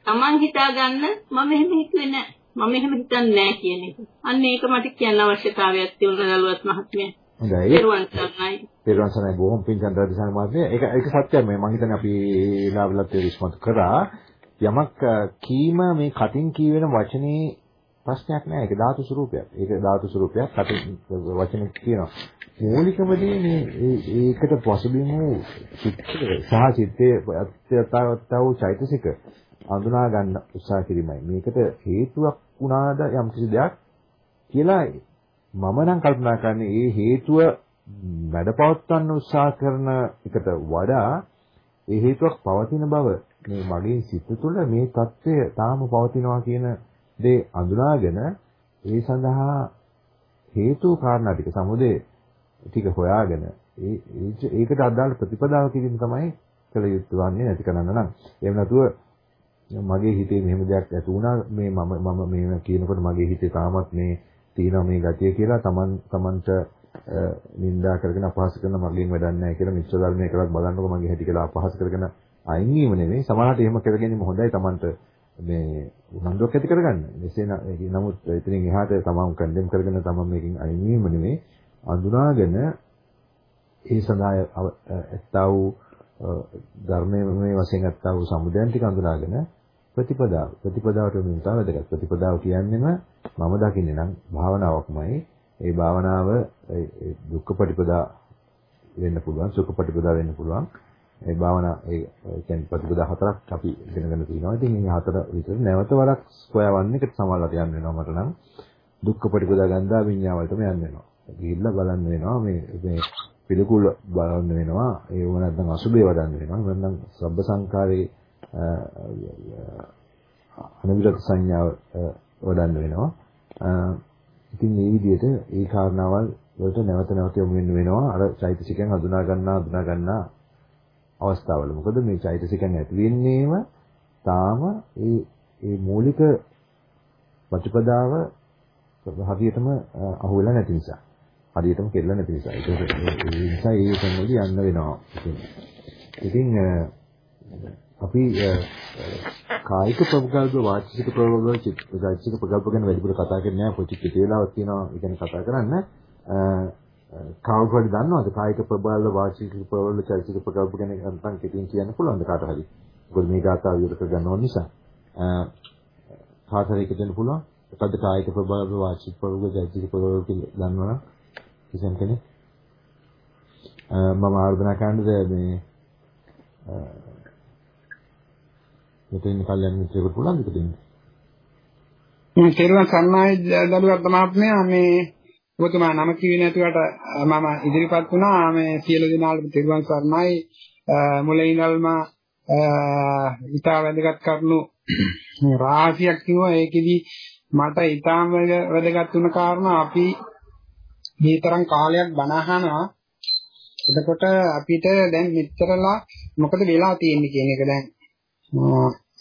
Speaker 4: Taman හිතා ගන්න මම එහෙම හිතුවේ නෑ. මම එහෙම හිතන්නේ නැහැ කියන එක. අන්න ඒක මට කියන්න අවශ්‍යතාවයක් තියුණා දලුවත් මහත්මයා.
Speaker 1: හොඳයි.
Speaker 4: පෙරවන් සර්ණයි.
Speaker 1: පෙරවන් සර්ණයි බොහොම පිං චන්ද්‍රදිසාන මහත්මයා. ඒක ඒක සත්‍යයි මේ මම හිතන්නේ අපි ලාවලත් විශ්මත් කරා යමක් කීම මේ කටින් කියවෙන වචනේ ප්‍රශ්නයක් නෑ. ඒක ධාතු ස්වරූපයක්. ඒක ධාතු ස්වරූපයක් කටින් වචන කියනවා. මූලිකම දේ මේ ඒකට පොසිබල් වූ චිත්ත සහ චිත්තයේ අත්‍යතාවතාව චෛතසික අඳුනා ගන්න උත්සාහ කිරීමයි. මේකට හේතුවක් වුණාද යම් කිසි දෙයක් කියලා මම නම් කල්පනා කරන්නේ ඒ හේතුව වැඩපවත්වන්න උත්සාහ කරන එකට වඩා ඒ හේතුවක් පවතින බව මේ මගේ සිත තුළ මේ தත්ත්වය තාම පවතිනවා කියන දේ අඳුනාගෙන ඒ සඳහා හේතු කාරණා ටික සමුදේ ටික හොයාගෙන ඒ ඒකට අදාළ ප්‍රතිපදාව කිරීම තමයි කළ යුතු වන්නේ නැති කරන්න නම්. එහෙම නැතුව මගේ හිතේ මෙහෙම දෙයක් ඇති වුණා මේ මම මම මේ කියනකොට මගේ හිතේ තාමත් මේ තියෙනවා මේ ගතිය කියලා Taman Tamanට නින්දා කරගෙන අපහාස කරන මගෙන් වැඩක් නැහැ කියලා මිත්‍ර ධර්මයේ කරත් බලන්නකො මගේ හැටි කියලා අපහාස කරගෙන අයින් වීම නෙමෙයි. සමහරවිට එහෙම කරගැනීම හොඳයි Tamanට මේ උනන්දුවක් ඇති කරගන්න. මෙසේ නමුත් එතනින් එහාට තමන් කන්ඩෙම් කරගෙන තමන් මේකෙන් අයින් වීම නෙමෙයි අඳුනාගෙන ඒ සඳහා ඇත්තා වූ ධර්මයේ වශයෙන් ඇත්තා වූ සමුදයන් ටික අඳුනාගෙන ප්‍රතිපදාව ප්‍රතිපදාවට මෙන්න තව වැදගත්. ප්‍රතිපදාව කියන්නේම මම දකින්නේ නම් භාවනාවක්මයි. ඒ භාවනාව දුක්ඛ ප්‍රතිපදා වෙන්න පුළුවන් සුඛ ප්‍රතිපදා වෙන්න පුළුවන්. ඒ භාවනා ඒ කියන්නේ ප්‍රතිපදා හතරක් අපි ඉගෙනගෙන තියෙනවා. ඉතින් මේ හතර විතර නැවත වරක් සොයවන්න එකට සමහරවිට යන්න වෙනවා මට නම් දුක්ඛ ප්‍රතිපදා ගන්ධා විඤ්ඤාවලටම යන්න වෙනවා. ගිහිල්ලා බලන්න වෙනවා මේ මේ පිළිකුල් බලන්න වෙනවා. ඒ වුණ නැත්නම් අසුබේ වඩන්න වෙනවා. නැත්නම් සබ්බ සංකාරේ අනුවිරත සංඥාව වඩන්න වෙනවා. ඉතින් මේ විදිහට ඒ කාරණාවල් වලට නැවත නැවත යොමු වෙන්න වෙනවා. අර චෛතසිකයන් හඳුනා ගන්නා හඳුනා ගන්නා අවස්ථාවල. මොකද මේ චෛතසිකයන් ඇති වෙන්නේම තාම ඒ ඒ මූලික ප්‍රතිපදාව හරියටම අහුවෙලා නැති නිසා. හරියටම කෙරෙලා නැති නිසා. ඒක ඒ නිසා ඒ තැන්වලදී යන්න වෙනවා. ඉතින් අපි කායික ප්‍රබුකල්ප වාචික ප්‍රබුකල්ප චිත්තජාතික ප්‍රබුකල්ප ගැන වැඩිපුර කතා කරන්නේ නැහැ. පොඩි කිටි වෙලාවක් තියෙනවා. ඒ ගැන කතා කරන්න. කවුරුහරි දන්නවද කායික ප්‍රබල වාචික ප්‍රබල චෛතසික ප්‍රකල්ප ගැන නැත්නම් කෙටියෙන් කියන්න පුළුවන්ද කාට හරි? මොකද මේ ගාථාව විතර ගන්න ඕන නිසා. කාට හරි කියන්න පුළුවන්? මොකද්ද කායික ප්‍රබල වාචික ප්‍රබල චෛතසික ප්‍රබල කියලා දන්නවනම් කිසිම කෙනෙක් මම ආර්දනා කරන්නේ මේ මෙතෙන් කල්යන මිත්‍රයෙකුට පුළුවන්ද දෙන්න?
Speaker 6: මේ තේරුවන් සම්මායි දලුවක් තමයි මේ ඔබතුමා නම කිව්වේ නැතුවට මම ඉදිරිපත් වුණා. මේ සියලු දෙනාට තිරුවන් සරණයි. මුලින් ඉඳල්ම ඊටා වැදගත් කරුණු රාශියක් කිව්වා ඒකෙදි මට ඊටාම වැදගත් වුණ කාරණා අපි මේ තරම් කාලයක් බණ අහනවා. එතකොට අපිට දැන් මෙච්චරලා මොකද වෙලා තියෙන්නේ කියන එක දැන්.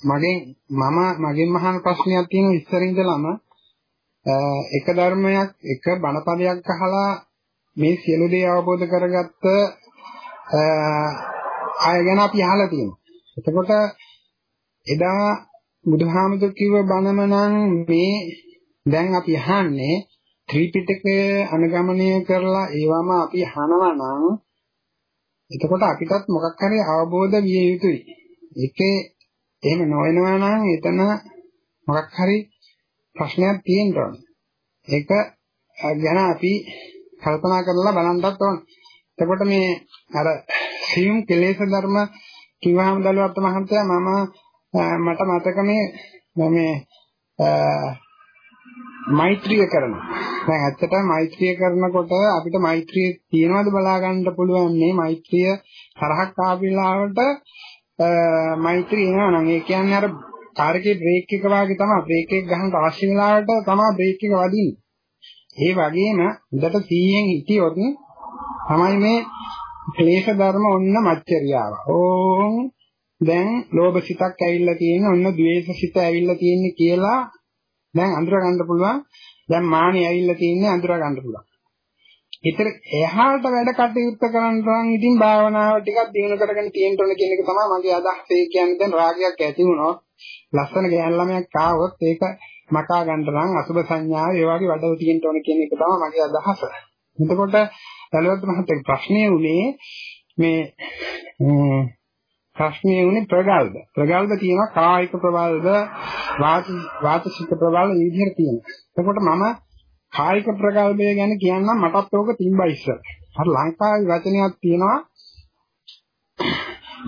Speaker 6: මගෙන් මම මගෙන් අහන ප්‍රශ්නයක් තියෙනවා ඉස්සර ඉඳලම. එක ධර්මයක් එක බණපදයක් අහලා මේ සියලු දේ අවබෝධ කරගත්ත අය ගැන අපි අහලා තියෙනවා. එතකොට එදා බුදුහාමුදුරු කිව්ව බණම නම් මේ දැන් අපි අහන්නේ ත්‍රිපිටකය අනුගමනය කරලා ඒවම අපි අහනවා නම් එතකොට අපිටත් මොකක් හරි අවබෝධ විය යුතුයි. ඒකේ එහෙම නොවෙනවා නම් එතන මොකක් හරි ප්‍රශ්නයක් තියෙනවා. ඒක ගැන අපි කල්පනා කරලා බලන්නත් ඕන. එතකොට මේ අර සියුම් කෙලෙස් ධර්ම කිව්වහම දලුවත් මහත්තයා මම මට මතක මේ මේ මෛත්‍රිය කරනවා. දැන් ඇත්තටම මෛත්‍රිය කරනකොට අපිට මෛත්‍රිය තියනවද බලා ගන්න පුළුවන් මේ මෛත්‍රිය තරහක් ආවිලාවට මෛත්‍රිය එනවා නම් ඒ කියන්නේ අර කාර් එකේ බ්‍රේක් එක වාගේ තමයි බ්‍රේක් එක ගහන්න අවශ්‍ය වෙලාවට තමයි බ්‍රේක් එක වදින්නේ. ඒ වගේම හොඳට 100න් හිටියොත් තමයි මේ ක්ලේශ ධර්ම ඔන්න මච්චරියාව. ඕන් දැන් ලෝභ සිතක් ඇවිල්ලා තියෙන ඔන්න ද්වේෂ සිත ඇවිල්ලා තියෙන්නේ කියලා දැන් අඳුර ගන්න පුළුවන්. දැන් මානෙ ඇවිල්ලා තියෙන්නේ අඳුර ගන්න පුළුවන්. ඒතර එහාට වැඩ කටයුත්ත කරන්න නම් ඉතින් භාවනාව ටිකක් දිනු කරගෙන තියෙන්න ඕන කියන එක තමයි මගේ අදහස. ඒ කියන්නේ දැන් රාගයක් ඇති වුණොත් ලස්සන ගෑන් ළමයක් ආවොත් ඒක මකා ගන්න නම් අසුබ සංඥාව ඒ වගේ වැඩව තියෙන්න ඕන කියන එක තමයි මගේ අදහස. එතකොට දලුවත් මහත්තයා ප්‍රශ්නේ උනේ මේ ප්‍රශ්නේ උනේ ප්‍රගල්භ. ප්‍රගල්භ තියෙනවා කායික ප්‍රබල්භ, වාචික ප්‍රබල්භ මේ විදිහට තියෙනවා. එතකොට මම කායික ප්‍රගල්භය ගැන කියන්නම් මටත් ඕක තිබ්බා ඉස්සර. අර ලංකාවේ වචනයක් තියෙනවා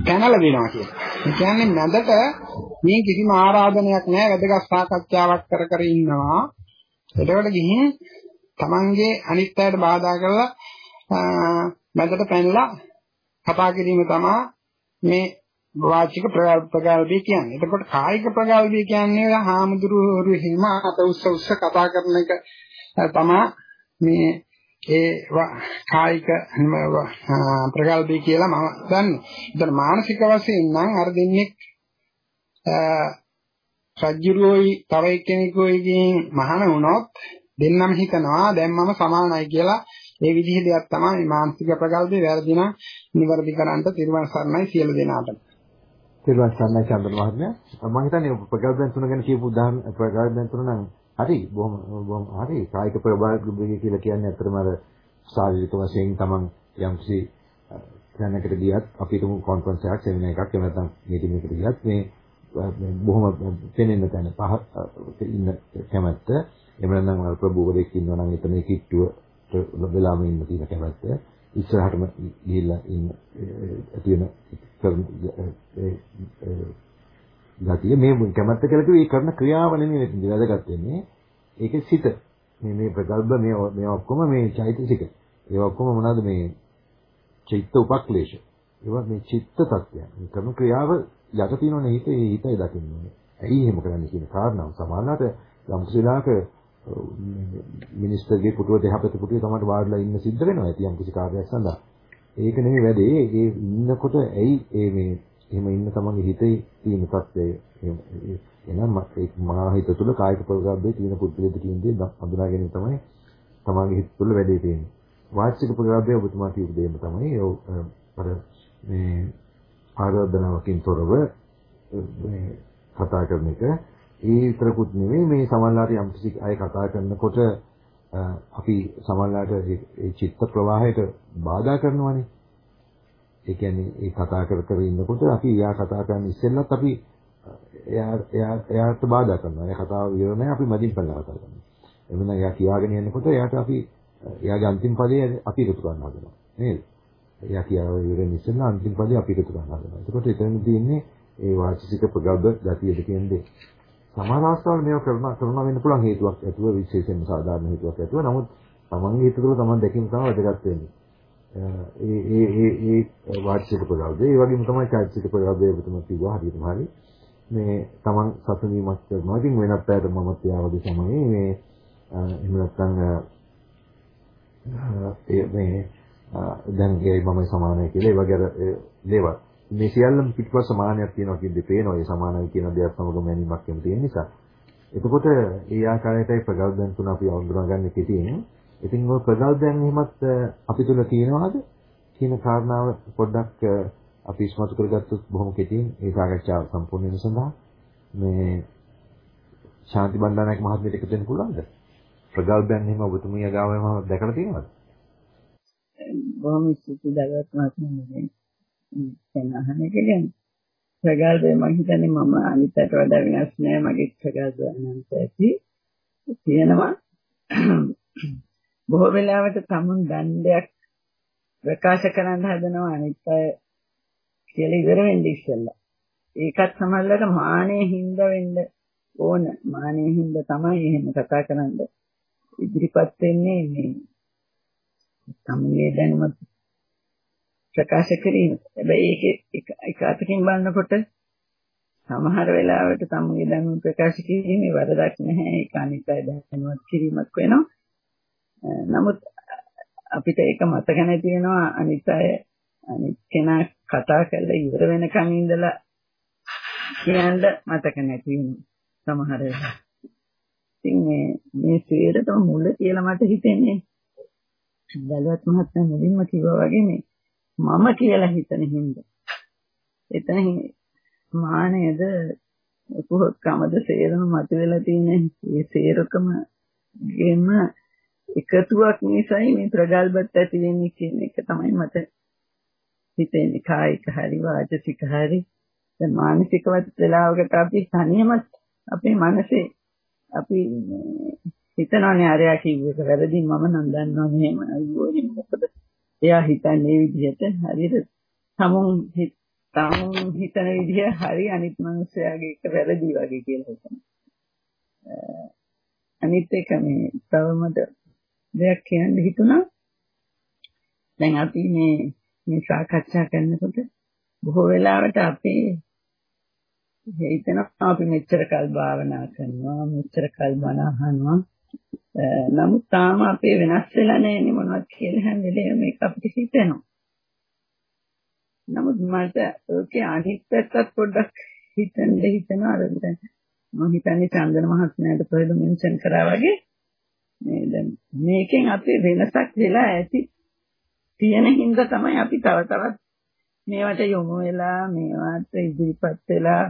Speaker 6: පැනලා දෙනවා කියලා. ඒ කියන්නේ මැදට මේ කිසිම ආරාධනයක් නැහැ වැදගත් සාකච්ඡාවක් කර කර ඉන්නවා. එතකොට ගිහින් Tamange අනිත් අයට බාධා කරලා මැදට පැනලා කතා කිරීම තමයි මේ වාචික ප්‍රගල්භය කියන්නේ. එතකොට කායික ප්‍රගල්භය කියන්නේ හාමුදුරුවෝ හිම අත උස්ස උස්ස කතා කරන එක තමයි මේ ඒ කායික ප්‍රගල්භය කියලා මම දන්නේ. ඒතර මානසික වශයෙන් නම් අර දෙන්නේ සජ්ජුරුවෝයි තව එක්කෙනෙකුයිගෙන් මහාන වුණොත් දෙන්නම හිතනවා දැන් මම සමානයි කියලා ඒ විදිහේ දෙයක් තමයි මානසික ප්‍රකල්පේ වැරදි නම් නිවැරදි කරන්න තිරුවන් සරණයි සියලු දෙනාට.
Speaker 1: තිරුවන් සරණයි චන්දන මහත්මයා. මම හිතන්නේ ප්‍රකල්පයන් තුන ගැන කියපු උදාහරණ ප්‍රකල්පයන් තුන නම් හරි බොහොම බොහොම හරි. කායික ප්‍රබලභාවය කියලා කියන්නේ අතරම අර ශාරීරික වශයෙන් තමන් යම්කිසි තැනකට ගියත් අපි තුමු කොන්ෆරන්ස් එකක් සෙමිනාර් එකක් එහෙම නැත්නම් මීටින් එකකට ගියත් මේ බොහොම පෙනෙන තැන පහ ඉන්න කැමැත්ත. එහෙම නැත්නම් ප්‍රභූවරයෙක් ඉන්නවා නම් එතන කිට්ටුව වෙලාම ඉන්න තියෙන කැමැත්ත. ඉස්සරහටම ගිහිල්ලා ඉන්න ඇති වෙන ගතිය. මේ කැමැත්ත කියලා කිව්වේ ඒ කරන ක්‍රියාව නෙමෙයි වැදගත් වෙන්නේ. ඒකේ සිත. මේ මේ ප්‍රකල්ප මේ මේ ඔක්කොම මේ චෛතසික. ඒ ඔක්කොම මොනවද මේ චිත්ත උපක්ලේශ. ඒවා මේ චිත්ත tattයන් මේ කරන ක්‍රියාව යට තියෙනවනේ හිතේ. හිතයි දකින්නේ ඇයි එහෙම කරන්නේ කියන කාරණාව. සමානකට යම් කිසිලාක මිනිස්ටර්ගේ පුටුව දෙහා පැත්ත පුටුවේ තමයි වාඩිලා ඉන්න සිද්ධ වෙනවා ඇති යම් කිසි කාර්යයක් සඳහා. ඒක නෙමෙයි වැඩේ ඒ ඉන්නකොට ඇයි ඒ මේ එහෙම ඉන්න තමන්ගේ හිතේ තියෙන තත්ත්වය. එනම් ඒ මනා හිත තුළ කායික ප්‍රගබ්බේ තියෙන පුද්ගලයෙක් කියන දේ හඳුනා ගැනීම තමයි තමන්ගේ හිත තුළ වැඩේ තියෙන්නේ. වාචික ප්‍රගබ්බේ ඔබතුමා කියපු දෙයම තමයි අර මේ ආරාධනාවකින් තොරව මේ කතා කරන එක. ඒ විතරකුත් නෙමෙයි මේ සමහරවිට යම් කිසි අය කතා කරනකොට අපි සමහරවිට ඒ චිත්ත ප්‍රවාහයට බාධා කරනවානේ. ඒ කියන්නේ ඒ කතා කර කර ඉන්නකොට අපි එයා කතා කරන ඉස්සෙල්ලත් අපි එයා එයා එයාට බාධා කරනවා. ඒ කතාව ඉවර නැහැ අපි මදින් පල්ලා කතා කරනවා. එමුනම් එයා කියාගෙන යනකොට එයාට අපි එයාගේ අන්තිම පදේ අපි එකතු කරන්න හදනවා. නේද? එයා කියාව ඉවරෙන් ඉස්සෙල්ලා අන්තිම පදේ අපි එකතු කරන්න හදනවා. එතකොට එතන තියෙන්නේ ඒ වාචික ප්‍රගබ්බ ගතියද කියන්නේ. සමහර අවස්ථාවල මේව කරන කරනවා වෙන්න පුළුවන් හේතුවක් ඇතුව විශේෂයෙන්ම සාධාරණ හේතුවක් ඇතුව. නමුත් තමන්ගේ හිත තුළ තමන් දැකීම තමයි වැදගත් වෙන්නේ. ඒ ඒ ඒ ඒ වාචික ප්‍රගල්භය ඒ වගේම තමයි චෛතසික ප්‍රගල්භය ඔබතුමා කිව්වා. හරියටම හරි. මේ තමන් සතුනීමක් කරනවා. ඉතින් වෙනත් පැයට මමත් ඒ වගේ තමයි මේ එහෙම නැත්නම් ඒ මේ දැන් ඒ මම සමානයි කියලා ඒ වගේ දේවල්. මේ සියල්ලම පිටපස්ස සමානයක් තියෙනවා කියන දේ පේනවා. ඒ සමානයි කියන දේත් සමග මැනීමක් එම තියෙන නිසා. එතකොට ඒ ආකාරයටයි ප්‍රගල්භයන් තුන අපි අඳුනා ගන්න කෙටියෙන් ඉතින් ඔය ප්‍රගල්භයන් එහෙමත් අපි තුල තියෙනවද කියන කාරණාව පොඩ්ඩක් අපි ඉස්මතු කරගත්තොත් බොහොම කෙටියෙන් ඒ සාකච්ඡාව සම්පූර්ණ වෙන සඳහා මේ ශාන්ති බණ්ඩාරනායක මහත්මියට එකතු වෙන්න පුළුවන්ද? ප්‍රගල්භයන් එහෙම ඔබතුමිය ගාවම දැකලා තියෙනවද?
Speaker 10: බොහොම ස්තුති දලවත් මහත්මයානේ. දැන් අහන එක ගැන ප්‍රගල්භය මම හිතන්නේ මම අනිතට වඩා වෙනස් නෑ මගේ ප්‍රගල්භය අනන්ත ඇති. තියෙනවා බොහෝ වෙලාවට තමුන් දණ්ඩයක් ප්‍රකාශ කරන්න හදනවා අනිත් අය කියලා ඉවර වෙන්න ඉස්සෙල්ලා. ඒකත් සමහරවිට මානෙ හින්ද වෙන්න ඕන. මානෙ හින්ද තමයි එහෙම කතා කරන්න ඉදිරිපත් වෙන්නේ මේ තමුන්ගේ දැනුම ප්‍රකාශ කිරීම. හැබැයි ඒක එක අතකින් බලනකොට සමහර වෙලාවට තමුන්ගේ දැනුම ප්‍රකාශ කිරීමේ වරදක් නැහැ. ඒක අනිත් අය දැනුවත් කිරීමක් වෙනවා. නමුත් අපිට ඒක මතක නැති වෙනවා අනිත් අය අනිත් කෙනා කතා කරලා ඉවර වෙනකන් ඉඳලා කියන්න මතක නැති වෙනවා සමහර වෙලාවට. ඉතින් මේ මේ සේරටම මුල කියලා මට හිතෙන්නේ දලුවත් මහත්මයා මුලින්ම කිව්වා වගේ මේ මම කියලා හිතන හින්දා. එතන මානයද කුහකමද සේරම මතුවලා තියෙන මේ සේරකම ගෙම එකතුවක් නිසායි මේ ප්‍රගල්භත් ඇති වෙන්නේ කියන එක තමයි මට හිතෙන්නේ. කායික හරි වාචික හරි දැන් මානසිකවත් වෙලාවකට අපි තනියම අපේ මනසේ අපි හිතනවානේ අරයා කිව්ව එක වැරදි මම නම් දන්නවා මෙහෙම අයියෝ එහෙම මොකද? එයා හිතන්නේ විදිහට හරියට තමුන් තමුන් හිතන විදිහ හරි අනිත් මිනිස්යාගේ එක වැරදි වගේ කියලා හිතනවා. අනිත් එක මේ තවමද දෙයක් කියන්න හිතුණා. දැන් අපි මේ මේ සාකච්ඡා කරනකොට බොහෝ වෙලාවට අපි හිතනවා අපි මෙච්චර කල් භාවනා කරනවා මෙච්චර කල් බණ අහනවා නමුත් තාම අපේ වෙනස් වෙලා නැහැ මොනවද කියලා හැම වෙලේම මේක අපිට හිතෙනවා. නමුත් මට ඔකේ අනිත් පැත්තත් පොඩ්ඩක් හිතන්න හිතනවා අර මම හිතන්නේ චන්දන මහත්මයාට පොඩ්ඩක් මෙන්ෂන් කරා වගේ මේ දැන් මේකෙන් අපේ වෙනසක් වෙලා ඇති තියෙන හින්දා තමයි අපි තව තවත් මේවට යොමු වෙලා මේවට ඉදිරිපත් වෙලා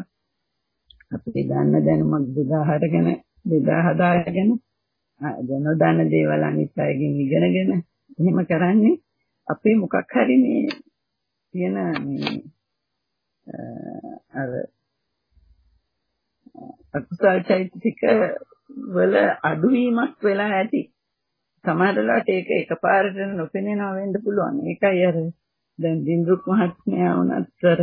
Speaker 10: අපිට ගන්න දැනුමක් බෙදා හදගෙන බෙදා හදාගෙන දැනන දේවල් අනිත් අයගෙන් ඉගෙනගෙන එහෙම කරන්නේ අපේ මොකක් හරි මේ තියෙන මේ අර අකුසල් චෛතසික වල අඩුවීමක් වෙලා ඇති. සමහර වෙලාවට ඒක එකපාරට නොපෙනෙනව වෙන්න පුළුවන්. ඒකයි අර දැන් දින්දුක් මහත්මයා වුණත් අර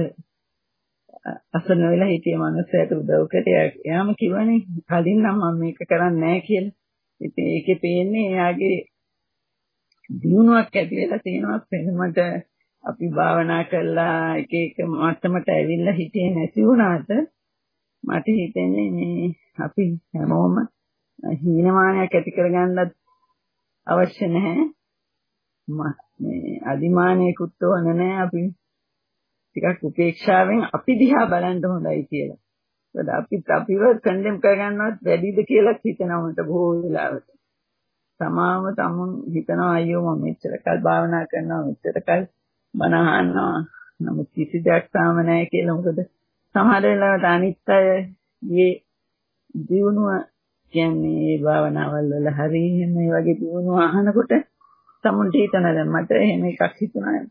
Speaker 10: අසන වෙලා හිටිය මනුස්සයට උදව් කරේ. එයාම කිව්වනේ කලින් නම් මම මේක කරන්නේ නැහැ කියලා. ඉතින් ඒකේ පේන්නේ එයාගේ දිනුවක් ඇති වෙලා තියෙනවා පෙනුමට අපි භාවනා කළා එක එක මට්ටමට ඇවිල්ලා හිටියේ නැති වුණාට මට හිතෙන්නේ මේ අපි හැමෝම හීනමානයක් ඇති කරගන්නත් අවශ්‍ය නැහැ. මේ අදිමානයකුත් ඕන නැහැ අපි ටිකක් උපේක්ෂාවෙන් අපි දිහා බලන්න හොඳයි කියලා. ඒත් අපිත් අපිව කන්ඩෙම් කරගන්නවත් වැඩිද කියලා හිතනවා මට බොහෝ වෙලාවට. තමාම තමුන් හිතනවා අයියෝ මම මෙච්චර කල් භාවනා කරනවා මෙච්චර කල් බණ අහනවා. නමුත් කිසි දෙයක් තාම නැහැ කියලා මොකද සමහර වෙලාවට අනිත් අයගේ දියුණුව කියන්නේ මේ භාවනාවල් වල හරි මේ වගේ දියුණුව අහනකොට සමුන්ට හිතන දැන් මට එහෙම එකක් හිතුණා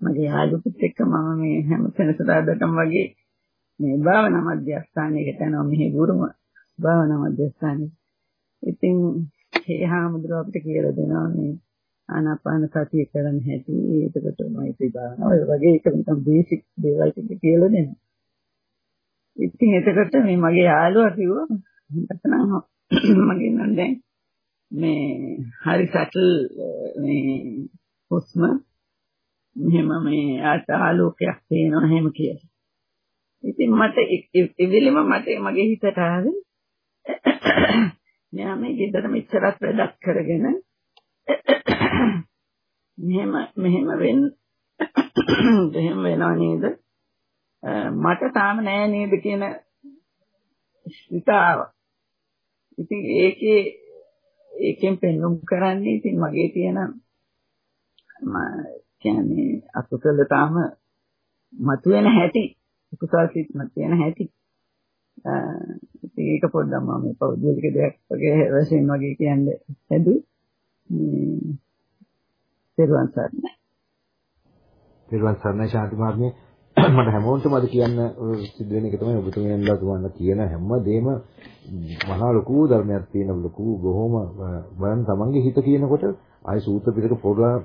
Speaker 10: මගේ යාළුවෙක් එක්ක මම මේ හැම සෙනසුරාදාටම වගේ මේ භාවනා මධ්‍යස්ථානයකට යනවා මෙහි ගුරුම භාවනා මධ්‍යස්ථානෙ. ඉතින් ඒ හාමුදුරුව අපිට කියලා දෙනවා මේ ආනාපාන සතිය කරන්න හැටි ඒකට මෛත්‍රී භාවනාව ඔය වගේ එක නිකන් බේසික් දේවල් ටික කියලා දෙනවා. ඉතින් එතකොට මේ මගේ යාළුවා කිව්වා නැත්නම් මගේ නම් දැන් මේ හරි සැටල් මේ හුස්ම මෙහෙම මේ ආට ආලෝකයක් පේනවා එහෙම කියලා. ඉතින් මට ඉවිලෙම මට මගේ හිතට ආවේ මෙයා මේ ගෙදර මෙච්චරක් වැඩක් කරගෙන මෙහෙම මෙහෙම වෙන්න එහෙම වෙනව නේද? මට තාම නෑ නේද කියන හිතාව. ඉතින් ඒකේ ඒකෙන් පෙන්වුම් කරන්නේ ඉතින් මගේ තියෙන කියන්නේ අකුසල තාම මතුවෙන හැටි කුසල් සිත් මතුවෙන හැටි. ඒක පොඩ්ඩක් මම මේ පෞද්ගලික දෙයක් වගේ වශයෙන් වගේ කියන්නේ හැදුවේ. මේ පෙරවන් සරණයි.
Speaker 1: පෙරවන් සරණයි ශාන්ති මාර්ගයේ. මට හැමෝටම අද කියන්න සිද්ධ වෙන එක තමයි ඔබතුමියන්ලා තුමන්ලා කියන හැම දෙම මහා ලොකු ධර්මයක් තියෙන ලොකු බොහොම බලන්න තමන්ගේ හිත කියනකොට ආයි සූත්‍ර පිටක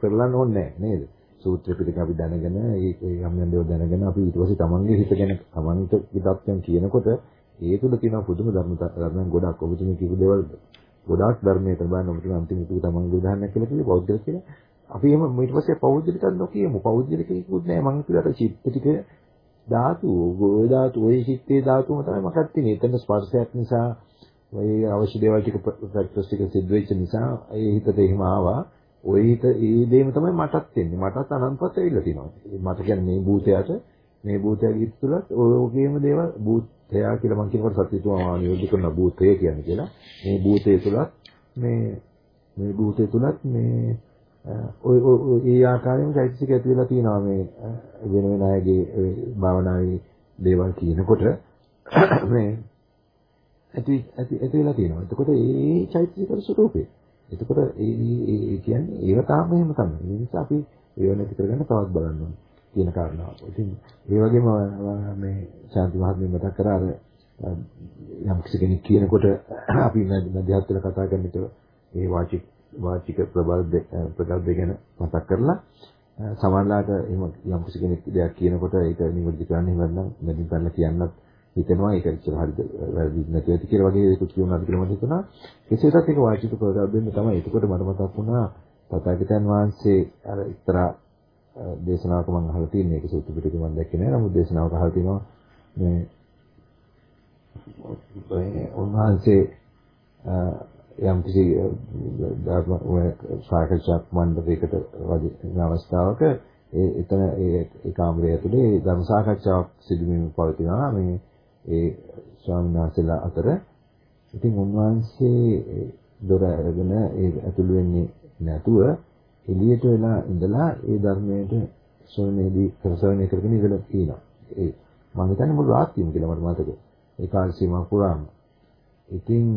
Speaker 1: පෙරලන්න ඕනේ නේද? සූත්‍ර පිටක අපි දැනගෙන ඒ යම් යම් දේවල් දැනගෙන අපි ඊට පස්සේ තමන්ගේ හිත ගැන තමන්ට පිටක්යන් කියනකොට ඒ තුල තියෙන පුදුම ධර්ම ධර්මයන් ගොඩක් ඔබතුමිය කියපු දේවල් ගොඩාක් ධර්මයේ තමයි ඔබතුමිය අන්තිම එක තමන්ගේ උදාහරණයක් කියලා කිව්වේ බෞද්ධ කියලා. අපි එහෙම ඊට පස්සේ පෞද්ගලිකව නොකියමු. පෞද්ගලිකෙකුත් නෑ මං කියලාට චිත්ත ටික ධාතු, ගෝය ධාතු, ওই චිත්තේ ධාතුම තමයි මටත් තියෙන්නේ. එතන ස්පර්ශයක් නිසා ඔය අවශ්‍ය දේවල් ටික ප්‍රැක්ටිස් ටික සිද්ධ වෙච්ච නිසා ඒ හිතට එහෙම ආවා. ওই හිත ඒ දේම තමයි මටත් එන්නේ. මටත් අනන්තවත් ඇවිල්ලා තියෙනවා. මට කියන්නේ මේ භූතයට මේ භූතයගේ හිත තුළත් ඔය වගේම දේවල් භූතයා කියලා මං කියනකොට සත්‍යතුමා නියෝජ්‍ය කරන භූතය කියන්නේ කියලා. මේ භූතය තුළත් මේ මේ භූතය තුළත් මේ ඔය ඒ ආකාරයෙන්ම චෛතසික ඇති වෙලා තියෙනවා මේ වෙන වෙන අයගේ භාවනාවේ දේවල් කියනකොට මේ ඇති ඇති ඇති වෙලා තියෙනවා. එතකොට ඒ චෛතසික ස්වરૂපේ. එතකොට ඒ ඒ කියන්නේ ඒව තාම එහෙම තමයි. ඒ නිසා අපි ඒව නැති කරගන්න තවත් බලන්න ඕනේ කියන කාරණාව. ඉතින් ඒ වගේම මේ ශාන්ති මහත්මිය මතක් කරා අර යම් කෙනෙක් කියනකොට අපි මැදිහත් වෙලා කතා කරනකොට ඒ වාචික වාචික ප්‍රබල්ද ප්‍රගල්භ ගැන මතක් කරලා සමහරලාට එහෙම යම් කිසි කෙනෙක් දෙයක් කියනකොට ඒක නිවැරදි කරන්න එහෙම නැත්නම් මැදින් පැනලා කියන්නත් හිතෙනවා. ඒක ඉස්සර හරිද වැරදි නැති ඇති කියලා වගේ ඒක කියුණාද කියලා මට හිතුණා කෙසේවත් ඒක වාචික ප්‍රගල්භෙන්න තමයි. එතකොට මට මතක් වුණා තථාගතයන් වහන්සේ අර එක්තරා දේශනාවක මම අහලා තියෙන එක සූත්‍ර පිටකේ මම දැක්කේ නෑ. නමුත් දේශනාවක අහලා තිනවා මේ උන්වහන්සේ යම් කිසි ධර්ම සාකච්ඡාවක් මණ්ඩපයකට වගේ අවස්ථාවක ඒ එතන ඒ කාමරය ඇතුලේ ධර්ම සාකච්ඡාවක් සිදුවීම පවතිනවා මේ ඒ ස්වාමීන් වහන්සේලා අතර ඉතින් උන්වහන්සේ දොර අරගෙන ඒ ඇතුළු වෙන්නේ නැතුව එළියට වෙලා ඉඳලා ඒ ධර්මයට ශ්‍රවණයේදී ශ්‍රවණය කරගෙන ඉඳලා තියෙනවා. ඒ මම හිතන්නේ මුළු රාත්‍රියම කියලා මට මතකයි. ඒ කාල සීමා පුරාම. ඉතින්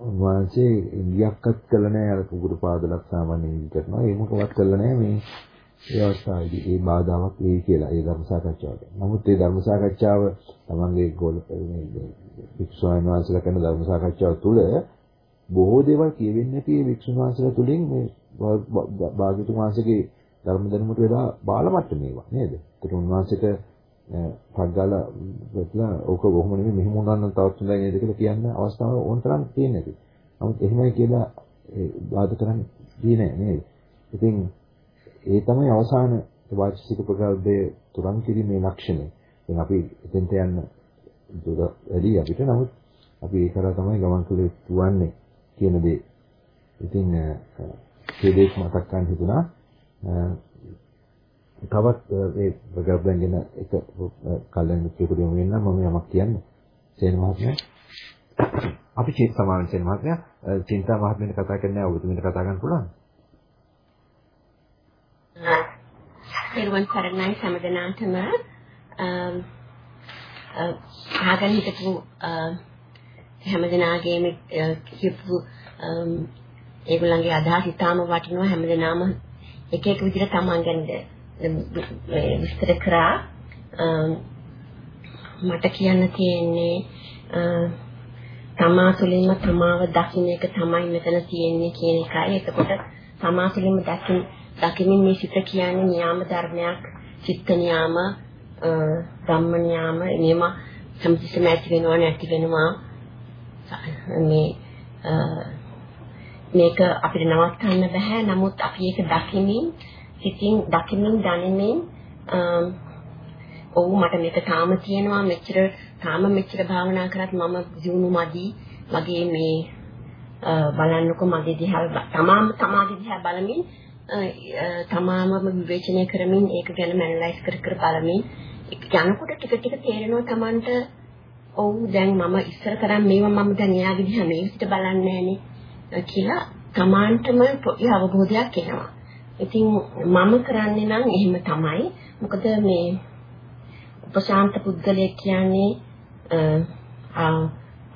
Speaker 1: උන්වහන්සේ ඉන්දියක්වත් කළ නැහැ අර කුකුරු පාදලක් සාමාන්‍යයෙන් කරනවා. ඒ මොකවත් කළ නැහැ මේ ඒ අවස්ථාවේදී ඒ බාධාවක් වෙයි කියලා ඒ ධර්ම සාකච්ඡාවට. නමුත් ඒ ධර්ම සාකච්ඡාව තමන්ගේ ගෝල මේ වික්ෂුන් වහන්සේලා කරන ධර්ම සාකච්ඡාව තුළ බොහෝ දේවල් කියවෙන්නේ නැති වික්ෂුන් වහන්සේලා තුලින් මේ භාග්‍යතුන් වහන්සේගේ ධර්ම දැනුමට වඩා බාල මට්ටමේ ඒවා නේද? ඒකට උන්වහන්සේට පග්ගාල වෙట్లా ඕක කොහොම නෙමෙයි මෙහෙම වුණා නම් තවත් හොඳයි නේද කියලා කියන්න අවස්ථාව ඕන තරම් තියෙන්නේ නැති. නමුත් එහෙමයි කියලා ඒ වාද කරන්නේ දිනේ නේද? ඉතින් ඒ තමයි අවසාන වාචික ප්‍රකල්පයේ තුරන් කිරීමේ ලක්ෂණය. ඉතින් අපි එතෙන්ට යන්න දුර වැඩි අපිට නමුත් අපි ඒ කරා තමයි ගමන් කළේ තුවන්නේ කියන දේ. ඉතින් ඒ දෙයක් මතක් ගන්න හිතුණා. තවත් මේ ප්‍රකල්පයෙන් ගැන එක කලින් කියපු දෙයක් වෙන්න මම යමක් කියන්න. සේන මහත්මයා අපි චේත සමාවෙන් සේන මහත්මයා චින්තා මහත්මියට කතා කරන්නේ ඔබතුමීට කතා කරන්න පුළුවන්.
Speaker 11: පෙරවන් සරණයි සමදනාටම ආගන් හිටපු හැමදෙනාගේම කියපු ඒගොල්ලන්ගේ අදහස් ඉතාම වටිනවා හැමදෙනාම එක එක විදිහට තමන් ගැන විස්තර කරා මට කියන්න තියෙන්නේ තමා තුළින්ම තමාව දකින්න එක තමයි මෙතන තියෙන්නේ කියන එකයි. එතකොට තමා තුළින්ම දකින්න දකිමින් මේ සිත කියන්නේ න්යාම ධර්මයක්, චිත්ත න්යාම, ධම්ම න්යාම, නියම සම්පූර්ණ ඇති වෙනවා නැති වෙනවා. මේ මේක අපිට නවත්තන්න බෑ. නමුත් අපි ඒක දකිමින්, සිතින් දකිමින්, දැනෙමින් ඔව් මට මේක තාම තියෙනවා මෙච්චර තාම මෙච්චර භාවනා කරත් මම දියුණු මදි මගේ මේ බලන්නකො මගේ දිහා තමාම තමාගේ දිහා බලමින් තමාම විවේචනය කරමින් ඒක ගැන ඇනලයිස් කර කර බලමින් යනකොට ටික ටික තේරෙනවා Tamanට ඔව් දැන් මම ඉස්සර තරම් මේවා මම දැන් එයාගේ දිහා මේ විදිහට බලන්නේ නැහනේ කියලා Tamanටම පොඩි අවබෝධයක් එනවා. ඉතින් මම කරන්නේ නම් එහෙම තමයි. මොකද මේ උපශාන්ත පුද්ගලයෙක් කියන්නේ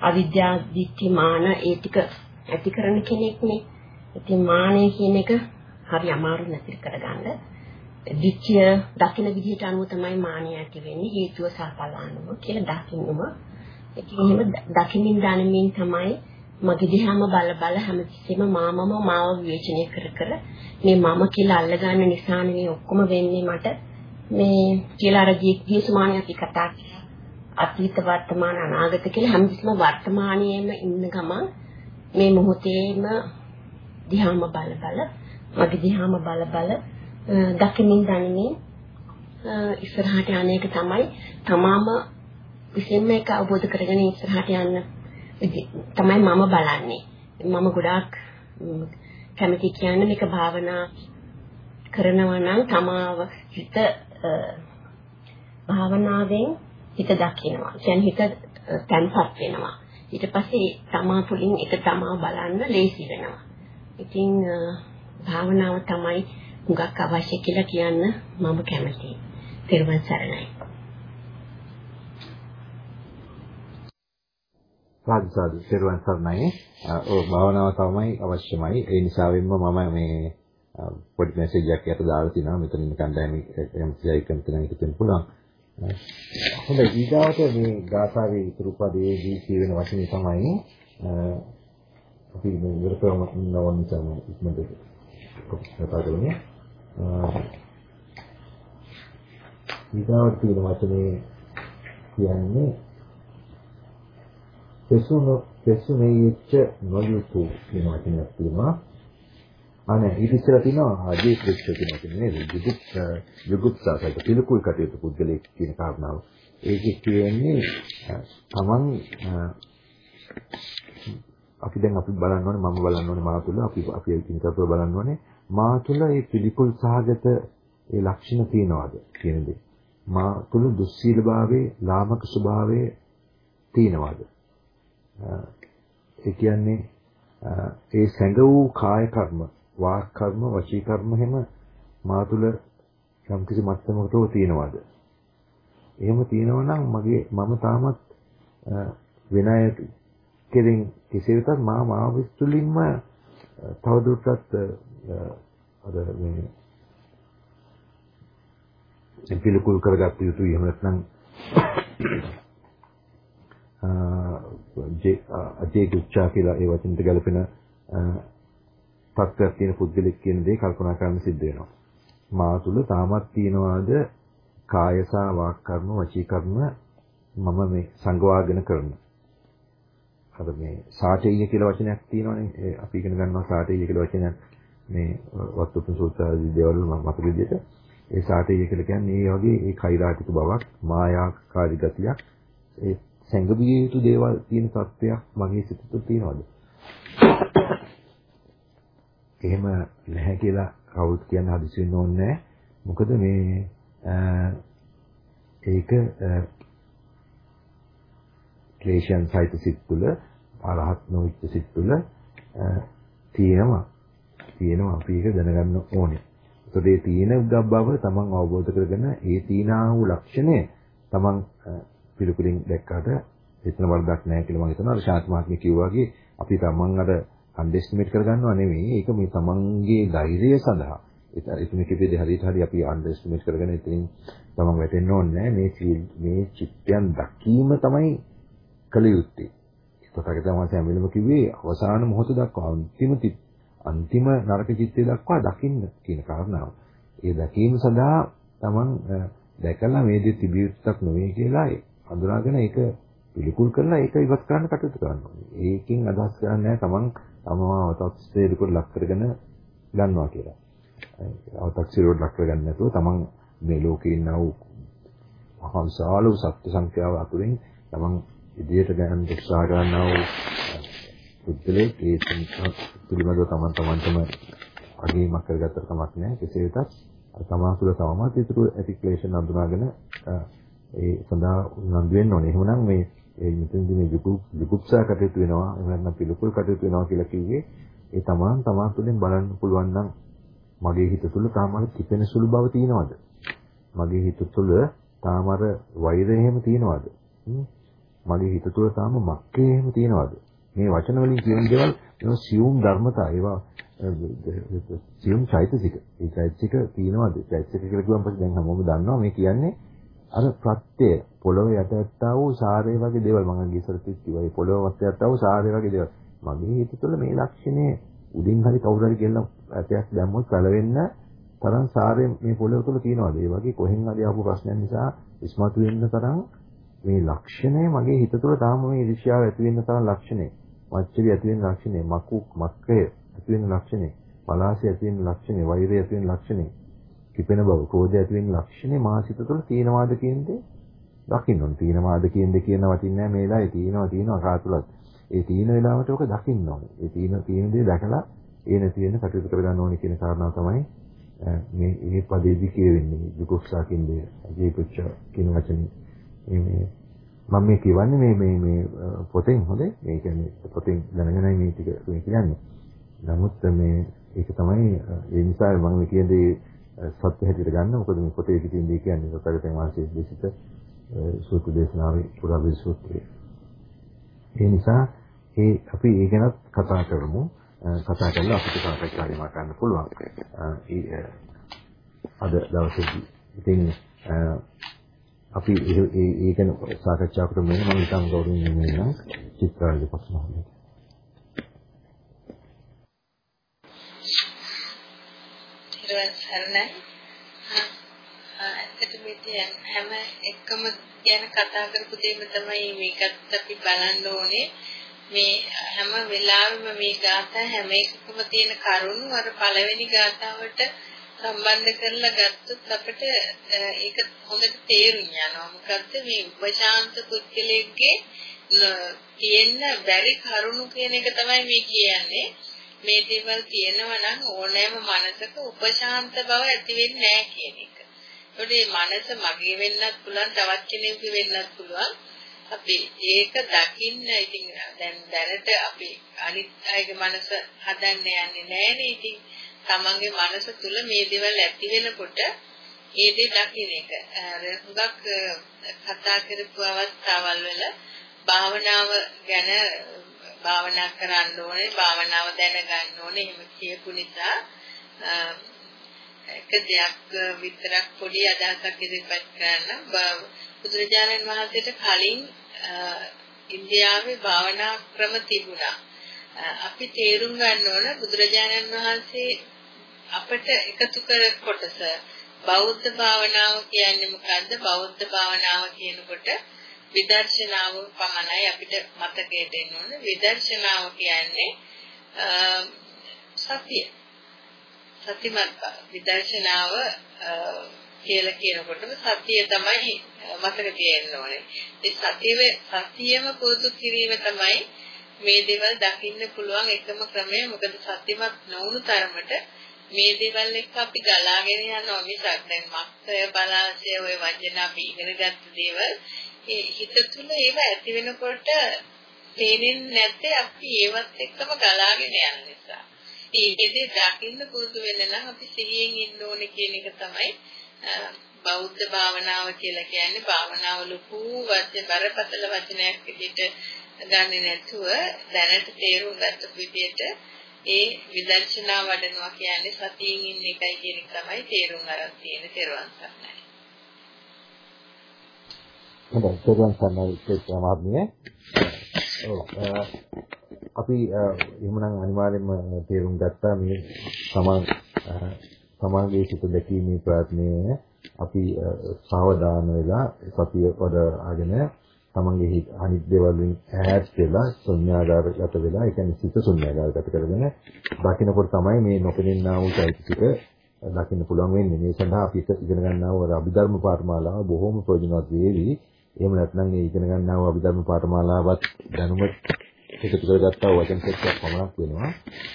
Speaker 11: අවිද්‍යා දිට්ඨි මාන ඒ ටික ඇති කරන කෙනෙක් නේ. ඉතින් මානය කියන එක හරි අමාරු නැති කරගන්න. දිච්චය දකින විදිහට අනුව තමයි මානිය ඇති වෙන්නේ හේතුව සහඵල අනුව කියලා දකින්නම. ඒකෙන් එහෙම දකිමින් දැනමින් තමයි මගේ දිහාම බල බල හැමතිස්සෙම මාමම මාව විවේචනය කර කර මේ මම කියලා අල්ලගන්න නිසානේ මේ ඔක්කොම වෙන්නේ මට. මේ කියලා අර ගිය සමානිය අපි කතා කරා. අතීත වර්තමාන අනාගත කියලා හැමතිස්සම වර්තමානයේම ඉන්න ගමන් මේ මොහොතේම දිහාම බල බල මගේ දිහාම බල බල දකිමින් දැනමින් ඉස්සරහට යන එක තමයි තමාම විසින්ම ඒක අවබෝධ කරගෙන ඉස්සරහට යන්න තමයි මම බලන්නේ. මම ගොඩාක් කැමති කියන්නේ මේක භාවනා කරනවා නම් තමාව හිත භාවනාවෙන් හිත දකිනවා. කියන්නේ හිත තැන්පත් වෙනවා. ඊට පස්සේ තමා තුළින් ඒක තමා බලන්න ලේසි වෙනවා. ඉතින් භාවනාව තමයි හුඟක් අවශ්‍ය කියලා කියන්න මම කැමතියි. තෙරුවන් සරණයි.
Speaker 1: සාදු සාදු තෙරුවන් සරණයි. ඔව් භාවනාව තමයි අවශ්‍යමයි. ඒ නිසාවෙන්ම මම මේ පොඩි මැසේජ් එකක් යට දාලා තිනවා. මෙතන ඉන්න කණ්ඩායමේ එම්සියි කම්පියුටර් එකකින් හිටින්න පුළුවන්. හොඳයි ඊගාවට මේ ගාථාවේ ඉතුරු පදයේදී කියවෙන වචනේ තමයි අපි මේ ඉවර කරන්න ඕන නිසා ඉක්මනට කතා කරමු. ඊගාවට තියෙන වචනේ කියන්නේ පෙසුන පෙසුනේච්ච නොයුතු කියන වචනයක් තියෙනවා. අනේ ඊට ඉස්සෙල්ලා තියෙනවා අජේ ක්‍රිස්ත කියන වචනේ නේද? යුගුත් යුගුත්සාකට පිළිකුල් කටයුතු පුද්ගලයෙක් කියන කාරණාව. ඒකේ කියන්නේ තමන් අපි දැන් අපි බලන්න ඕනේ මම බලන්න ඕනේ මා තුළ අපි අපි ඉතින්කපුව බලන්න ඕනේ මා තුළ මේ පිළිකුල් සහගත ඒ ලක්ෂණ තියනවාද කියන දේ මා තුළ දුස්සීලභාවයේ ලාමක ස්වභාවයේ තියනවාද ඒ කියන්නේ ඒ සැඟ වූ කාය කර්ම, වාක් කර්ම, වචී කර්ම හැම මා තුල යම්කිසි මට්ටමකට තියෙනවද? එහෙම තියෙනවා නම් මගේ මම තාමත් වෙන අය කෙරෙන් කෙසේ වෙතත් මා මාව තුළින්ම තවදුරටත් අර මේ පිළිකුල් කරගත්ත යුතුයි එහෙම නැත්නම් අජේ දුච්චා කියලා ඒ වචනට ගැලපෙන තත්ත්වයක් තියෙන පුද්ගලෙක් කියන දේ කල්පනා කරන්න සිද්ධ වෙනවා. මා තුල තාමත් තියනවාද කායසා වාක් කර්ම වචී කර්ම මම මේ සංගවාගෙන කරන. අර මේ සාඨේය කියලා වචනයක් තියෙනවනේ අපි ඉගෙන ගන්නවා සාඨේය කියලා වචනයක් මේ වත්තුප්ප සූත්‍රාදී දේවල් මම මතක විදිහට ඒ සාඨේය කියලා කියන්නේ ඒ වගේ ඒ කෛරාටික බවක් මායාකාරී ගතියක් ඒ සැඟවිය යුතු දේවල් තියෙන තත්ත්වයක් මගේ සිත තුළ තියෙනවද? එහෙම නැහැ කියලා කවුරුත් කියන්න හදිසි වෙන්න ඕනේ නැහැ. මොකද මේ ඒක ක්ලේශයන් සහිත සිත් තුළ අරහත් නොවිච්ච සිත් තුළ තියෙනවා. තියෙනවා අපි ඒක දැනගන්න ඕනේ. ඒතකොට ඒ තියෙන බව තමන් අවබෝධ කරගෙන ඒ තීනා වූ ලක්ෂණය තමන් පිළිකුලින් දැක්කට එතන වරදක් නැහැ කියලා මම හිතනවා. අර ශාන්ති මහත්මිය කිව්වා වගේ අපි තමන් අර අන්ඩර්ස්ටිමේට් කරගන්නව නෙවෙයි. ඒක මේ තමන්ගේ ධෛර්යය සඳහා. එතන කිව්වේ හරියට හරි අපි අන්ඩර්ස්ටිමේට් කරගෙන ඉතින් තමන් වැටෙන්න ඕනේ මේ මේ චිත්තයන් දකීම තමයි කළ යුත්තේ. තථාගතයන් වහන්සේ හැමලෙම කිව්වේ අවසාන මොහොත දක්වා අන්තිම අන්තිම නරක චිත්තය දක්වා දකින්න කියන කාරණාව. ඒ දැකීම සඳහා තමන් දැකලා මේ දේ තිබිය යුත්තක් නෙවෙයි කියලා හඳුනාගෙන ඒක පිළිකුල් කරලා ඒක ඉවත් කරන්න කටයුතු කරනවා. ඒකෙන් අදහස් කරන්නේ නැහැ තමන් තමව තත්ත්වයට ලක් කරගෙන ගන්නවා කියලා. අවතක්සිරුවට ලක් කරගන්න නැතුව තමන් මේ ලෝකේ ඉන්න වූ මහා විශාල වූ සත්‍ය සංඛ්‍යාව අතුරින් තමන් ඉදිරියට ගන්න උත්සාහ කරනවා වූ පුද්ගලයෙක් ඒ පිළිබඳව තමන් තමන්ටම අගීමක් කරගත්තට කමක් නැහැ කෙසේ වෙතත් තමා තුළ තවමත් ඉතුරු ඇති ක්ලේශ නඳුනාගෙන ඒ සඳහා උනන්දු වෙන්න ඕනේ. එහෙමනම් මේ ඒ මෙතනදී මේ විකුප්සා කටයුතු වෙනවා. එහෙම නැත්නම් පිළිකුල් කටයුතු වෙනවා කියලා කිව්වේ ඒ තමන් තමන් තුළින් බලන්න පුළුවන් නම් මගේ හිත තුළ තාම අර කිපෙන සුළු බව තියෙනවද? මගේ හිත තුළ තාම අර වෛරය එහෙම තියෙනවද? මගේ හිත තුළ තාම මක්කේ එහෙම තියෙනවද? මේ වචන වලින් කියන දේවල් ඒවා සියුම් ධර්මතා ඒවා සියුම් චෛතසික. ඒ චෛතසික තියෙනවද? චෛතසික කියලා කිව්වම පස්සේ දැන් හැමෝම දන්නවා. මේ කියන්නේ අර ප්‍රත්‍ය පොළොව යට ඇත්තා වූ සාරය වගේ දේවල් මම අගේ ඉස්සර කිව්වා. ඒ පොළොව වට ඇත්තා වූ සාරය වගේ දේවල්. මගේ හිත තුළ මේ ලක්ෂණය උඩින් හරි කවුරු හරි කියලා ඇටයක් දැම්මොත් පළවෙන්න තරම් සාරය මේ පොළොව තුළ තියනවාද? ඒ වගේ කොහෙන් හරි ආපු ප්‍රශ්නයක් නිසා ඉස්මතු වෙන්න තරම් මේ ලක්ෂණය මගේ හිත තුළ තාම මේ ඉරිෂාව ඇති වෙන්න තරම් ලක්ෂණය. මච්චරි ඇති වෙන ලක්ෂණය, මකු මක්කය ඇති වෙන ලක්ෂණය, පලාසය ඇති වෙන ලක්ෂණය, වෛරය ඇති වෙන ලක්ෂණය. කිපෙන බව, ක්‍රෝධය ඇති වෙන ලක්ෂණේ මාසිත තුළ තියෙනවාද කියන දේ දකින්න ඕනේ. තියෙනවාද කියන දේ කියන වටින්නේ නැහැ මේ වෙලාවේ තියෙනවා තියෙනවා කාතුලත්. ඒ තියෙන වෙලාවට ඔක දකින්න ඕනේ. ඒ තියෙන තියෙන දේ දැකලා ඒ නැති වෙන කටයුතු කරගන්න ඕනේ කියන කාරණාව තමයි මේ මේ පදේදී කියවෙන්නේ. දුක්ඛසා කියන දේ. ජීපුච්ච කියන වචනේ මේ මම මේ කියවන්නේ මේ මේ මේ පොතෙන් හොඳේ. මේ කියන්නේ පොතෙන් දැනගෙනයි මේ ටික මේ කියන්නේ. නමුත් මේ ඒක තමයි ඒ නිසා මම කියන්නේ සත්‍ය හැටියට ගන්න. මොකද මේ පොතේ පිටින් දී කියන්නේ සතරෙන් වාසිය දේශිත සූත්‍ර දේශනාවේ පුරා විසූත්‍රය. ඒ නිසා ඒ අපි ඒ ගැනත් කතා කරමු. කතා කරලා අපිට සාකච්ඡා කරන්න ගන්න පුළුවන්. අද දවසේදී. ඉතින් අපි ඒ ඒ ගැන සාකච්ඡා කරමු මම හිතන් ගෞරවයෙන් ඉන්නවා චිත්‍රාලි පස්මහන්නේ.
Speaker 2: ඊට සරණයි. ඇත්තටම ඉතින් හැම එකම ගැන කතා කරපු දෙයක්ම තමයි මේකත් අපි බලන්න ඕනේ. මේ හැම වෙලාවෙම මේ ગાථා හැම එකකම තියෙන කරුණු අර පළවෙනි ગાතාවට සම්බන්ධ කරලා ගත්තොත් අපිට ඒක හොඳට තේරුම් යනවා. මොකද්ද මේ උපශාන්ත පුද්ගලයෙක්ගේ තියෙන බැරි කරුණු කියන එක තමයි මේ කියන්නේ. මේ දේවල් තියෙනවා නම් ඕනෑම මනසක උපශාන්ත බව ඇති වෙන්නේ නැහැ කියන එක. ඒකට මේ මනස මගේ වෙන්නත් පුළුවන් තවත් කෙනෙකුගේ වෙන්නත් පුළුවන්. අපි ඒක දකින්න ඉතින් දැන් දැනට අපි අනිත් අයගේ මනස හදන්න යන්නේ නැහැනේ ඉතින් තමන්ගේ මනස තුල මේ දේවල් ඇති වෙනකොට ඒ දේ දකින්න එක. හුඟක් කතා කරපු අවස්ථාවල් වල භාවනාව ගැන භාවනා කරන්න ඕනේ, භාවනාව දැනගන්න ඕනේ. එහෙම කියපු නිසා එක දෙයක් විතරක් පොඩි අදහසක් ඉදිරිපත් කරන්න බුදුරජාණන් වහන්සේට කලින් ඉන්දියාවේ භාවනා ක්‍රම තිබුණා. අපි තේරුම් ගන්න ඕන බුදුරජාණන් වහන්සේ අපට එකතු කර කොටස බෞද්ධ භාවනාව කියන්නේ මොකද්ද? බෞද්ධ භාවනාව කියනකොට විදර්ශනාව පමණයි අපිට මතකයට එන්න ඕන. විදර්ශනාව කියන්නේ සතිය. සතිමත් විදර්ශනාව කියලා කියනකොටම සතිය තමයි මතක තියෙන්න ඕනේ. ඒ සතිය සතියම පුරුදු කිරීම තමයි මේ දේවල් දකින්න පුළුවන් එකම ක්‍රමය. මොකද සතිමත් නොවුණු තරමට මේ දේවල් එක්ක අපි ගලාගෙන යනවා මිසක් දැන් මක්සය බලාසය ඔය වචන අපි ඉගෙන ගත්ත දේවල් ඒ හිත තුළ ඒව ඇති වෙනකොට තේරෙන්නේ නැත්තේ අපි ඒවත් එක්කම ගලාගෙන යන නිසා. ඒකෙදි දකින්න පුරුදු වෙන්න නම් අපි සිහියෙන් ඉන්න ඕනේ කියන එක තමයි බෞද්ධ භාවනාව කියලා කියන්නේ භාවනාව ලොකු වචන බරපතල වචනයක් විදිහට ගන්නෙ නැතුව දැනට තේරුම් ගත්ත විදිහට ඒ විදර්ශනා වඩනවා කියන්නේ සතියින් ඉන්න එකයි කියන එක තමයි තේරුම් අරන් තියෙන තේරුවන් සරණයි.
Speaker 1: හොඳයි තේරුවන් සරණයි ඒක මාත්මිය. ඔව් අපි එහෙමනම් අනිවාර්යයෙන්ම තේරුම් ගත්තා මේ සමාන සමාගයේ සිට දැකීමේ ප්‍රයත්නය අපි සාවධාන වෙලා සතිය වඩාගෙන තමන්ගේ හිත අනිත් දේවල් වලින් ඈත් වෙලා ශුන්‍යාගාරගත වෙලා ඒ කියන්නේ සිත ශුන්‍යාගාරගත කරගෙන දකින්නකොට තමයි මේ නොපෙනෙන්නා වූ চৈতසික දකින්න පුළුවන් වෙන්නේ. මේ සඳහා අපි ඉගෙන ගන්නා වූ අභිධර්ම පාඨමාලාව බොහොම ප්‍රයෝජනවත් වේවි. එහෙම නැත්නම් ඒ ඉගෙන ගන්නා වූ අභිධර්ම පාඨමාලාවත් දැනුම එකතු කරගත්තා වචන සෙට්යක් පමණක් වෙනවා.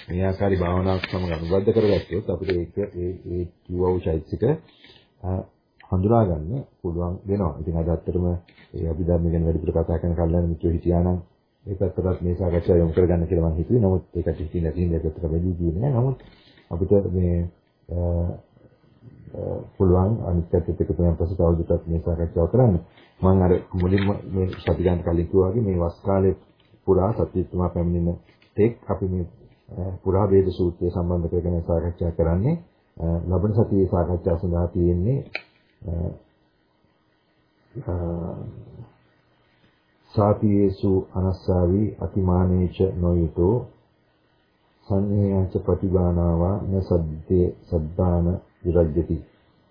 Speaker 1: මේ ආකාරي භාවනාවක් සමග අනුබද්ධ කරගත්තොත් අපිට ඒක ඒ ඒ කිව්වෝ චෛත්‍යික හඳුනා ගන්න පුළුවන් වෙනවා. ඉතින් අද ඇත්තටම ඒ අභිධර්ම ගැන වැඩිපුර කතා කරන කල්ලාන මිත්‍රයෝ හිටියා නම් ඒ පැත්තටත් මේ සාකච්ඡාව යොමු කරගන්න කියලා මම හිතුවේ. නමුත් ඒකට හිතින් නැතිනම් ඒකට වැඩි දියුනේ නැහැ. නමුත් අපිට මේ පුළුවන් අනිත් පැත්තට එකතු වෙන පස්සේ තවදුරටත් මේ සාකච්ඡාව කරන්න. මම අර මුලින්ම මේ සති ගන්න කලින් කිව්වා වගේ මේ වස් කාලේ පුරා සත්‍යතුමා පැමිණෙන තෙක් අපි මේ පුරා වේද සූත්‍රය සම්බන්ධ කරගෙන සාකච්ඡා කරන්නේ. ලබන සතියේ සාකච්ඡාව සඳහා තියෙන්නේ සාපියේසු අනස්සාවි අතිමානේච නොයුතෝ සංඤේයංච ප්‍රතිබානාවා න සද්දේ සද්දාන විරජ්‍යති.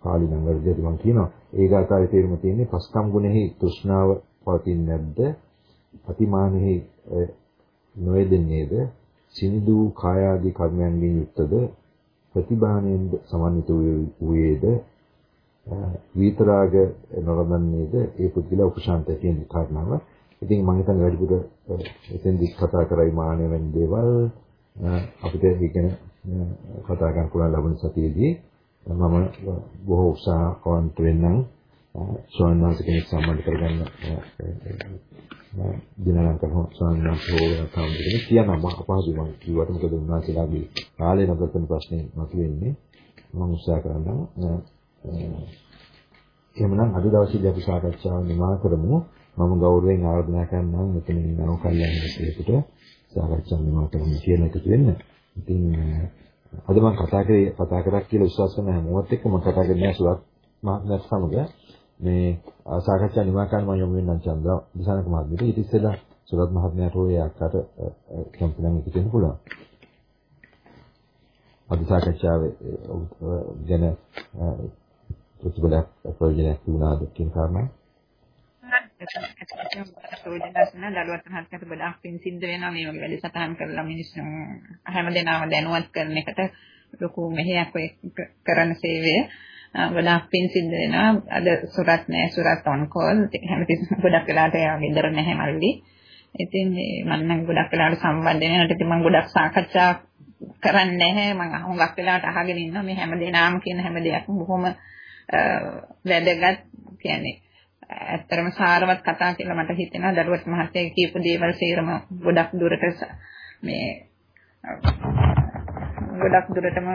Speaker 1: පාලි නම් වර්ධිත මම කියනවා. ඒ ගාථාවේ තේරුම තියෙන්නේ පස්කම් ගුණෙහි තෘෂ්ණාව පවතින්නේ නැද්ද? අතිමානෙහි නොයෙදෙන්නේද? සිනිදු කායාදී කර්මයන්ගෙන් යුක්තද? ප්‍රතිබාණයෙන් සමන්විත වූයේද? විතරාග නොරදන්නේද ඒ පුද්ගලයා උපශාන්තය කියන කාරණාව. ඉතින් මම හිතන්නේ වැඩිපුර එතෙන්දි කතා කරයි මානෙ වෙන දේවල්. අපිට ඉගෙන කතා කරන්න පුළුවන් ලබන සතියේදී. මම බොහෝ උත්සාහවන්ත වෙන්නම් ස්වාමීන් වහන්සේ කෙනෙක් සම්බන්ධ කරගන්න දිනලංක ස්වාමීන් වහන්සේ හෝ වෙන කවුරුද කියනවා අපහසු මම කිව්වට මොකද උන්වහන්සේලාගේ කාලේ නතරන ප්‍රශ්නේ මතුවෙන්නේ මම උත්සාහ කරනවා එහෙමනම් අද දවසේදී අපි සාකච්ඡාව නිමා කරමු. මම ගෞරවයෙන් ආරාධනා කරනවා මෙතන ඉන්නව කල්යනා මිත්‍රයෙකුට සාකච්ඡාව නිමා කරමු කියන එක වෙන්න. ඉතින් අද මම කතා කරේ කතා කරක් කියලා විශ්වාස කරන හැමෝත් එක්ක මම කතා කරන්නේ සුවත් මහත්මයාත් සමග මේ සාකච්ඡා නිමා කරන්න මම යොමු වෙන්නම් චන්ද්‍ර දිසානක මහත්මියට. ඊට ඉස්සෙල්ලා සුරත් මහත්මයාට ඔය අක්කට කැම්පිනන් එක දෙන්න පුළුවන්. අද සාකච්ඡාවේ ගැන ප්‍රතිඵලයක් ප්‍රයෝජනයක් වුණාද කියන කාරණා
Speaker 12: ප්‍රයෝජනස්න දරුවත් මහත්මයාට ගොඩාක් පින් සිද්ධ වෙනවා මේ වගේ වැඩසටහන් කරලා මිනිස්සු හැමදේනම දැනුවත් කරන එකට ලොකු මෙහෙයක් ඔය කරන සේවය ගොඩාක් පින් සිද්ධ වෙනවා අද සුරත් නෑ සුරත් ඔන් කෝල් හැමතිස්සෙම ගොඩක් වෙලාට එයා ගෙදර නැහැ මල්ලි ඉතින් මම නම් ගොඩක් වෙලාට සම්බන්ධ වෙනකොට ඉතින් මම ගොඩක් සාකච්ඡා කරන්නේ නැහැ මම හුඟක් වෙලාවට අහගෙන ඉන්නවා මේ හැමදේනම කියන හැම දෙයක්ම බොහොම වැදගත් කියන්නේ ඇත්තරම සාරවත් කතා කියලා මට හිතෙනවා දරුවත් මහත්තයා කියපු දේවල් සේරම ගොඩක් දුරට මේ ගොඩක් දුරටම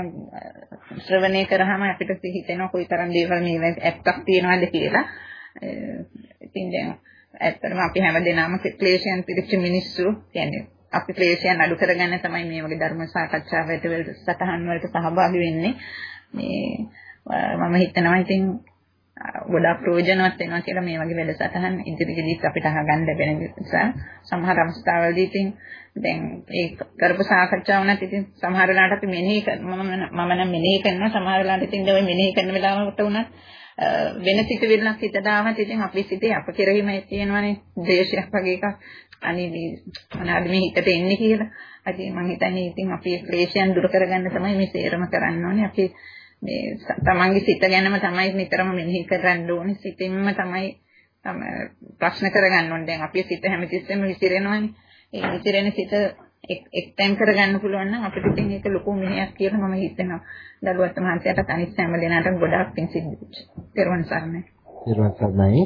Speaker 12: ශ්‍රවණය කරාම අපිට හිතෙනවා කොයිතරම් දේවල් මේ ඇත්තක් තියනවද කියලා. ඉතින් දැන් ඇත්තටම අපි හැමදේනම ක්ලේශයන් පිළිච්ච මිනිස්සු කියන්නේ අපි ක්ලේශයන් අඩු කරගන්න තමයි මේ වගේ ධර්ම සාකච්ඡාවට සටහන් වලට සහභාගී වෙන්නේ. මේ මම හිතනවා ඉතින් ගොඩාක් ප්‍රයෝජනවත් වෙනවා කියලා මේ වගේ වැඩසටහන් ඉදිරියේදීත් අපිට අහගන්න ලැබෙන නිසා සමහර අවස්ථාවලදී ඉතින් දැන් ඒ කරපු සාකච්ඡාව නැත් ඉතින් සමහර වෙලාවට අපි මෙනෙහි මම මම නම් මෙනෙහි කරනවා සමහර වෙලාවට ඉතින් ඔය මෙනෙහි කරන වෙලාවට උනත් වෙන සිතුවිල්ලක් හිතට ආවත් ඉතින් අපි සිතේ අප කෙරෙහිම තියෙනවනේ ද්වේෂයක් වගේ එකක් අනේ මේ මොනවාද මේ හිතට එන්නේ කියලා. අද මම හිතන්නේ ඉතින් අපි ක්ලේශයන් දුරු කරගන්න තමයි මේ සේරම කරන්න ඕනේ. අපි මේ තමන්ගේ සිත ගැනම තමයි නිතරම මෙනෙහි කරන්න ඕනේ. සිතින්ම තමයි ප්‍රශ්න කරගන්න ඕනේ. දැන් අපි සිත හැමතිස්සෙම විසිරෙනවානේ. ඒ විසිරෙන සිත එක්තෙන් කරගන්න පුළුවන් නම් අපිට ඉතින් ඒක ලොකු මෙහෙයක් කියලා මම හිතනවා. දරුවත් මහන්සියට අනිත් හැම දෙනාටම ගොඩාක් පිං සිද්ධ වෙච්ච. පෙරවන් සරණයි.
Speaker 1: පෙරවන් සරණයි.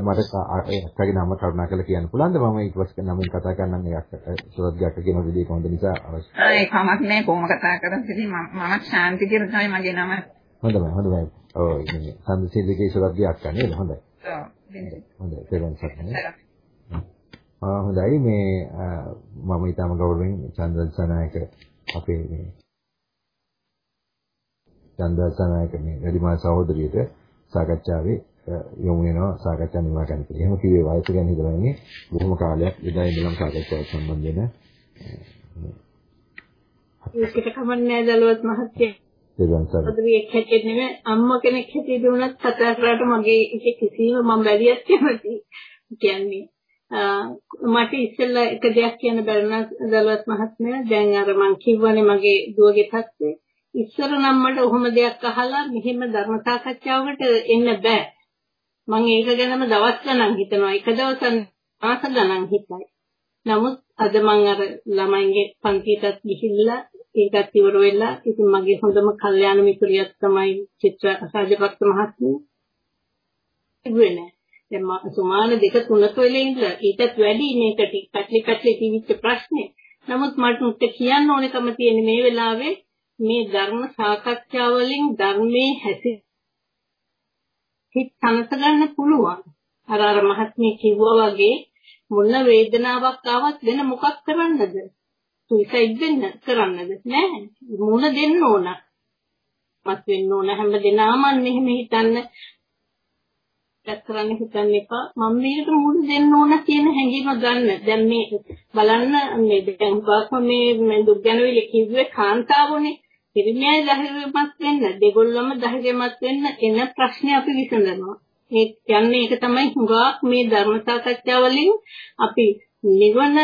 Speaker 1: මට අක්කගේ නම කරුණා කරලා කියන්න පුළුවන්ද? මම ඊට පස්සේ නමින් කතා කරන්නම් ඒ අක්ක සුරද්ගාට කියන විදිහ කොහොමද නිසා අවශ්‍ය.
Speaker 12: ඒ කමක් නැහැ කොහොම කතා කරත් ඉතින් මම ශාන්ති කියලා තමයි මගේ නම.
Speaker 1: හොඳයි හොඳයි. ඔව් ඉතින් සම්දසීලගේ සුරද්ගේ අක්කා නේද? හොඳයි. හොඳයි. පෙරවන් සරණයි. හොඳයි මේ මම ඊටම ගෞරවයෙන් චන්ද්‍රසනායක අපේ මේ චන්ද්‍රසනායක මේ වැඩිමහල් සහෝදරියට සාකච්ඡාවේ යොමු වෙනවා සාකච්ඡා නිවා ගන්න කියලා. එහෙම කිව්වේ වයස ගැන හිතලා ඉන්නේ බොහොම කාලයක් එදා ඉඳලම සාකච්ඡාවක් සම්බන්ධ වෙන
Speaker 4: ඒකට කමන්නේ දලුවත් මහත්තයා.
Speaker 1: දෙවන් සර්.
Speaker 4: අදවියක් හැටියට නෙමෙයි අම්මා කෙනෙක් හැටියට වුණත් කතා කරාට මගේ ඒක කිසිම මම බැරියක් කැමති. කියන්නේ මට ඉස්සෙල්ලා එක දෙයක් කියන්න බැරි නම් දලුවත් මහත්මයා දැන් අර මං කිව්වනේ මගේ දුවගේ පැත්තේ ඉස්සර නම් මට ඔහොම දෙයක් අහලා මෙහෙම ධර්ම සාකච්ඡාවකට එන්න බෑ මං ඒක ගැනම දවස් ගණන් හිතනවා. එක දවසක් මාස ගණන් හිතයි. නමුත් අද මං අර ළමයින්ගේ පන්තියටත් ගිහිල්ලා ඒකත් ඉවර වෙලා ඉතින් මගේ හොඳම කල්යාණ මිතුරියක් තමයි චිත්‍ර රාජපක්ෂ මහත්මිය. ඉන්නේ දැන් සුමාන දෙක තුනක වෙලේ ඉඳලා ඊටත් වැඩි මේක ටික පැටලි පැටලි තිබිච්ච ප්‍රශ්නේ. නමුත් මට කියන්න ඕනකම තියෙන මේ වෙලාවේ මේ ධර්ම සාකච්ඡා වලින් ධර්මයේ හැසි හිත තනස ගන්න පුළුවන්. අර අර මහත්මිය කිව්වා වගේ මොන වේදනාවක් ආවත් වෙන මොකක් කරන්නද? සුයිසයිඩ් වෙන්න කරන්නද? නෑ. මුණ දෙන්න ඕන. මත් වෙන්න ඕන හැම දිනම මෙහෙම හිතන්න දැක් කරන්න හිතන්න එපා. මම මේකට මුහුණ දෙන්න ඕන කියන හැඟීම ගන්න. දැන් මේ බලන්න මේ දැන් වාස්ම මේ දුක් ගැනවිල කිව්වේ කාන්තාවනේ. පිරිමියයි ධෛර්යමත් වෙන්න, දෙගොල්ලම ධෛර්යමත් වෙන්න එන ප්‍රශ්නේ අපි විසඳනවා. ඒ කියන්නේ ඒක තමයි හුඟක් මේ ධර්ම සාකච්ඡා වලින් අපි නිවන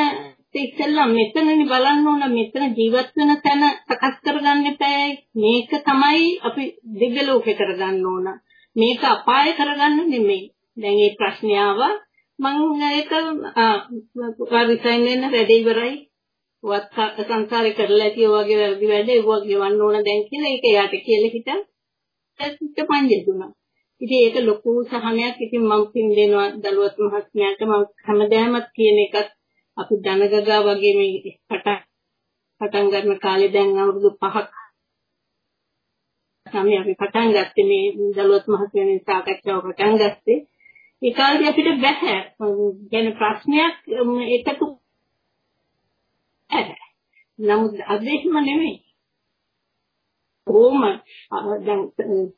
Speaker 4: ඉතින්ලා මෙතනනි බලන්න ඕන මෙතන ජීවත් වෙන තැන සකස් කරගන්න එපා මේක තමයි අපි දිග්ග ලෝකේ කරගන්න ඕන මේක අපාය කරගන්න නෙමෙයි. දැන් මේ ප්‍රශ්නේ ආවා මම ඒක රිසයින් වෙන්න වැඩ ඉවරයි. වත් සංසාරේ කරලා ඇති ඔයගේ වැරදි වැඩ ඒව ගෙවන්න ඕන දැන් කියලා ඒක එයාට කියලා හිටන් ඇත්ත පංජේ දුනා. ඉතින් ඒක ලොකු සහනයක්. ඉතින් මම පින් දෙනවා දලුවත් මහත්මයාට මම හැමදාමත් කියන එකත් අපි දනගගා වගේ මේ පටන් පටන් ගන්න කාලේ දැන් අවුරුදු 5ක් තමයි අපි පටන් ගත්තේ මේ දලුවත් මහත්මයාගේ සාකච්ඡාව පටන් ගත්තේ. ඒ කාලේ අපිට බෑ. ගැන ප්‍රශ්නයක් එකතු නමුත් අද එහෙම නෙමෙයි. කොහොම දැන්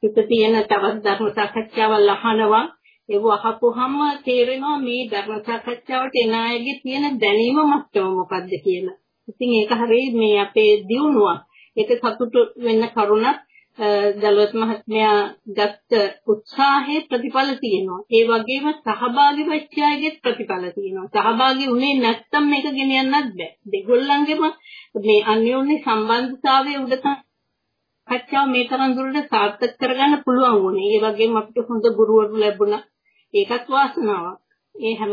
Speaker 4: පිට තියෙන තවත් ධර්ම සාකච්ඡාවල් අහනවා ඒව අහපුවහම තේරෙනවා මේ ධර්ම සාකච්ඡාවට එන අයගේ තියෙන දැනීම මට්ටම මොකක්ද කියලා. ඉතින් ඒක හරිය මේ අපේ දියුණුවක්. ඒක සතුටු වෙන්න කරුණක් දලුවත් මහත්මයා ගත්ත උත්සාහයේ ප්‍රතිඵල තියෙනවා. ඒ වගේම සහභාගී වෙච්ච අයගේ ප්‍රතිඵල තියෙනවා. සහභාගී වුණේ නැත්තම් මේක ගෙනියන්නත් බෑ. දෙගොල්ලන්ගේම මේ අන්‍යෝන්‍ය සම්බන්ධතාවයේ උඩ කච්චාව මේ තරම් දුරට සාර්ථක කරගන්න පුළුවන් වුණේ. ඒ වගේම අපිට හොඳ ගුරුවරු ලැබුණා. ඒකත් වාසනාවක්. ඒ හැම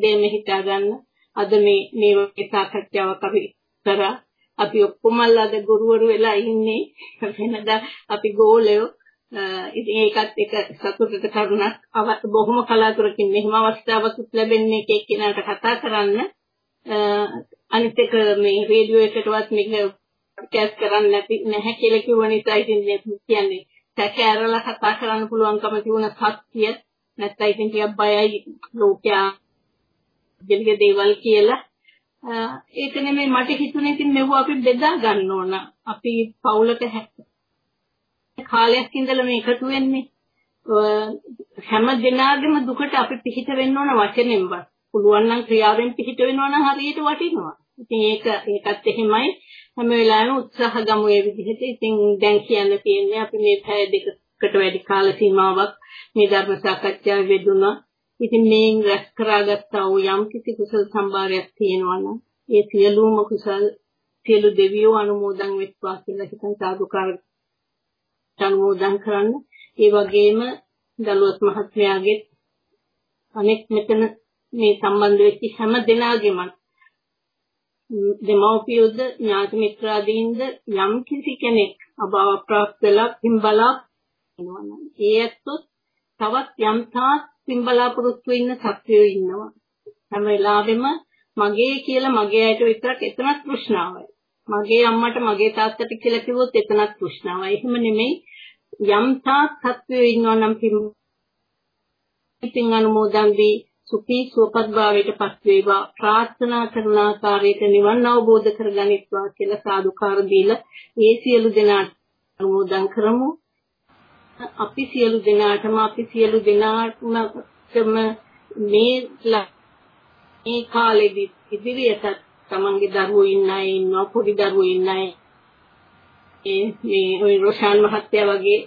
Speaker 4: දෙයක්ම හිතා ගන්න අද මේ මේ වගේ සාකච්ඡාවක් අපි කරා අපි ඔක්කොම අද ගුරුවරු වෙලා ඉන්නේ. වෙනදා අපි ගෝලයෝ ඉතින් ඒකත් එක සතුටට කරුණක්. අවත් බොහොම කලාතුරකින් මෙහිම අවස්ථාවක් ලැබෙන්නේ එක එක්කිනාට කතා කරන්න. අනිත් එක මේ රේඩියෝ එකටවත් මේක කැස් කරන්න නැති නැහැ කියලා කිව්ව නිසා ඉතින් කියන්නේ සැක ඇරලා කතා කරන්න පුළුවන්කම තිබුණ සත්‍ය. නැත්නම් ඉතින් ටිකක් බයයි ලෝකයා. ජීවිත දේවල් කියලා. ඒක නෙමෙයි මට හිතුනේ ඉතින් මෙව අපි බෙදා ගන්න ඕන අපි පවුලක කාලයක් ඉඳලා මේ එකතු වෙන්නේ හැම දිනාගෙම දුකට අපි පිහිට වෙන්න ඕන වචනෙන්වත් පුළුවන් නම් ක්‍රියාවෙන් පිහිට වෙනවා නම් හරියට වටිනවා ඉතින් ඒක ඒකත් එහෙමයි හැම වෙලාවෙම උත්සාහ ගමු ඒ විදිහට. ඉතින් දැන් කියන්න තියෙන්නේ අපි මේ පැය දෙකකට වැඩි කාල සීමාවක් මේ ධර්ම සාකච්ඡාවේ යෙදුණා. ඉතින් මේන් රැස් කරගත්තා වූ යම් කිසි කුසල සම්භාරයක් තියෙනවා නම් ඒ සියලුම කුසල් සියලු දෙවියෝ අනුමෝදන් වෙත්වා කියලා හිතන් සාදුකාර අනුමෝදන් කරන්න. ඒ වගේම දලුවත් මහත්මයාගේ අනෙක් මෙතන මේ සම්බන්ධ වෙච්ච හැම දෙනාගේම දෙමව්පියෝද ඥාති මිත්‍රාදීන්ද යම් කිසි කෙනෙක් අභාව ප්‍රාප්ත වෙලා පින්බලා වෙනවා ඒ ඇත්තොත් තවත් යම් තාක් පින්බලාපොරොත්තු ඉන්න සත්වයෝ ඉන්නවා. හැම වෙලාවෙම මගේ කියලා මගේ අයට විතරක් එතනක් තෘෂ්ණාවයි. මගේ අම්මට මගේ තාත්තට කියලා කිව්වොත් එතනක් තෘෂ්ණාවයි. එහෙම නෙමෙයි යම් තාක් සත්වයෝ ඉන්නවා නම් පින් අනුමෝදන් දී සුඛී සුවපත් භාවයට පත් වේවා. ප්‍රාර්ථනා කරන ආකාරයට නිවන් අවබෝධ කරගනිත්වා කියලා සාදුකාර දීලා ඒ සියලු දෙනාට අනුමෝදන් කරමු. අපි සියලු දෙනාටම අපි සියලු දෙනාටම මේ මේ කාලෙදි ඉදිරියට තමන්ගේ දරුවෝ ඉන්න අය ඉන්නවා පොඩි දරුවෝ ඉන්න අය මේ ওই රොෂාන් මහත්තයා වගේ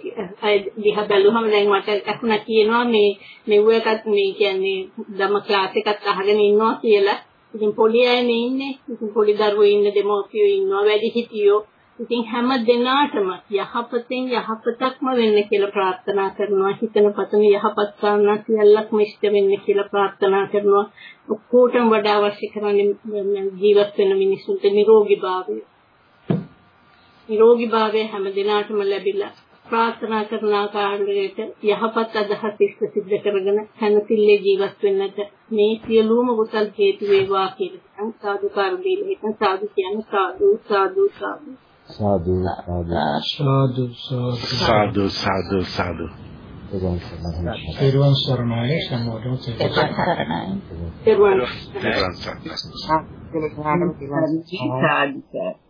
Speaker 4: අය දිහා බැලුවම දැන් මට අකුණා කියනවා මේ මෙව එකත් මේ කියන්නේ ධම්ම ක්ලාස් එකක් අහගෙන ඉන්නවා කියලා. ඉතින් පොඩි අයනේ ඉන්නේ. ඉතින් පොඩි දරුවෝ ඉන්න දෙමෝපියෝ ඉන්නවා වැඩි හිටියෝ. ඉතින් හැම දිනාටම යහපතෙන් යහපතක්ම වෙන්න කියලා ප්‍රාර්ථනා කරනවා. හිතන පතන යහපත් කාරණා සියල්ලක්ම ඉෂ්ට වෙන්න කියලා ප්‍රාර්ථනා කරනවා. ඔක්කොටම වඩා අවශ්‍ය කරන්නේ ජීවත් වෙන මිනිසුන්ට නිරෝගීභාවය. නිරෝගී භාවය හැම දිනාටම ලැබිලා ප්‍රාර්ථනා කරන ආකාරයට යහපත් අදහස් ඉෂ්ට සිද්ධ කරගෙන හැනතිල්ලේ ජීවත් වෙන්නට මේ සියලුම කුසල් හේතු වේවා කියලා සාදුකාර දීලා හිටන් සාදු කියන සාදු සාදු සාදු
Speaker 1: සාදු
Speaker 7: සාදු.
Speaker 3: සාදු සාදු. සාදු
Speaker 7: පෙරවන් සරණයි. සම්මෝධන
Speaker 4: සරණයි. පෙරවන්
Speaker 3: පෙරවන් සරණයි